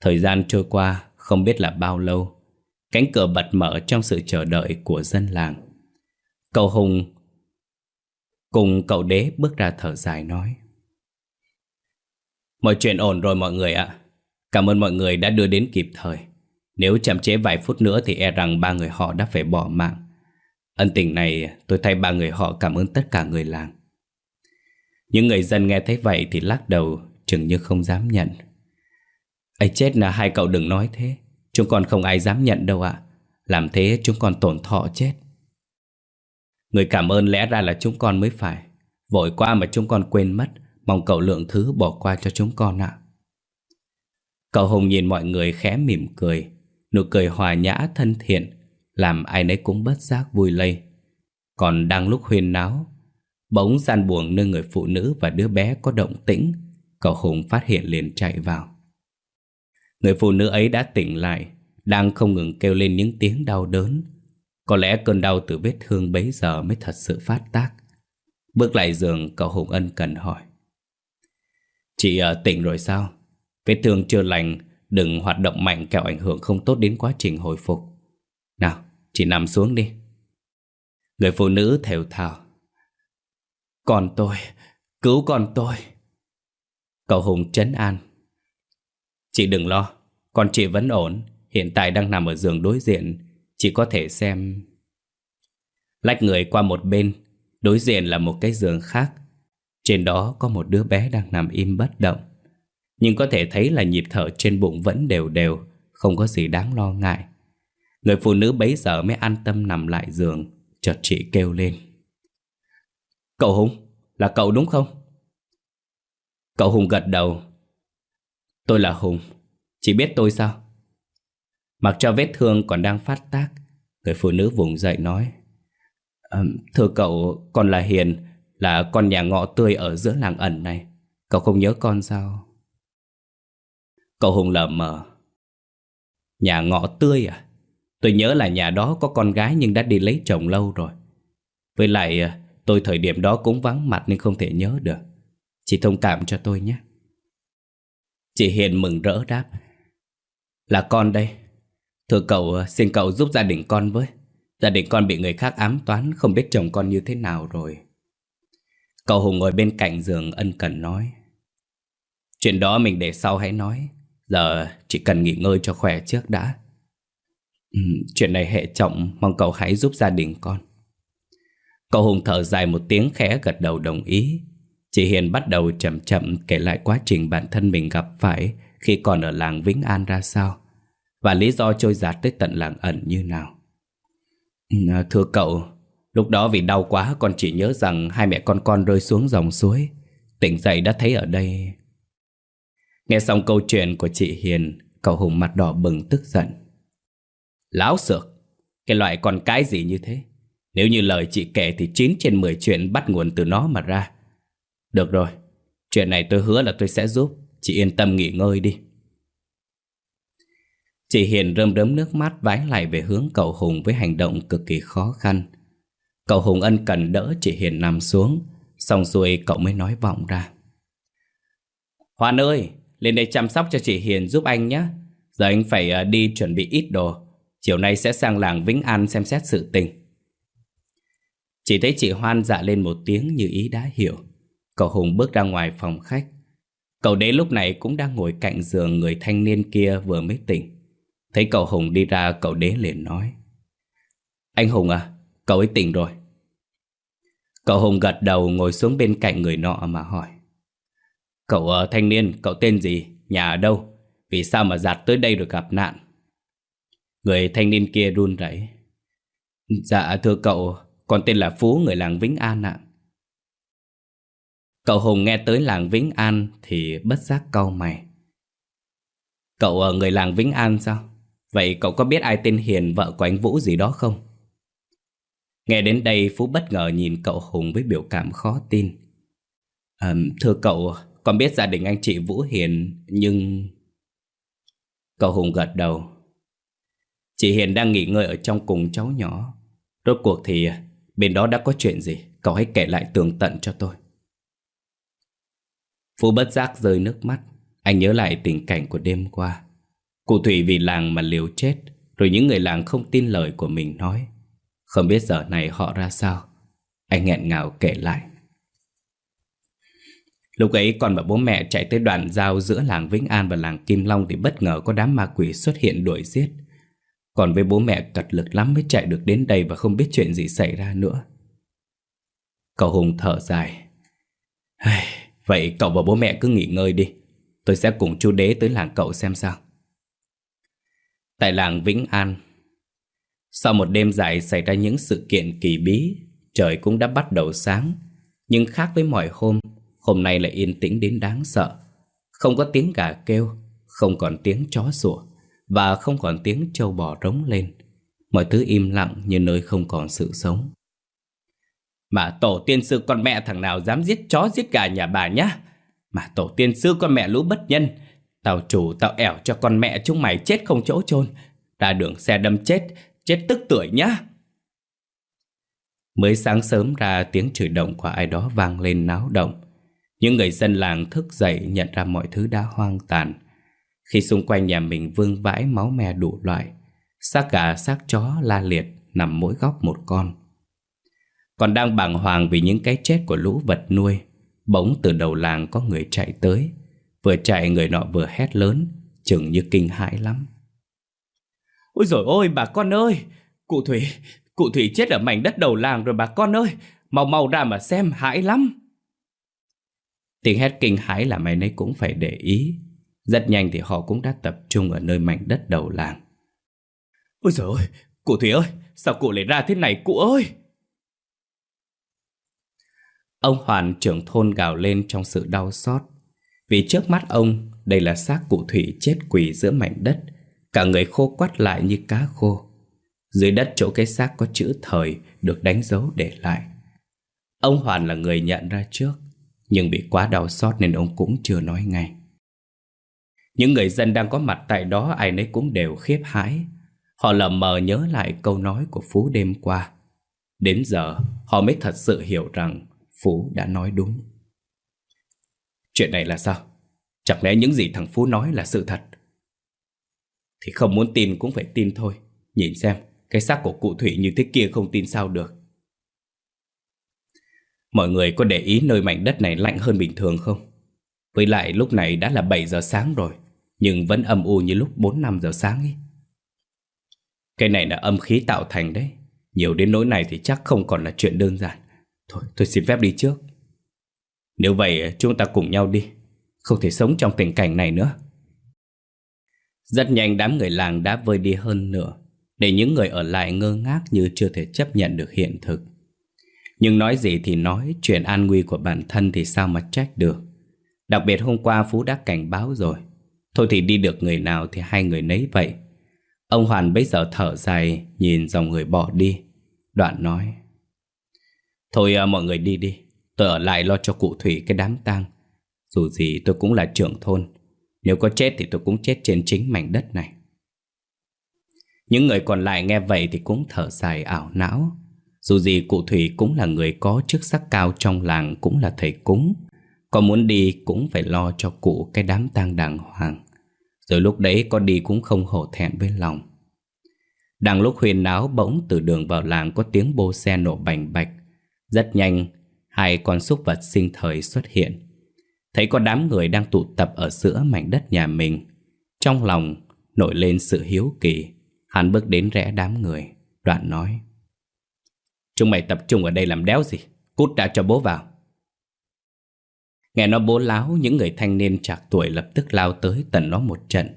Thời gian trôi qua không biết là bao lâu. Cánh cửa bật mở trong sự chờ đợi của dân làng. Cậu Hùng cùng cậu đế bước ra thở dài nói Mọi chuyện ổn rồi mọi người ạ Cảm ơn mọi người đã đưa đến kịp thời. Nếu chậm chế vài phút nữa thì e rằng ba người họ đã phải bỏ mạng. Ân tình này, tôi thay ba người họ cảm ơn tất cả người làng. Những người dân nghe thấy vậy thì lắc đầu, Chừng như không dám nhận. Ấy chết là hai cậu đừng nói thế. Chúng con không ai dám nhận đâu ạ. Làm thế chúng con tổn thọ chết. Người cảm ơn lẽ ra là chúng con mới phải. Vội qua mà chúng con quên mất. Mong cậu lượng thứ bỏ qua cho chúng con ạ. Cậu Hùng nhìn mọi người khẽ mỉm cười Nụ cười hòa nhã thân thiện Làm ai nấy cũng bất giác vui lây. Còn đang lúc huyên náo Bỗng gian buồng nơi người phụ nữ và đứa bé có động tĩnh Cậu Hùng phát hiện liền chạy vào. Người phụ nữ ấy đã tỉnh lại Đang không ngừng kêu lên những tiếng đau đớn. Có lẽ cơn đau từ vết thương bấy giờ mới thật sự phát tác. Bước lại giường cậu Hùng ân cần hỏi. Chị uh, tỉnh rồi sao? Vết thương chưa lành Đừng hoạt động mạnh kẹo ảnh hưởng không tốt đến quá trình hồi phục. Nào, chị nằm xuống đi. Người phụ nữ thều thào. Còn tôi, cứu con tôi. Cậu Hùng trấn an. Chị đừng lo Con chị vẫn ổn Hiện tại đang nằm ở giường đối diện. Chị có thể xem. Lách người qua một bên Đối diện là một cái giường khác. Trên đó có một đứa bé đang nằm im bất động. Nhưng có thể thấy là nhịp thở trên bụng vẫn đều đều Không có gì đáng lo ngại Người phụ nữ bấy giờ mới an tâm nằm lại giường Chợt chị kêu lên Cậu Hùng, là cậu đúng không? Cậu Hùng gật đầu Tôi là Hùng Chị biết tôi sao? Mặc cho vết thương còn đang phát tác Người phụ nữ vùng dậy nói Thưa cậu, con là Hiền Là con nhà ngọ tươi ở giữa làng ẩn này Cậu không nhớ con sao? Cậu Hùng lờ mờ. Nhà ngọ tươi à? Tôi nhớ là nhà đó có con gái nhưng đã đi lấy chồng lâu rồi. Với lại à, tôi thời điểm đó cũng vắng mặt nên không thể nhớ được. Chị thông cảm cho tôi nhé. Chị Hiền mừng rỡ đáp. Là con đây. Thưa cậu, à, xin cậu giúp gia đình con với. Gia đình con bị người khác ám toán Không biết chồng con như thế nào rồi. Cậu Hùng ngồi bên cạnh giường ân cần nói. Chuyện đó mình để sau hãy nói. Giờ chỉ cần nghỉ ngơi cho khỏe trước đã. Ừ, Chuyện này hệ trọng Mong cậu hãy giúp gia đình con. Cậu Hùng thở dài một tiếng khẽ gật đầu đồng ý. Chị Hiền bắt đầu chậm chậm kể lại quá trình bản thân mình gặp phải Khi còn ở làng Vĩnh An ra sao Và lý do trôi giạt tới tận làng ẩn như nào. Ừ, Thưa cậu Lúc đó vì đau quá con chỉ nhớ rằng Hai mẹ con con rơi xuống dòng suối. Tỉnh dậy đã thấy ở đây Nghe xong câu chuyện của chị Hiền Cậu Hùng mặt đỏ bừng tức giận. Láo xược Cái loại con cái gì như thế? Nếu như lời chị kể thì 9 trên 10 chuyện bắt nguồn từ nó mà ra. Được rồi Chuyện này tôi hứa là tôi sẽ giúp. Chị yên tâm nghỉ ngơi đi. Chị Hiền rơm rớm nước mắt vái lại về hướng cậu Hùng với hành động cực kỳ khó khăn. Cậu Hùng ân cần đỡ chị Hiền nằm xuống, xong xuôi cậu mới nói vọng ra. Hoan ơi, lên đây chăm sóc cho chị Hiền giúp anh nhé. Giờ anh phải ờ, đi chuẩn bị ít đồ. Chiều nay sẽ sang làng Vĩnh An xem xét sự tình. Chỉ thấy chị Hoan dạ lên một tiếng như ý đã hiểu. Cậu Hùng bước ra ngoài phòng khách. Cậu đế lúc này cũng đang ngồi cạnh giường người thanh niên kia vừa mới tỉnh. Thấy cậu Hùng đi ra cậu đế liền nói Anh Hùng à, cậu ấy tỉnh rồi Cậu Hùng gật đầu ngồi xuống bên cạnh người nọ mà hỏi Cậu uh, thanh niên, cậu tên gì, nhà ở đâu Vì sao mà giạt tới đây rồi gặp nạn Người thanh niên kia run rẩy Dạ thưa cậu, con tên là Phú người làng Vĩnh An ạ Cậu Hùng nghe tới làng Vĩnh An thì bất giác cau mày Cậu ở người làng Vĩnh An sao? Vậy cậu có biết ai tên Hiền vợ của anh Vũ gì đó không? Nghe đến đây Phú bất ngờ nhìn cậu Hùng với biểu cảm khó tin. À, thưa cậu, con biết gia đình anh chị Vũ Hiền, nhưng... Cậu Hùng gật đầu. Chị Hiền đang nghỉ ngơi ở trong cùng cháu nhỏ. Rốt cuộc thì à, bên đó đã có chuyện gì? Cậu hãy kể lại tường tận cho tôi. Phú bất giác rơi nước mắt. Anh nhớ lại tình cảnh của đêm qua. Cụ Thủy vì làng mà liều chết Rồi những người làng không tin lời của mình nói Không biết giờ này họ ra sao Anh nghẹn ngào kể lại Lúc ấy con và bố mẹ chạy tới đoạn giao giữa làng Vĩnh An và làng Kim Long Thì bất ngờ có đám ma quỷ xuất hiện đuổi giết. Còn với bố mẹ, cật lực lắm mới chạy được đến đây và không biết chuyện gì xảy ra nữa. Cậu Hùng thở dài. Vậy cậu và bố mẹ cứ nghỉ ngơi đi. Tôi sẽ cùng chú đế tới làng cậu xem sao. Tại làng Vĩnh An, Sau một đêm dài xảy ra những sự kiện kỳ bí, Trời cũng đã bắt đầu sáng. Nhưng khác với mọi hôm Hôm nay lại yên tĩnh đến đáng sợ. Không có tiếng gà kêu, Không còn tiếng chó sủa, Và không còn tiếng trâu bò rống lên. Mọi thứ im lặng như nơi không còn sự sống. Mà tổ tiên sư con mẹ thằng nào dám giết chó, giết gà nhà bà nhá? Mà tổ tiên sư con mẹ lũ bất nhân, Tao chủ tao ẻo cho con mẹ chúng mày chết không chỗ chôn. Ra đường xe đâm chết Chết tức tuổi nhá. Mới sáng sớm ra, tiếng chửi động của ai đó vang lên náo động. Những người dân làng thức dậy nhận ra mọi thứ đã hoang tàn. Khi xung quanh nhà mình vương vãi máu me đủ loại, Xác gà, xác chó la liệt nằm mỗi góc một con. Còn đang bàng hoàng vì những cái chết của lũ vật nuôi, Bỗng từ đầu làng có người chạy tới. Vừa chạy người nọ vừa hét lớn, Chừng như kinh hãi lắm. Ôi rồi ôi, bà con ơi! Cụ Thủy Cụ Thủy chết ở mảnh đất đầu làng rồi bà con ơi! Mau mau ra mà xem, hãi lắm! Tiếng hét kinh hãi là mày nấy cũng phải để ý. Rất nhanh thì họ cũng đã tập trung ở nơi mảnh đất đầu làng. Ôi trời ơi Cụ Thủy ơi Sao cụ lại ra thế này cụ ơi? Ông Hoàn trưởng thôn gào lên trong sự đau xót. Vì trước mắt ông Đây là xác cụ Thủy chết quỳ giữa mảnh đất. Cả người khô quắt lại như cá khô. Dưới đất chỗ cái xác có chữ thời Được đánh dấu để lại. Ông Hoàn là người nhận ra trước nhưng bị quá đau xót nên ông cũng chưa nói ngay. Những người dân đang có mặt tại đó, Ai nấy cũng đều khiếp hãi. Họ lờ mờ nhớ lại câu nói của Phú đêm qua. Đến giờ, họ mới thật sự hiểu rằng Phú đã nói đúng. Chuyện này là sao? Chẳng lẽ những gì thằng Phú nói là sự thật? Thì không muốn tin cũng phải tin thôi. Nhìn xem, Cái xác của cụ Thủy như thế kia không tin sao được. Mọi người có để ý nơi mảnh đất này lạnh hơn bình thường không? Với lại lúc này đã là 7 giờ sáng rồi, Nhưng vẫn âm u như lúc 4-5 giờ sáng ấy. Cái này là âm khí tạo thành đấy. Nhiều đến nỗi này thì chắc không còn là chuyện đơn giản. Thôi, tôi xin phép đi trước. Nếu vậy, chúng ta cùng nhau đi. Không thể sống trong tình cảnh này nữa. Rất nhanh đám người làng đã vơi đi hơn nửa, Để những người ở lại ngơ ngác như chưa thể chấp nhận được hiện thực. Nhưng nói gì thì nói Chuyện an nguy của bản thân thì sao mà trách được. Đặc biệt hôm qua Phú đã cảnh báo rồi. Thôi thì đi được người nào thì hai người nấy vậy. Ông Hoàn bây giờ thở dài Nhìn dòng người bỏ đi. Đoạn nói Thôi à, mọi người đi đi. Tôi ở lại lo cho cụ Thủy cái đám tang. Dù gì tôi cũng là trưởng thôn. Nếu có chết thì tôi cũng chết trên chính mảnh đất này. Những người còn lại nghe vậy thì cũng thở dài ảo não. Dù gì cụ Thủy cũng là người có chức sắc cao trong làng Cũng là thầy cúng. Có muốn đi cũng phải lo cho cụ cái đám tang đàng hoàng. Rồi lúc đấy có đi cũng không hổ thẹn với lòng. Đang lúc huyền náo bỗng từ đường vào làng có tiếng bô xe nổ bành bạch. Rất nhanh, hai con súc vật sinh thời xuất hiện. Thấy có đám người đang tụ tập ở giữa mảnh đất nhà mình. Trong lòng nổi lên sự hiếu kỳ. Hắn bước đến rẽ đám người Đoạn nói. Chúng mày tập trung ở đây làm đéo gì? Cút ra cho bố vào. Nghe nó bố láo, Những người thanh niên trạc tuổi lập tức lao tới tần nó một trận.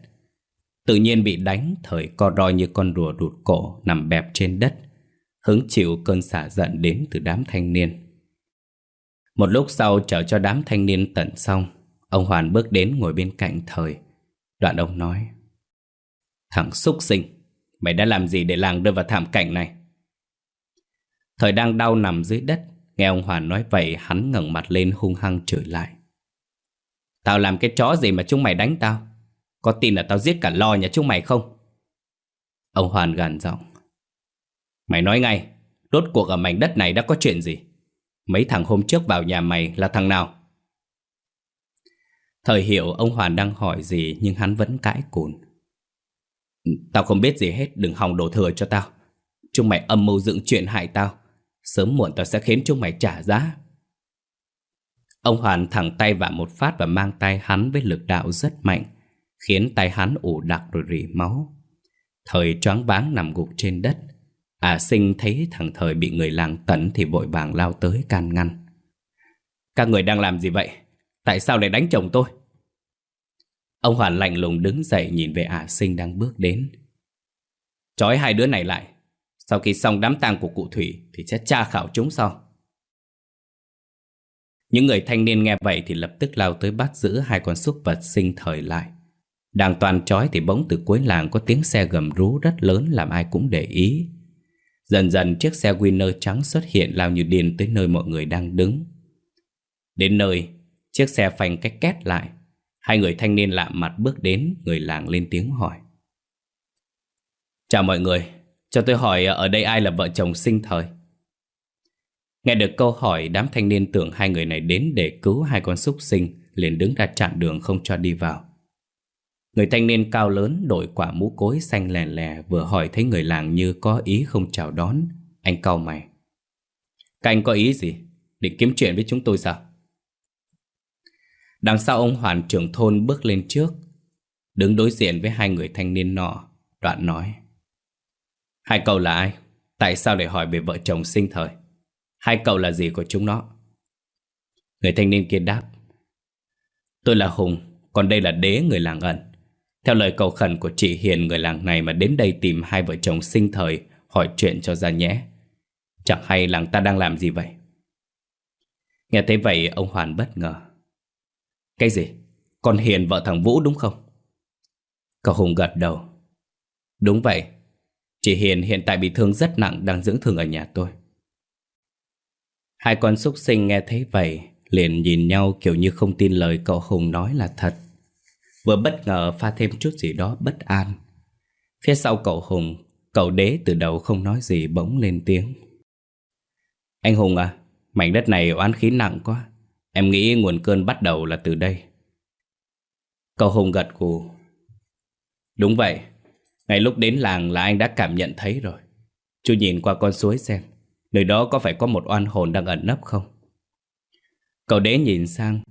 Tự nhiên bị đánh, Thời co roi như con rùa đụt cổ Nằm bẹp trên đất, Hứng chịu cơn xả giận đến từ đám thanh niên. Một lúc sau, chờ cho đám thanh niên tận xong, Ông Hoàn bước đến ngồi bên cạnh Thời. Đoạn ông nói, Thằng xúc sinh, Mày đã làm gì để làng rơi vào thảm cảnh này? Thời đang đau nằm dưới đất Nghe ông Hoàn nói vậy Hắn ngẩng mặt lên hung hăng chửi lại Tao làm cái chó gì mà chúng mày đánh tao Có tin là tao giết cả lo nhà chúng mày không Ông Hoàn gằn giọng Mày nói ngay Rốt cuộc ở mảnh đất này đã có chuyện gì Mấy thằng hôm trước vào nhà mày là thằng nào? Thời hiểu ông Hoàn đang hỏi gì nhưng hắn vẫn cãi cùn. Tao không biết gì hết, đừng hòng đổ thừa cho tao. Chúng mày âm mưu dựng chuyện hại tao. Sớm muộn tao sẽ khiến chúng mày trả giá. Ông Hoàn thẳng tay vào một phát và mang tay hắn với lực đạo rất mạnh, khiến tay hắn ủ đặc rồi rỉ máu. Thời choáng váng nằm gục trên đất, À sinh thấy thằng Thời bị người làng tấn thì vội vàng lao tới can ngăn. Các người đang làm gì vậy? Tại sao lại đánh chồng tôi? Ông Hoàn lạnh lùng đứng dậy nhìn về ả sinh đang bước đến. Chói hai đứa này lại. Sau khi xong đám tang của cụ Thủy thì sẽ tra khảo chúng sau. Những người thanh niên nghe vậy thì lập tức lao tới bắt giữ hai con súc vật sinh thời lại. Đang toàn chói thì bỗng từ cuối làng có tiếng xe gầm rú rất lớn làm ai cũng để ý. Dần dần chiếc xe Winner trắng xuất hiện lao như điên tới nơi mọi người đang đứng. Đến nơi, chiếc xe phanh cách két lại. Hai người thanh niên lạ mặt bước đến, người làng lên tiếng hỏi. Chào mọi người, cho tôi hỏi ờ, ở đây ai là vợ chồng sinh thời? Nghe được câu hỏi, đám thanh niên tưởng hai người này đến để cứu hai con súc sinh, liền đứng ra chặn đường không cho đi vào. Người thanh niên cao lớn đội quả mũ cối xanh lè lè vừa hỏi thấy người làng như có ý không chào đón. Anh cau mày. Các anh có ý gì? Định kiếm chuyện với chúng tôi sao? Đằng sau ông Hoàn trưởng thôn bước lên trước, Đứng đối diện với hai người thanh niên nọ, Đoạn nói Hai cậu là ai? Tại sao để hỏi về vợ chồng sinh thời? Hai cậu là gì của chúng nó? Người thanh niên kia đáp Tôi là Hùng, Còn đây là đế người làng ẩn Theo lời cầu khẩn của chị Hiền, Người làng này mà đến đây tìm hai vợ chồng sinh thời, Hỏi chuyện cho ra nhé Chẳng hay làng ta đang làm gì vậy Nghe thấy vậy, ông Hoàn bất ngờ Cái gì? Con Hiền vợ thằng Vũ đúng không? Cậu Hùng gật đầu Đúng vậy Chị Hiền hiện tại bị thương rất nặng Đang dưỡng thương ở nhà tôi. Hai con súc sinh nghe thấy vậy, Liền nhìn nhau kiểu như không tin lời cậu Hùng nói là thật. Vừa bất ngờ pha thêm chút gì đó bất an. Phía sau cậu Hùng, Cậu đế từ đầu không nói gì bỗng lên tiếng. Anh Hùng à Mảnh đất này oán khí nặng quá. Em nghĩ nguồn cơn bắt đầu là từ đây. Cậu Hùng gật gù. Đúng vậy ngay lúc đến làng là anh đã cảm nhận thấy rồi. Chú nhìn qua con suối xem Nơi đó có phải có một oan hồn đang ẩn nấp không? Cậu đế nhìn sang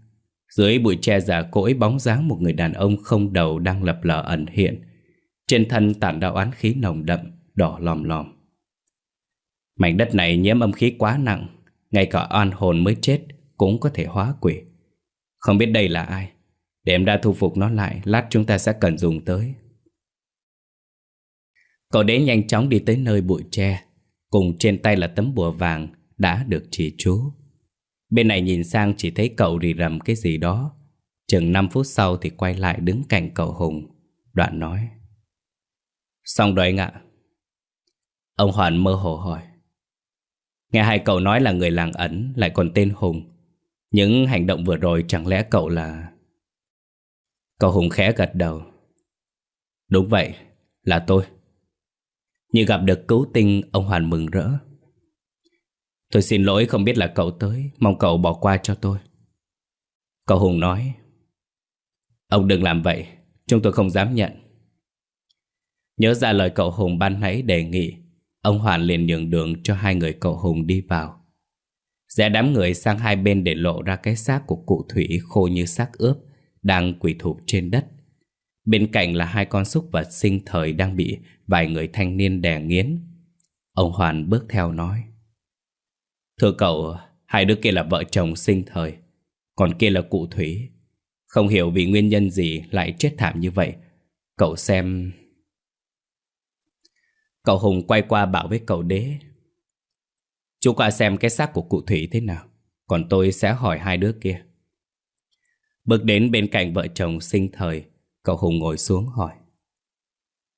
Dưới bụi tre già cỗi bóng dáng một người đàn ông không đầu đang lập lờ ẩn hiện. Trên thân tản ra oán khí nồng đậm, đỏ lòm lòm. Mảnh đất này nhiễm âm khí quá nặng Ngay cả oan hồn mới chết cũng có thể hóa quỷ. Không biết đây là ai. Để em đã thu phục nó lại Lát chúng ta sẽ cần dùng tới. Cậu đế nhanh chóng đi tới nơi bụi tre. Cùng trên tay là tấm bùa vàng Đã được chỉ chú Bên này nhìn sang chỉ thấy cậu rì rầm cái gì đó. Chừng 5 phút sau thì quay lại đứng cạnh cậu Hùng, Đoạn nói. Xong rồi anh ạ. Ông Hoàn mơ hồ hỏi. Nghe hai cậu nói là người làng ẩn, Lại còn tên Hùng. Những hành động vừa rồi chẳng lẽ cậu là Cậu Hùng khẽ gật đầu. Đúng vậy, Là tôi như gặp được cứu tinh, Ông Hoàn mừng rỡ. Tôi xin lỗi, không biết là cậu tới. Mong cậu bỏ qua cho tôi. Cậu Hùng nói, Ông đừng làm vậy. Chúng tôi không dám nhận. Nhớ ra lời cậu Hùng ban nãy đề nghị, Ông Hoàn liền nhường đường cho hai người cậu Hùng đi vào. Rẽ đám người sang hai bên để lộ ra cái xác của cụ Thủy khô như xác ướp, Đang quỳ thụp trên đất. Bên cạnh là hai con súc vật sinh thời đang bị vài người thanh niên đè nghiến. Ông Hoàn bước theo nói. Thưa cậu, hai đứa kia là vợ chồng sinh thời, còn kia là cụ Thủy. Không hiểu vì nguyên nhân gì lại chết thảm như vậy. Cậu xem... Cậu Hùng quay qua bảo với cậu đế. Chú qua xem cái xác của cụ Thủy thế nào, còn tôi sẽ hỏi hai đứa kia. Bước đến bên cạnh vợ chồng sinh thời, Cậu Hùng ngồi xuống hỏi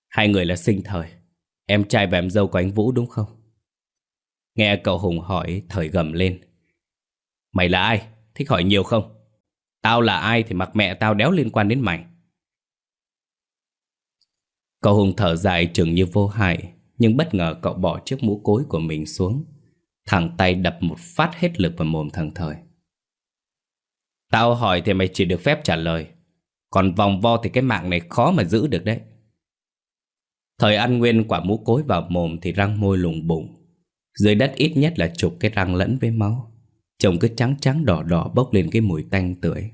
Hai người là sinh thời Em trai và em dâu của anh Vũ đúng không? Nghe cậu Hùng hỏi, thời gầm lên Mày là ai? Thích hỏi nhiều không? Tao là ai thì mặc mẹ tao đéo liên quan đến mày Cậu Hùng thở dài chừng như vô hại, Nhưng bất ngờ cậu bỏ chiếc mũ cối của mình xuống, Thẳng tay đập một phát hết lực vào mồm thằng Thời Tao hỏi thì mày chỉ được phép trả lời còn vòng vo thì cái mạng này khó mà giữ được đấy. Thời ăn nguyên quả mũ cối vào mồm thì răng môi lùng bụng Dưới đất ít nhất là chục cái răng lẫn với máu. Trông cứ trắng trắng đỏ đỏ bốc lên cái mùi tanh tưởi.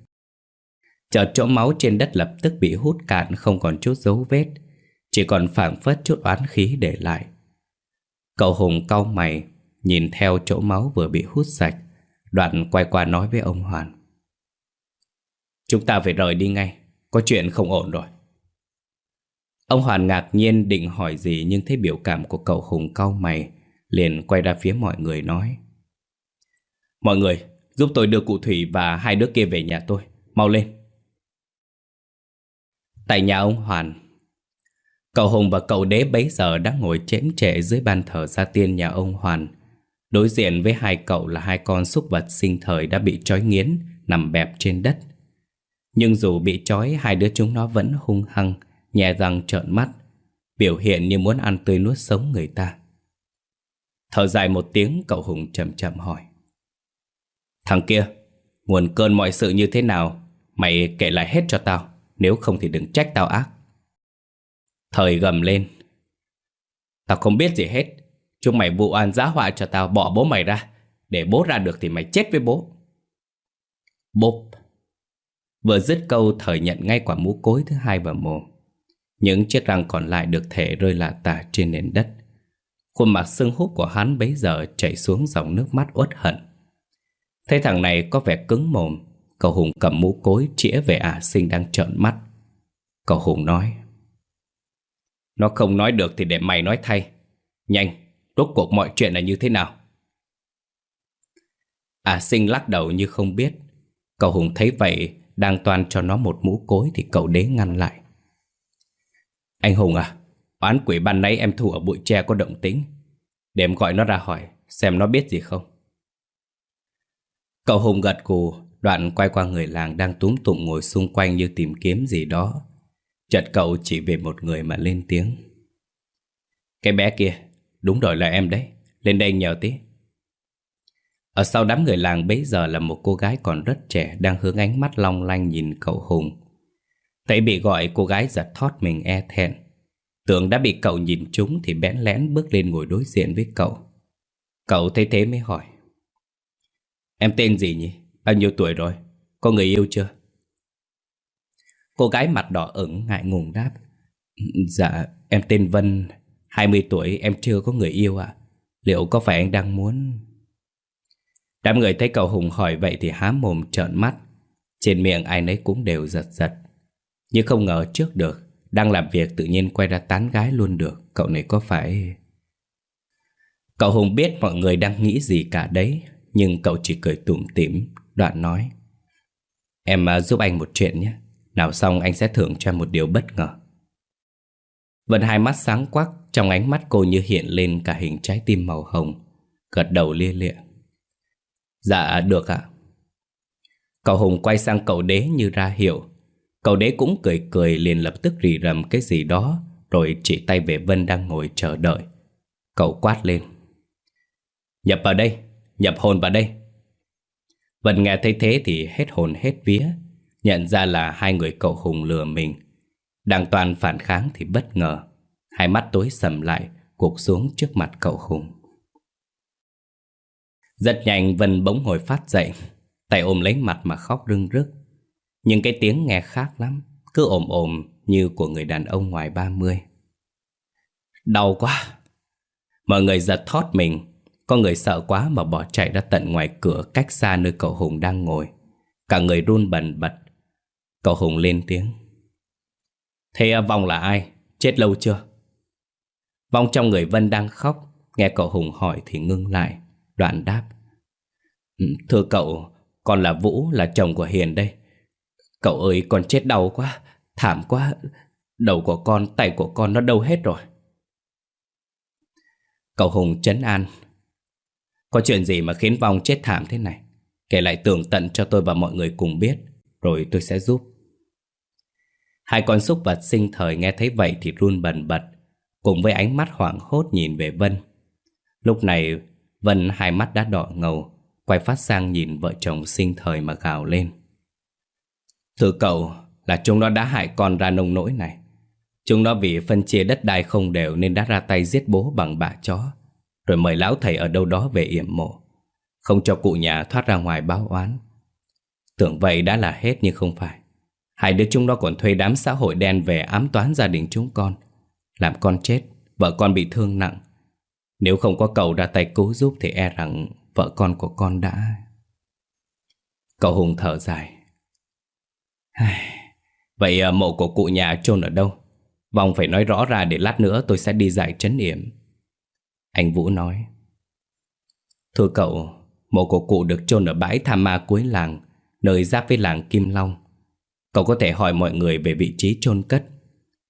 Chợt chỗ máu trên đất lập tức bị hút cạn, không còn chút dấu vết. Chỉ còn phảng phất chút oán khí để lại. Cậu Hùng cau mày, Nhìn theo chỗ máu vừa bị hút sạch. Đoạn quay qua nói với ông Hoàn. Chúng ta phải rời đi ngay có chuyện không ổn rồi. Ông Hoàn ngạc nhiên định hỏi gì Nhưng thấy biểu cảm của cậu Hùng cau mày, Liền quay ra phía mọi người nói. Mọi người, Giúp tôi đưa cụ Thủy và hai đứa kia về nhà tôi, Mau lên. Tại nhà ông Hoàn, Cậu Hùng và cậu đế bấy giờ đang ngồi chém trệ dưới ban thờ gia tiên nhà ông Hoàn. Đối diện với hai cậu là hai con súc vật sinh thời đã bị trói nghiến Nằm bẹp trên đất nhưng dù bị trói hai đứa chúng nó vẫn hung hăng Nhẹ răng trợn mắt Biểu hiện như muốn ăn tươi nuốt sống người ta Thở dài một tiếng cậu Hùng chậm chậm hỏi Thằng kia, nguồn cơn mọi sự như thế nào, mày kể lại hết cho tao, nếu không thì đừng trách tao ác. Thời gầm lên. Tao không biết gì hết, chúng mày vụ an giá họa cho tao bỏ bố mày ra, để bố ra được thì mày chết với bố. Bốp. Vừa dứt câu thời nhận ngay quả mũ cối thứ hai vào mồm. Những chiếc răng còn lại được thể rơi lạ tả trên nền đất. Khuôn mặt sưng húp của hắn bấy giờ chảy xuống dòng nước mắt uất hận. Thấy thằng này có vẻ cứng mồm, cậu Hùng cầm mũ cối chĩa về ả sinh đang trợn mắt. Cậu Hùng nói, Nó không nói được thì để mày nói thay. Nhanh, rốt cuộc mọi chuyện là như thế nào? Ả sinh lắc đầu như không biết. Cậu Hùng thấy vậy, đang toàn cho nó một mũ cối thì cậu đế ngăn lại. Anh Hùng à, oán quỷ ban nãy em thu ở bụi tre có động tính. Để em gọi nó ra hỏi, xem nó biết gì không. Cậu Hùng gật cù đoạn quay qua người làng đang túm tụng ngồi xung quanh như tìm kiếm gì đó. Chợt cậu chỉ về một người mà lên tiếng. Cái bé kia, đúng rồi là em đấy, lên đây nhờ tí. Ở sau đám người làng bấy giờ là một cô gái còn rất trẻ đang hướng ánh mắt long lanh nhìn cậu Hùng. Thấy bị gọi cô gái giật thót mình e thẹn. Tưởng đã bị cậu nhìn trúng thì bẽn lén bước lên ngồi đối diện với cậu. Cậu thấy thế mới hỏi. Em tên gì nhỉ? Bao nhiêu tuổi rồi? Có người yêu chưa? Cô gái mặt đỏ ửng ngại ngùng đáp. Dạ, em tên Vân, 20 tuổi em chưa có người yêu ạ. Liệu có phải anh đang muốn... Đám người thấy cậu Hùng hỏi vậy thì há mồm trợn mắt. Trên miệng ai nấy cũng đều giật giật. Nhưng không ngờ trước được, đang làm việc tự nhiên quay ra tán gái luôn được. Cậu này có phải... Cậu Hùng biết mọi người đang nghĩ gì cả đấy, nhưng cậu chỉ cười tủm tỉm, đoạn nói. Em à, giúp anh một chuyện nhé. Nào xong anh sẽ thưởng cho em một điều bất ngờ. Vân hai mắt sáng quắc, trong ánh mắt cô như hiện lên cả hình trái tim màu hồng. Gật đầu lia lịa. Dạ được ạ. Cậu Hùng quay sang cậu đế như ra hiệu. Cậu đế cũng cười cười liền lập tức rì rầm cái gì đó rồi chỉ tay về Vân đang ngồi chờ đợi. Cậu quát lên. Nhập vào đây, nhập hồn vào đây. Vân nghe thấy thế thì hết hồn hết vía, nhận ra là hai người cậu Hùng lừa mình. Đang toàn phản kháng thì bất ngờ, hai mắt tối sầm lại, gục xuống trước mặt cậu Hùng. Rất nhanh Vân bỗng hồi phát dậy, Tay ôm lấy mặt mà khóc rưng rức. Nhưng cái tiếng nghe khác lắm, Cứ ồm ồm như của người đàn ông ngoài 30 Đau quá. Mọi người giật thót mình. Có người sợ quá mà bỏ chạy ra tận ngoài cửa Cách xa nơi cậu Hùng đang ngồi. Cả người run bần bật. Cậu Hùng lên tiếng. Thế à, Vong là ai? Chết lâu chưa? Vong trong người Vân đang khóc. Nghe cậu Hùng hỏi thì ngưng lại. Đoạn đáp. Ừ, thưa cậu, Con là Vũ, là chồng của Hiền đây. Cậu ơi, con chết đau quá, Thảm quá. Đầu của con, tay của con nó đâu hết rồi. Cậu Hùng chấn an. Có chuyện gì mà khiến Vong chết thảm thế này? Kể lại tường tận cho tôi và mọi người cùng biết, Rồi tôi sẽ giúp. Hai con súc vật sinh thời nghe thấy vậy thì run bần bật, Cùng với ánh mắt hoảng hốt nhìn về Vân. Lúc này, Vân hai mắt đã đỏ ngầu Quay phát sang nhìn vợ chồng sinh thời mà gào lên. Thưa cậu, là chúng nó đã hại con ra nông nỗi này. Chúng nó vì phân chia đất đai không đều Nên đã ra tay giết bố bằng bạ chó, Rồi mời lão thầy ở đâu đó về yểm mộ. Không cho cụ nhà thoát ra ngoài báo oán. Tưởng vậy đã là hết nhưng không phải. Hai đứa chúng nó còn thuê đám xã hội đen về ám toán gia đình chúng con. Làm con chết, Vợ con bị thương nặng. Nếu không có cậu ra tay cứu giúp Thì e rằng vợ con của con đã. Cậu Hùng thở dài. Vậy à, mộ của cụ nhà chôn ở đâu? Vòng phải nói rõ ra để lát nữa tôi sẽ đi giải trấn yểm. Anh Vũ nói. Thưa cậu, mộ của cụ được chôn ở bãi tham ma cuối làng Nơi giáp với làng Kim Long. Cậu có thể hỏi mọi người về vị trí chôn cất.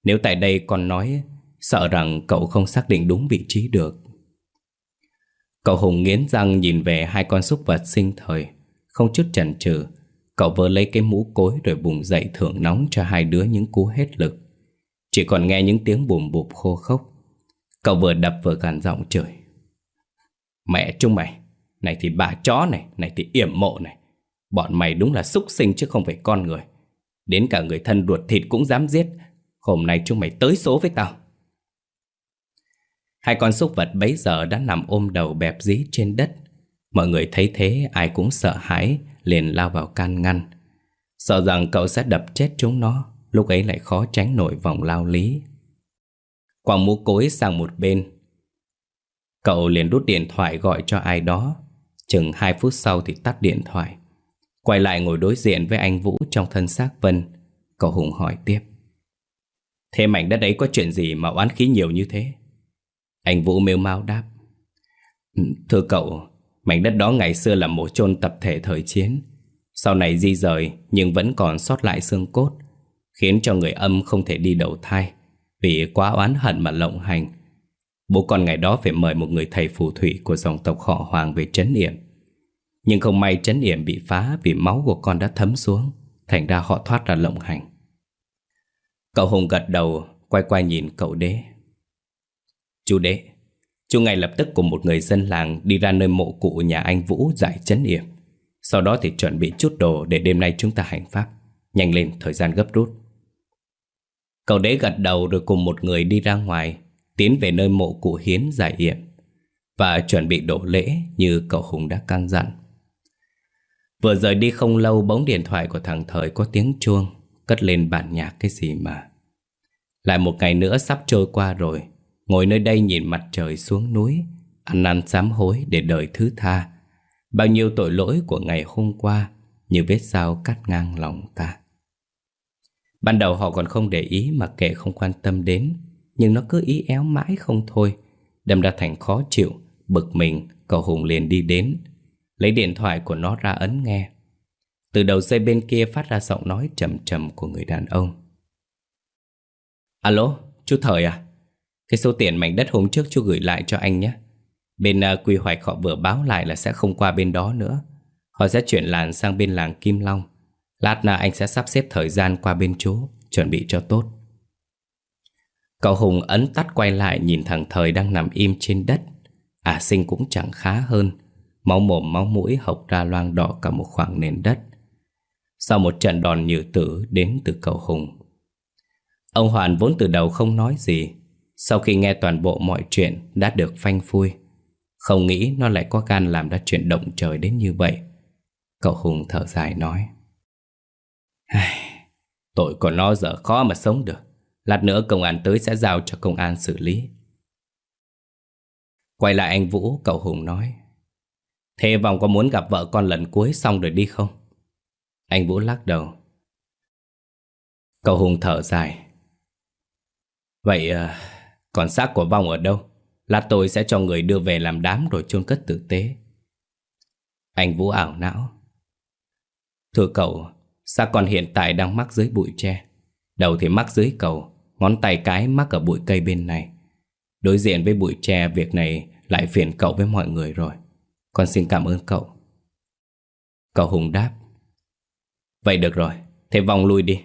Nếu tại đây còn nói Sợ rằng cậu không xác định đúng vị trí được. Cậu Hùng nghiến răng nhìn về hai con súc vật sinh thời Không chút chần chừ Cậu vơ lấy cái mũ cối rồi bùng dậy thưởng nóng cho hai đứa những cú hết lực Chỉ còn nghe những tiếng bùm bụp khô khốc Cậu vừa đập vừa gàn giọng trời Mẹ chúng mày Này thì bà chó này, này thì yểm mộ này. Bọn mày đúng là súc sinh chứ không phải con người. Đến cả người thân ruột thịt cũng dám giết. Hôm nay chúng mày tới số với tao. Hai con súc vật bấy giờ đã nằm ôm đầu bẹp dí trên đất. Mọi người thấy thế ai cũng sợ hãi, liền lao vào can ngăn. Sợ rằng cậu sẽ đập chết chúng nó, lúc ấy lại khó tránh nổi vòng lao lý. Quảng mũ cối sang một bên. Cậu liền đút điện thoại gọi cho ai đó. Chừng hai phút sau thì tắt điện thoại. Quay lại ngồi đối diện với anh Vũ trong thân xác Vân. Cậu Hùng hỏi tiếp. Thế mảnh đất ấy có chuyện gì mà oán khí nhiều như thế? Anh Vũ mêu mau đáp. Ừ, thưa cậu, mảnh đất đó ngày xưa là một chôn tập thể thời chiến. Sau này di rời nhưng vẫn còn sót lại xương cốt, khiến cho người âm không thể đi đầu thai vì quá oán hận mà lộng hành. Bố con ngày đó phải mời một người thầy phù thủy của dòng tộc họ Hoàng về trấn yểm. Nhưng không may trấn yểm bị phá vì máu của con đã thấm xuống, thành ra họ thoát ra lộng hành. Cậu Hùng gật đầu, quay qua nhìn cậu đế. Chú đế, chú ngay lập tức cùng một người dân làng đi ra nơi mộ cụ nhà anh Vũ giải chấn yểm. Sau đó thì chuẩn bị chút đồ để đêm nay chúng ta hành pháp. Nhanh lên, thời gian gấp rút. Cậu đế gật đầu rồi cùng một người đi ra ngoài, tiến về nơi mộ cụ hiến giải yểm và chuẩn bị đổ lễ như cậu Hùng đã căn dặn. Vừa rời đi không lâu bóng điện thoại của thằng Thời có tiếng chuông, cất lên bản nhạc cái gì mà. Lại một ngày nữa sắp trôi qua rồi, ngồi nơi đây nhìn mặt trời xuống núi, ăn năn sám hối để đợi thứ tha. Bao nhiêu tội lỗi của ngày hôm qua như vết dao cắt ngang lòng ta. Ban đầu họ còn không để ý mà kệ không quan tâm đến Nhưng nó cứ ý éo mãi không thôi Đâm ra thành khó chịu Bực mình cậu Hùng liền đi đến Lấy điện thoại của nó ra ấn nghe Từ đầu dây bên kia phát ra giọng nói trầm trầm của người đàn ông Alo, chú Thời à? Cái số tiền mảnh đất hôm trước chú gửi lại cho anh nhé. Bên uh, quy hoạch họ vừa báo lại là sẽ không qua bên đó nữa. Họ sẽ chuyển làn sang bên làng Kim Long. Lát nữa anh sẽ sắp xếp thời gian qua bên chú Chuẩn bị cho tốt. Cậu Hùng ấn tắt quay lại Nhìn thằng Thời đang nằm im trên đất. À sinh cũng chẳng khá hơn. Máu mồm máu mũi hộc ra loang đỏ cả một khoảng nền đất. Sau một trận đòn nhự tử đến từ cậu Hùng. Ông Hoàn vốn từ đầu không nói gì sau khi nghe toàn bộ mọi chuyện đã được phanh phui Không nghĩ nó lại có gan làm ra chuyện động trời đến như vậy. Cậu Hùng thở dài nói Tội của nó giờ khó mà sống được. Lát nữa công an tới sẽ giao cho công an xử lý. Quay lại anh Vũ, cậu Hùng nói Thế vòng có muốn gặp vợ con lần cuối xong rồi đi không? Anh Vũ lắc đầu. Cậu Hùng thở dài Vậy ờ, còn xác của vong ở đâu? Lát tôi sẽ cho người đưa về làm đám rồi chôn cất tử tế. Anh Vũ ảo não. Thưa cậu, Xác con hiện tại đang mắc dưới bụi tre. Đầu thì mắc dưới cầu Ngón tay cái mắc ở bụi cây bên này. Đối diện với bụi tre Việc này lại phiền cậu với mọi người rồi. Con xin cảm ơn cậu. Cậu Hùng đáp. Vậy được rồi Thế vòng lui đi.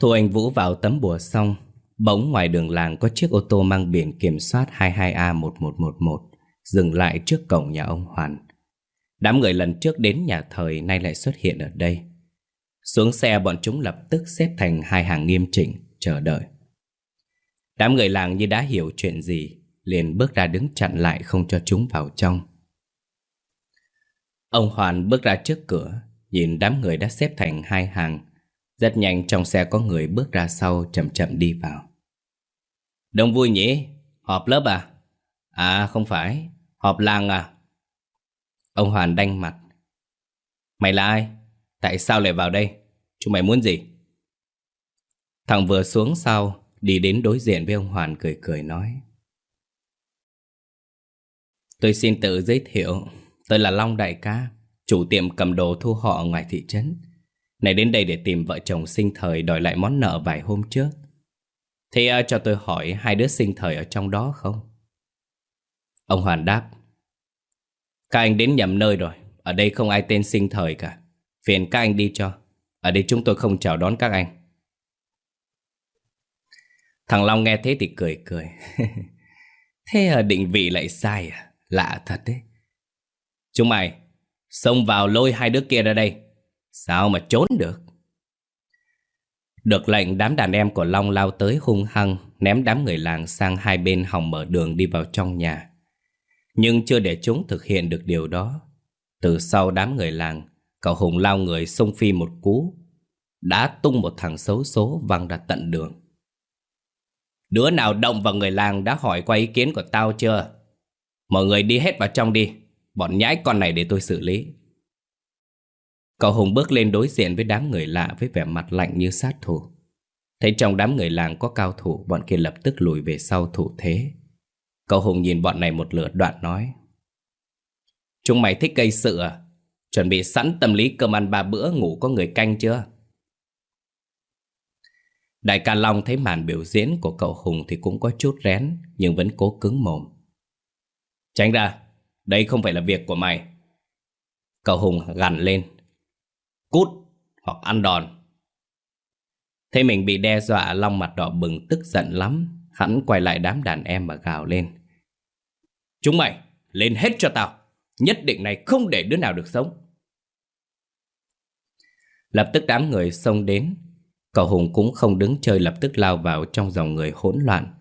Thu Anh Vũ vào tấm bùa xong Bỗng ngoài đường làng có chiếc ô tô mang biển kiểm soát 22A1111 Dừng lại trước cổng nhà ông Hoàn Đám người lần trước đến nhà thời nay lại xuất hiện ở đây. Xuống xe bọn chúng lập tức xếp thành hai hàng nghiêm chỉnh, chờ đợi. Đám người làng như đã hiểu chuyện gì, liền bước ra đứng chặn lại không cho chúng vào trong. Ông Hoàn bước ra trước cửa, nhìn đám người đã xếp thành hai hàng. Rất nhanh trong xe có người bước ra sau chậm chậm đi vào. Đông vui nhỉ? Họp lớp à? À không phải, họp làng à? Ông Hoàn đanh mặt. Mày là ai? Tại sao lại vào đây? Chúng mày muốn gì? Thằng vừa xuống sau, đi đến đối diện với ông Hoàn cười cười nói. Tôi xin tự giới thiệu, tôi là Long Đại Ca, chủ tiệm cầm đồ thu họ ngoài thị trấn. Này đến đây để tìm vợ chồng sinh thời đòi lại món nợ vài hôm trước thì uh, ờ, cho tôi hỏi hai đứa sinh thời ở trong đó không? Ông Hoàn đáp. Các anh đến nhầm nơi rồi Ở đây không ai tên sinh thời cả Phiền các anh đi cho Ở đây chúng tôi không chào đón các anh Thằng Long nghe thế thì cười cười Thế à, định vị lại sai à Lạ thật đấy. Chúng mày, xông vào lôi hai đứa kia ra đây. Sao mà trốn được? Được lệnh đám đàn em của Long lao tới hung hăng, ném đám người làng sang hai bên hòng mở đường đi vào trong nhà. Nhưng chưa để chúng thực hiện được điều đó. Từ sau đám người làng, cậu Hùng lao người xông phi một cú, đã tung một thằng xấu số văng ra tận đường. Đứa nào động vào người làng đã hỏi qua ý kiến của tao chưa? Mọi người đi hết vào trong đi, bọn nhãi con này để tôi xử lý. Cậu Hùng bước lên đối diện với đám người lạ với vẻ mặt lạnh như sát thủ. Thấy trong đám người làng có cao thủ, bọn kia lập tức lùi về sau thủ thế. Cậu Hùng nhìn bọn này một lượt đoạn nói. Chúng mày thích gây sự à? Chuẩn bị sẵn tâm lý cơm ăn ba bữa ngủ có người canh chưa? Đại ca Long thấy màn biểu diễn của cậu Hùng thì cũng có chút rén, nhưng vẫn cố cứng mồm. Tránh ra, đây không phải là việc của mày. Cậu Hùng gằn lên. Cút, hoặc ăn đòn. Thấy mình bị đe dọa, Long mặt đỏ bừng tức giận lắm. Hắn quay lại đám đàn em mà gào lên. Chúng mày, lên hết cho tao. Nhất định này không để đứa nào được sống. Lập tức đám người xông đến, Cậu Hùng cũng không đứng chơi lập tức lao vào trong dòng người hỗn loạn.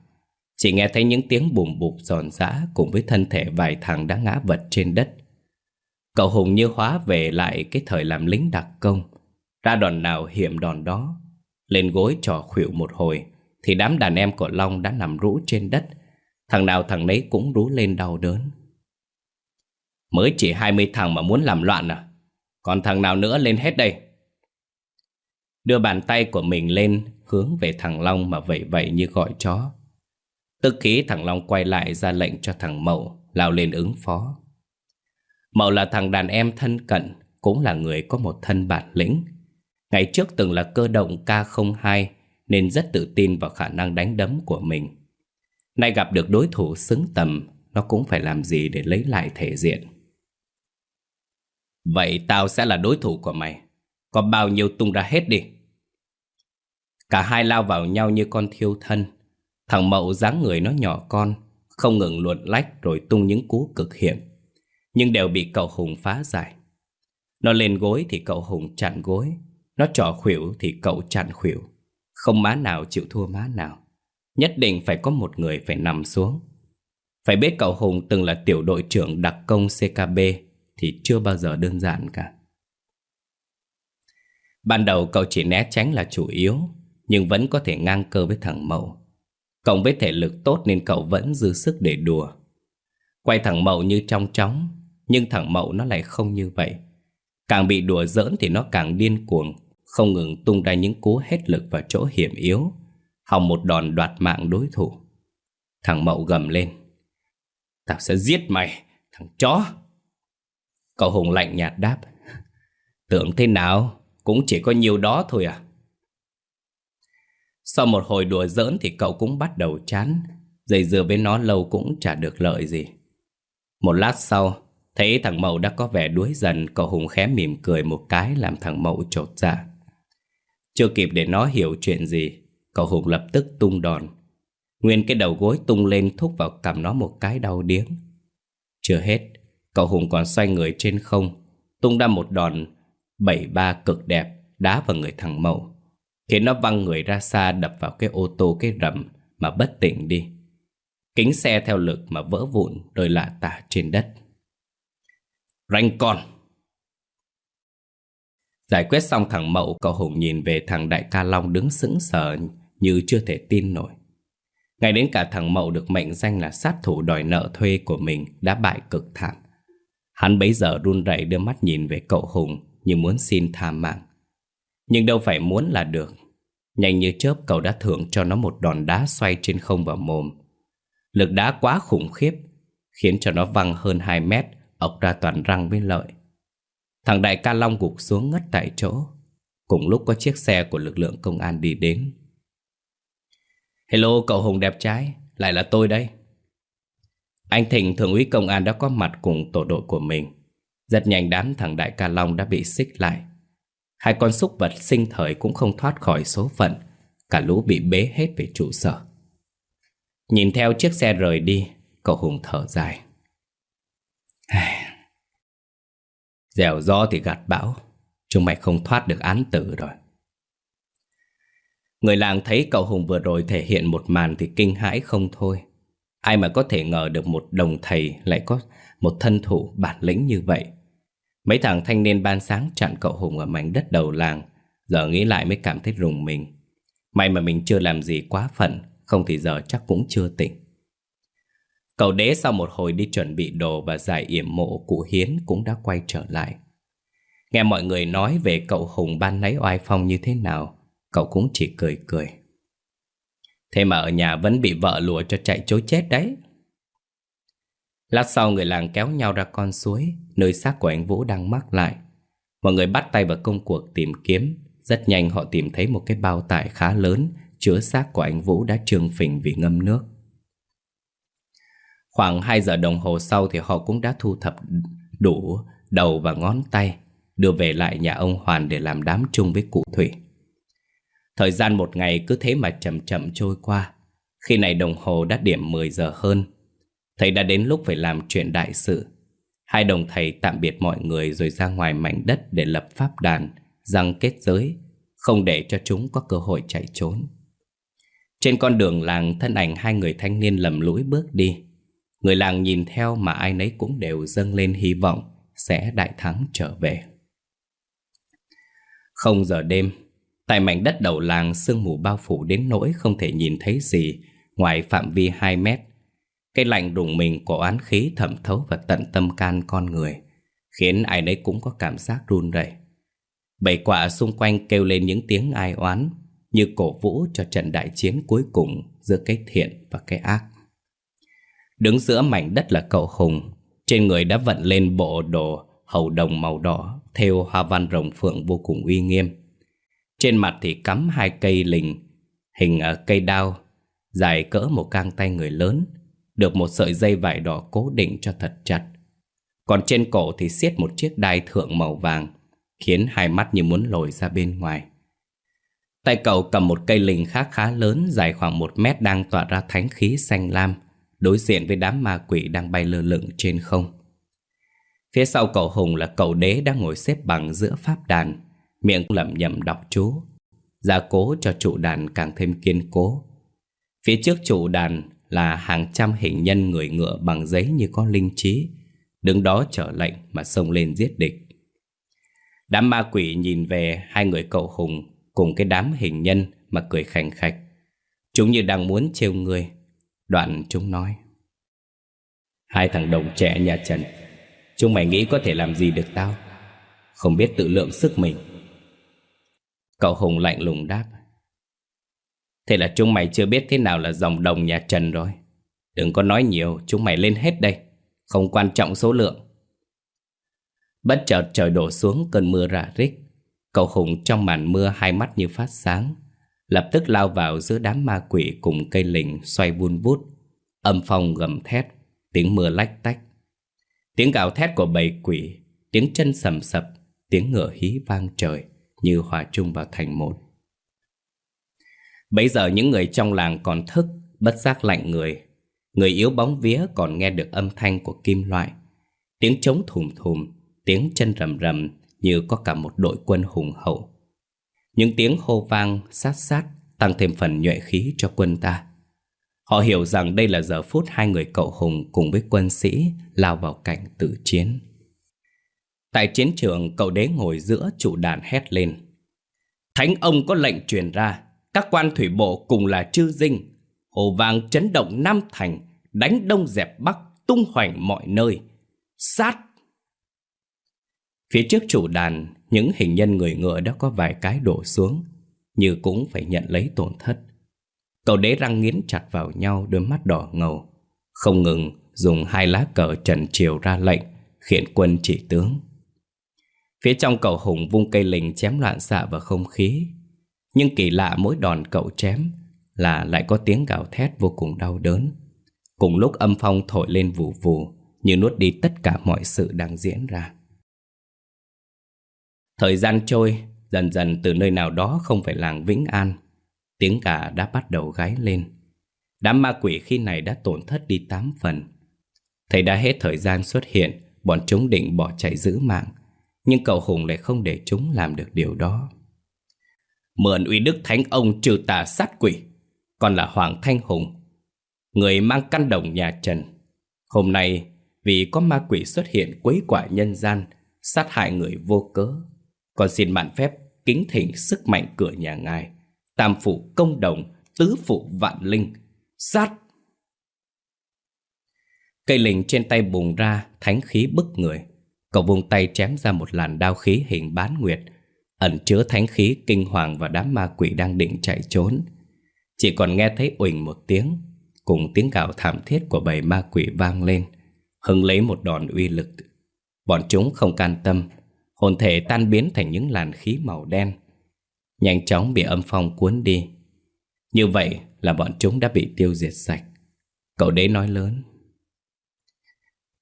Chỉ nghe thấy những tiếng bùm bụp giòn giã cùng với thân thể vài thằng đã ngã vật trên đất. Cậu Hùng như hóa về lại cái thời làm lính đặc công. Ra đòn nào hiểm đòn đó. Lên gối trò khuỵu một hồi, thì đám đàn em của Long đã nằm rũ trên đất. Thằng nào thằng nấy cũng rú lên đau đớn. Mới chỉ 20 thằng mà muốn làm loạn à? Còn thằng nào nữa lên hết đây? Đưa bàn tay của mình lên, hướng về thằng Long mà vẫy vẫy như gọi chó. Tức khí thằng Long quay lại ra lệnh cho thằng Mậu, lao lên ứng phó. Mậu là thằng đàn em thân cận, cũng là người có một thân bản lĩnh. Ngày trước từng là cơ động K02 nên rất tự tin vào khả năng đánh đấm của mình. Nay gặp được đối thủ xứng tầm, nó cũng phải làm gì để lấy lại thể diện. Vậy tao sẽ là đối thủ của mày. Có bao nhiêu tung ra hết đi. Cả hai lao vào nhau như con thiêu thân. Thằng Mậu dáng người nó nhỏ con, không ngừng luồn lách rồi tung những cú cực hiểm. Nhưng đều bị cậu Hùng phá giải. Nó lên gối thì cậu Hùng chặn gối. Nó trỏ khuỷu thì cậu chặn khuỷu. Không má nào chịu thua má nào. Nhất định phải có một người phải nằm xuống. Phải biết cậu Hùng từng là tiểu đội trưởng đặc công CKB thì chưa bao giờ đơn giản cả. Ban đầu cậu chỉ né tránh là chủ yếu nhưng vẫn có thể ngang cơ với thằng Mậu. Cộng với thể lực tốt nên cậu vẫn dư sức để đùa. Quay thằng Mậu như trong chóng, nhưng thằng Mậu nó lại không như vậy. Càng bị đùa giỡn thì nó càng điên cuồng, không ngừng tung ra những cú hết lực vào chỗ hiểm yếu, hòng một đòn đoạt mạng đối thủ. Thằng Mậu gầm lên. Tao sẽ giết mày, thằng chó. Cậu Hùng lạnh nhạt đáp. Tưởng thế nào, cũng chỉ có nhiều đó thôi à. Sau một hồi đùa giỡn thì cậu cũng bắt đầu chán Dây dưa với nó lâu cũng chả được lợi gì Một lát sau Thấy thằng Mậu đã có vẻ đuối dần, Cậu Hùng khẽ mỉm cười một cái Làm thằng Mậu trột dạ Chưa kịp để nó hiểu chuyện gì, Cậu Hùng lập tức tung đòn Nguyên cái đầu gối tung lên thúc vào cầm nó một cái đau điếng Chưa hết, Cậu Hùng còn xoay người trên không, Tung ra một đòn bảy ba cực đẹp Đá vào người thằng Mậu, Khiến nó văng người ra xa đập vào cái ô tô cái rầm mà bất tỉnh đi. Kính xe theo lực mà vỡ vụn rơi lạ tả trên đất. Ranh con! Giải quyết xong thằng Mậu, cậu Hùng nhìn về thằng Đại ca Long đứng sững sờ như chưa thể tin nổi. Ngay đến cả thằng Mậu được mệnh danh là sát thủ đòi nợ thuê của mình đã bại cực thảm. Hắn bấy giờ run rẩy đưa mắt nhìn về cậu Hùng như muốn xin tha mạng. Nhưng đâu phải muốn là được Nhanh như chớp cậu đã thưởng cho nó một đòn đá xoay trên không vào mồm Lực đá quá khủng khiếp Khiến cho nó văng hơn 2 mét ọc ra toàn răng với lợi. Thằng đại ca Long gục xuống ngất tại chỗ. Cùng lúc có chiếc xe của lực lượng công an đi đến. Hello, cậu Hùng đẹp trai, Lại là tôi đây. Anh Thịnh, thượng úy công an đã có mặt cùng tổ đội của mình. Rất nhanh đám thằng đại ca Long đã bị xích lại. Hai con súc vật sinh thời cũng không thoát khỏi số phận. Cả lũ bị bế hết về trụ sở. Nhìn theo chiếc xe rời đi, Cậu Hùng thở dài. Dẻo gió thì gạt bão, Chúng mày không thoát được án tử rồi. Người làng thấy cậu Hùng vừa rồi thể hiện một màn thì kinh hãi không thôi. Ai mà có thể ngờ được một đồng thầy lại có một thân thủ bản lĩnh như vậy. Mấy thằng thanh niên ban sáng chặn cậu Hùng ở mảnh đất đầu làng, Giờ nghĩ lại mới cảm thấy rùng mình. May mà mình chưa làm gì quá phận, Không thì giờ chắc cũng chưa tỉnh. Cậu đế sau một hồi đi chuẩn bị đồ và giải yểm mộ cụ Hiến cũng đã quay trở lại. Nghe mọi người nói về cậu Hùng ban nãy oai phong như thế nào, cậu cũng chỉ cười cười. Thế mà ở nhà vẫn bị vợ lùa cho chạy chối chết đấy. Lát sau người làng kéo nhau ra con suối, nơi xác của anh Vũ đang mắc lại. Mọi người bắt tay vào công cuộc tìm kiếm. Rất nhanh họ tìm thấy một cái bao tải khá lớn chứa xác của anh Vũ đã trương phình vì ngâm nước. Khoảng 2 giờ đồng hồ sau thì họ cũng đã thu thập đủ đầu và ngón tay, đưa về lại nhà ông Hoàn để làm đám chung với cụ Thủy. Thời gian một ngày cứ thế mà chậm chậm trôi qua. Khi này đồng hồ đã điểm 10 giờ hơn. Thầy đã đến lúc phải làm chuyện đại sự. Hai đồng thầy tạm biệt mọi người rồi ra ngoài mảnh đất để lập pháp đàn, răng kết giới, không để cho chúng có cơ hội chạy trốn. Trên con đường làng thân ảnh hai người thanh niên lầm lũi bước đi. Người làng nhìn theo mà ai nấy cũng đều dâng lên hy vọng sẽ đại thắng trở về. Không giờ đêm, tại mảnh đất đầu làng sương mù bao phủ đến nỗi không thể nhìn thấy gì ngoài phạm vi 2 mét. Cái lạnh đùng mình của oán khí thẩm thấu vào tận tâm can con người, khiến ai nấy cũng có cảm giác run rẩy. Bảy quả xung quanh kêu lên những tiếng ai oán, như cổ vũ cho trận đại chiến cuối cùng giữa cái thiện và cái ác. Đứng giữa mảnh đất là cậu Hùng. Trên người đã vận lên bộ đồ hầu đồng màu đỏ Theo hoa văn rồng phượng vô cùng uy nghiêm. Trên mặt thì cắm hai cây lình, Hình ở cây đao, Dài cỡ một gang tay người lớn, Được một sợi dây vải đỏ cố định cho thật chặt. Còn trên cổ thì siết một chiếc đai thượng màu vàng, Khiến hai mắt như muốn lồi ra bên ngoài. Tay cậu cầm một cây lình khác khá lớn, Dài khoảng một mét đang tỏa ra thánh khí xanh lam đối diện với đám ma quỷ đang bay lơ lửng trên không. Phía sau cậu Hùng là cậu đế đang ngồi xếp bằng giữa pháp đàn, miệng lẩm nhẩm đọc chú, gia cố cho trụ đàn càng thêm kiên cố. Phía trước trụ đàn là hàng trăm hình nhân người ngựa bằng giấy như có linh trí, đứng đó trở lệnh mà xông lên giết địch. Đám ma quỷ nhìn về hai người cậu Hùng cùng cái đám hình nhân mà cười khành khạch. Chúng như đang muốn trêu người, Đoạn chúng nói. Hai thằng đồng trẻ nhà Trần, Chúng mày nghĩ có thể làm gì được tao? Không biết tự lượng sức mình. Cậu Hùng lạnh lùng đáp. Thế là chúng mày chưa biết thế nào là dòng đồng nhà Trần rồi. Đừng có nói nhiều, Chúng mày lên hết đây. Không quan trọng số lượng. Bất chợt trời đổ xuống, cơn mưa rả rích. Cậu Hùng trong màn mưa hai mắt như phát sáng. Lập tức lao vào giữa đám ma quỷ cùng cây lình xoay vun vút Âm phong gầm thét, tiếng mưa lách tách. Tiếng gào thét của bầy quỷ, tiếng chân sầm sập, tiếng ngựa hí vang trời Như hòa chung vào thành một. Bây giờ những người trong làng còn thức, bất giác lạnh người. Người yếu bóng vía còn nghe được âm thanh của kim loại. Tiếng trống thùm thùm, tiếng chân rầm rầm như có cả một đội quân hùng hậu những tiếng hô vang sát sát tăng thêm phần nhuệ khí cho quân ta. Họ hiểu rằng đây là giờ phút hai người cậu Hùng cùng với quân sĩ lao vào cảnh tử chiến. Tại chiến trường, cậu đế ngồi giữa trụ đàn hét lên. Thánh ông có lệnh truyền ra, các quan thủy bộ cùng là chư dinh, hồ vang chấn động Nam Thành, đánh đông dẹp Bắc, tung hoành mọi nơi. Sát! Phía trước chủ đàn, những hình nhân người ngựa đã có vài cái đổ xuống, như cũng phải nhận lấy tổn thất. Cậu đế răng nghiến chặt vào nhau đôi mắt đỏ ngầu, không ngừng dùng hai lá cờ trần triều ra lệnh, khiển quân chỉ tướng. Phía trong cậu hùng vung cây lình chém loạn xạ vào không khí. Nhưng kỳ lạ mỗi đòn cậu chém là lại có tiếng gào thét vô cùng đau đớn. Cùng lúc âm phong thổi lên vù vù như nuốt đi tất cả mọi sự đang diễn ra. Thời gian trôi, dần dần từ nơi nào đó không phải làng Vĩnh An, tiếng gà đã bắt đầu gáy lên. Đám ma quỷ khi này đã tổn thất đi tám phần. Thầy đã hết thời gian xuất hiện bọn chúng định bỏ chạy giữ mạng, nhưng cậu Hùng lại không để chúng làm được điều đó. Mượn uy đức thánh ông trừ tà sát quỷ, còn là Hoàng Thanh Hùng, người mang căn đồng nhà Trần. Hôm nay, vì có ma quỷ xuất hiện quấy quả nhân gian, sát hại người vô cớ, còn xin mạn phép kính thỉnh sức mạnh cửa nhà ngài, tam phụ công đồng, tứ phụ vạn linh, sát! Cây lình trên tay bùng ra Thánh khí bức người. Cậu vùng tay chém ra một làn đao khí hình bán nguyệt. Ẩn chứa thánh khí kinh hoàng Và đám ma quỷ đang định chạy trốn. Chỉ còn nghe thấy uỳnh một tiếng Cùng tiếng gào thảm thiết của bầy ma quỷ vang lên Hưng lấy một đòn uy lực. Bọn chúng không can tâm Hồn thể tan biến thành những làn khí màu đen Nhanh chóng bị âm phong cuốn đi Như vậy là bọn chúng đã bị tiêu diệt sạch Cậu đế nói lớn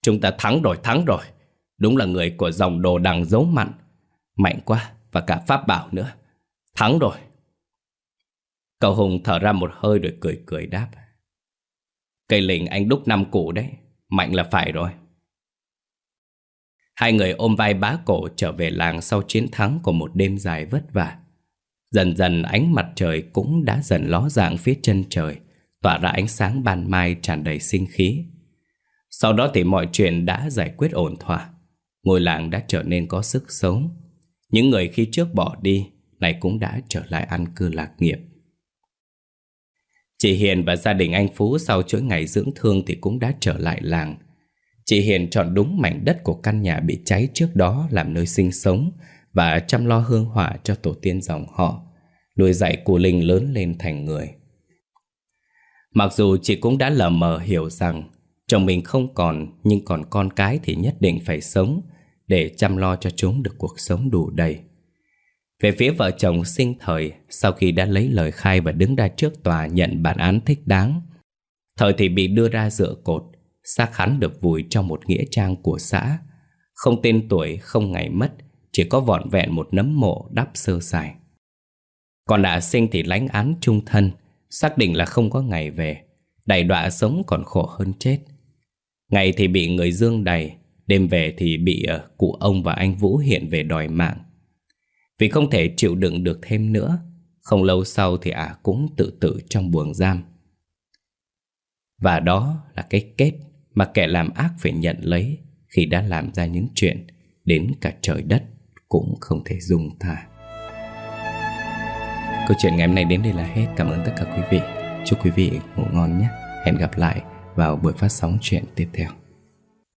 Chúng ta thắng rồi, thắng rồi. Đúng là người của dòng đồ đằng giấu mặn. Mạnh quá, và cả pháp bảo nữa. Thắng rồi. Cậu Hùng thở ra một hơi rồi cười cười đáp. Cây lình anh đúc năm cụ đấy. Mạnh là phải rồi. Hai người ôm vai bá cổ trở về làng sau chiến thắng của một đêm dài vất vả. Dần dần ánh mặt trời cũng đã dần ló dạng phía chân trời, tỏa ra ánh sáng ban mai tràn đầy sinh khí. Sau đó thì mọi chuyện đã giải quyết ổn thỏa Ngôi làng đã trở nên có sức sống Những người khi trước bỏ đi Này cũng đã trở lại ăn cư lạc nghiệp Chị Hiền và gia đình anh Phú Sau chuỗi ngày dưỡng thương thì cũng đã trở lại làng Chị Hiền chọn đúng mảnh đất của căn nhà bị cháy trước đó Làm nơi sinh sống Và chăm lo hương hỏa cho tổ tiên dòng họ. Nuôi dạy của Linh lớn lên thành người. Mặc dù chị cũng đã lờ mờ hiểu rằng Chồng mình không còn nhưng còn con cái thì nhất định phải sống để chăm lo cho chúng được cuộc sống đủ đầy. Về phía vợ chồng sinh thời, sau khi đã lấy lời khai và đứng ra trước tòa nhận bản án thích đáng, thời thì bị đưa ra dựa cột, xác hắn được vùi trong một nghĩa trang của xã. Không tên tuổi, không ngày mất, chỉ có vọn vẹn một nấm mộ đắp sơ sài. Còn đã sinh thì lánh án trung thân, xác định là không có ngày về, đầy đọa sống còn khổ hơn chết. Ngày thì bị người Dương đầy Đêm về thì bị uh, cụ ông và anh Vũ hiện về đòi mạng Vì không thể chịu đựng được thêm nữa Không lâu sau thì ả à cũng tự tử trong buồng giam Và đó là cái kết mà kẻ làm ác phải nhận lấy Khi đã làm ra những chuyện Đến cả trời đất cũng không thể dung tha. Câu chuyện ngày hôm nay đến đây là hết. Cảm ơn tất cả quý vị. Chúc quý vị ngủ ngon nhé. Hẹn gặp lại vào buổi phát sóng chuyện tiếp theo.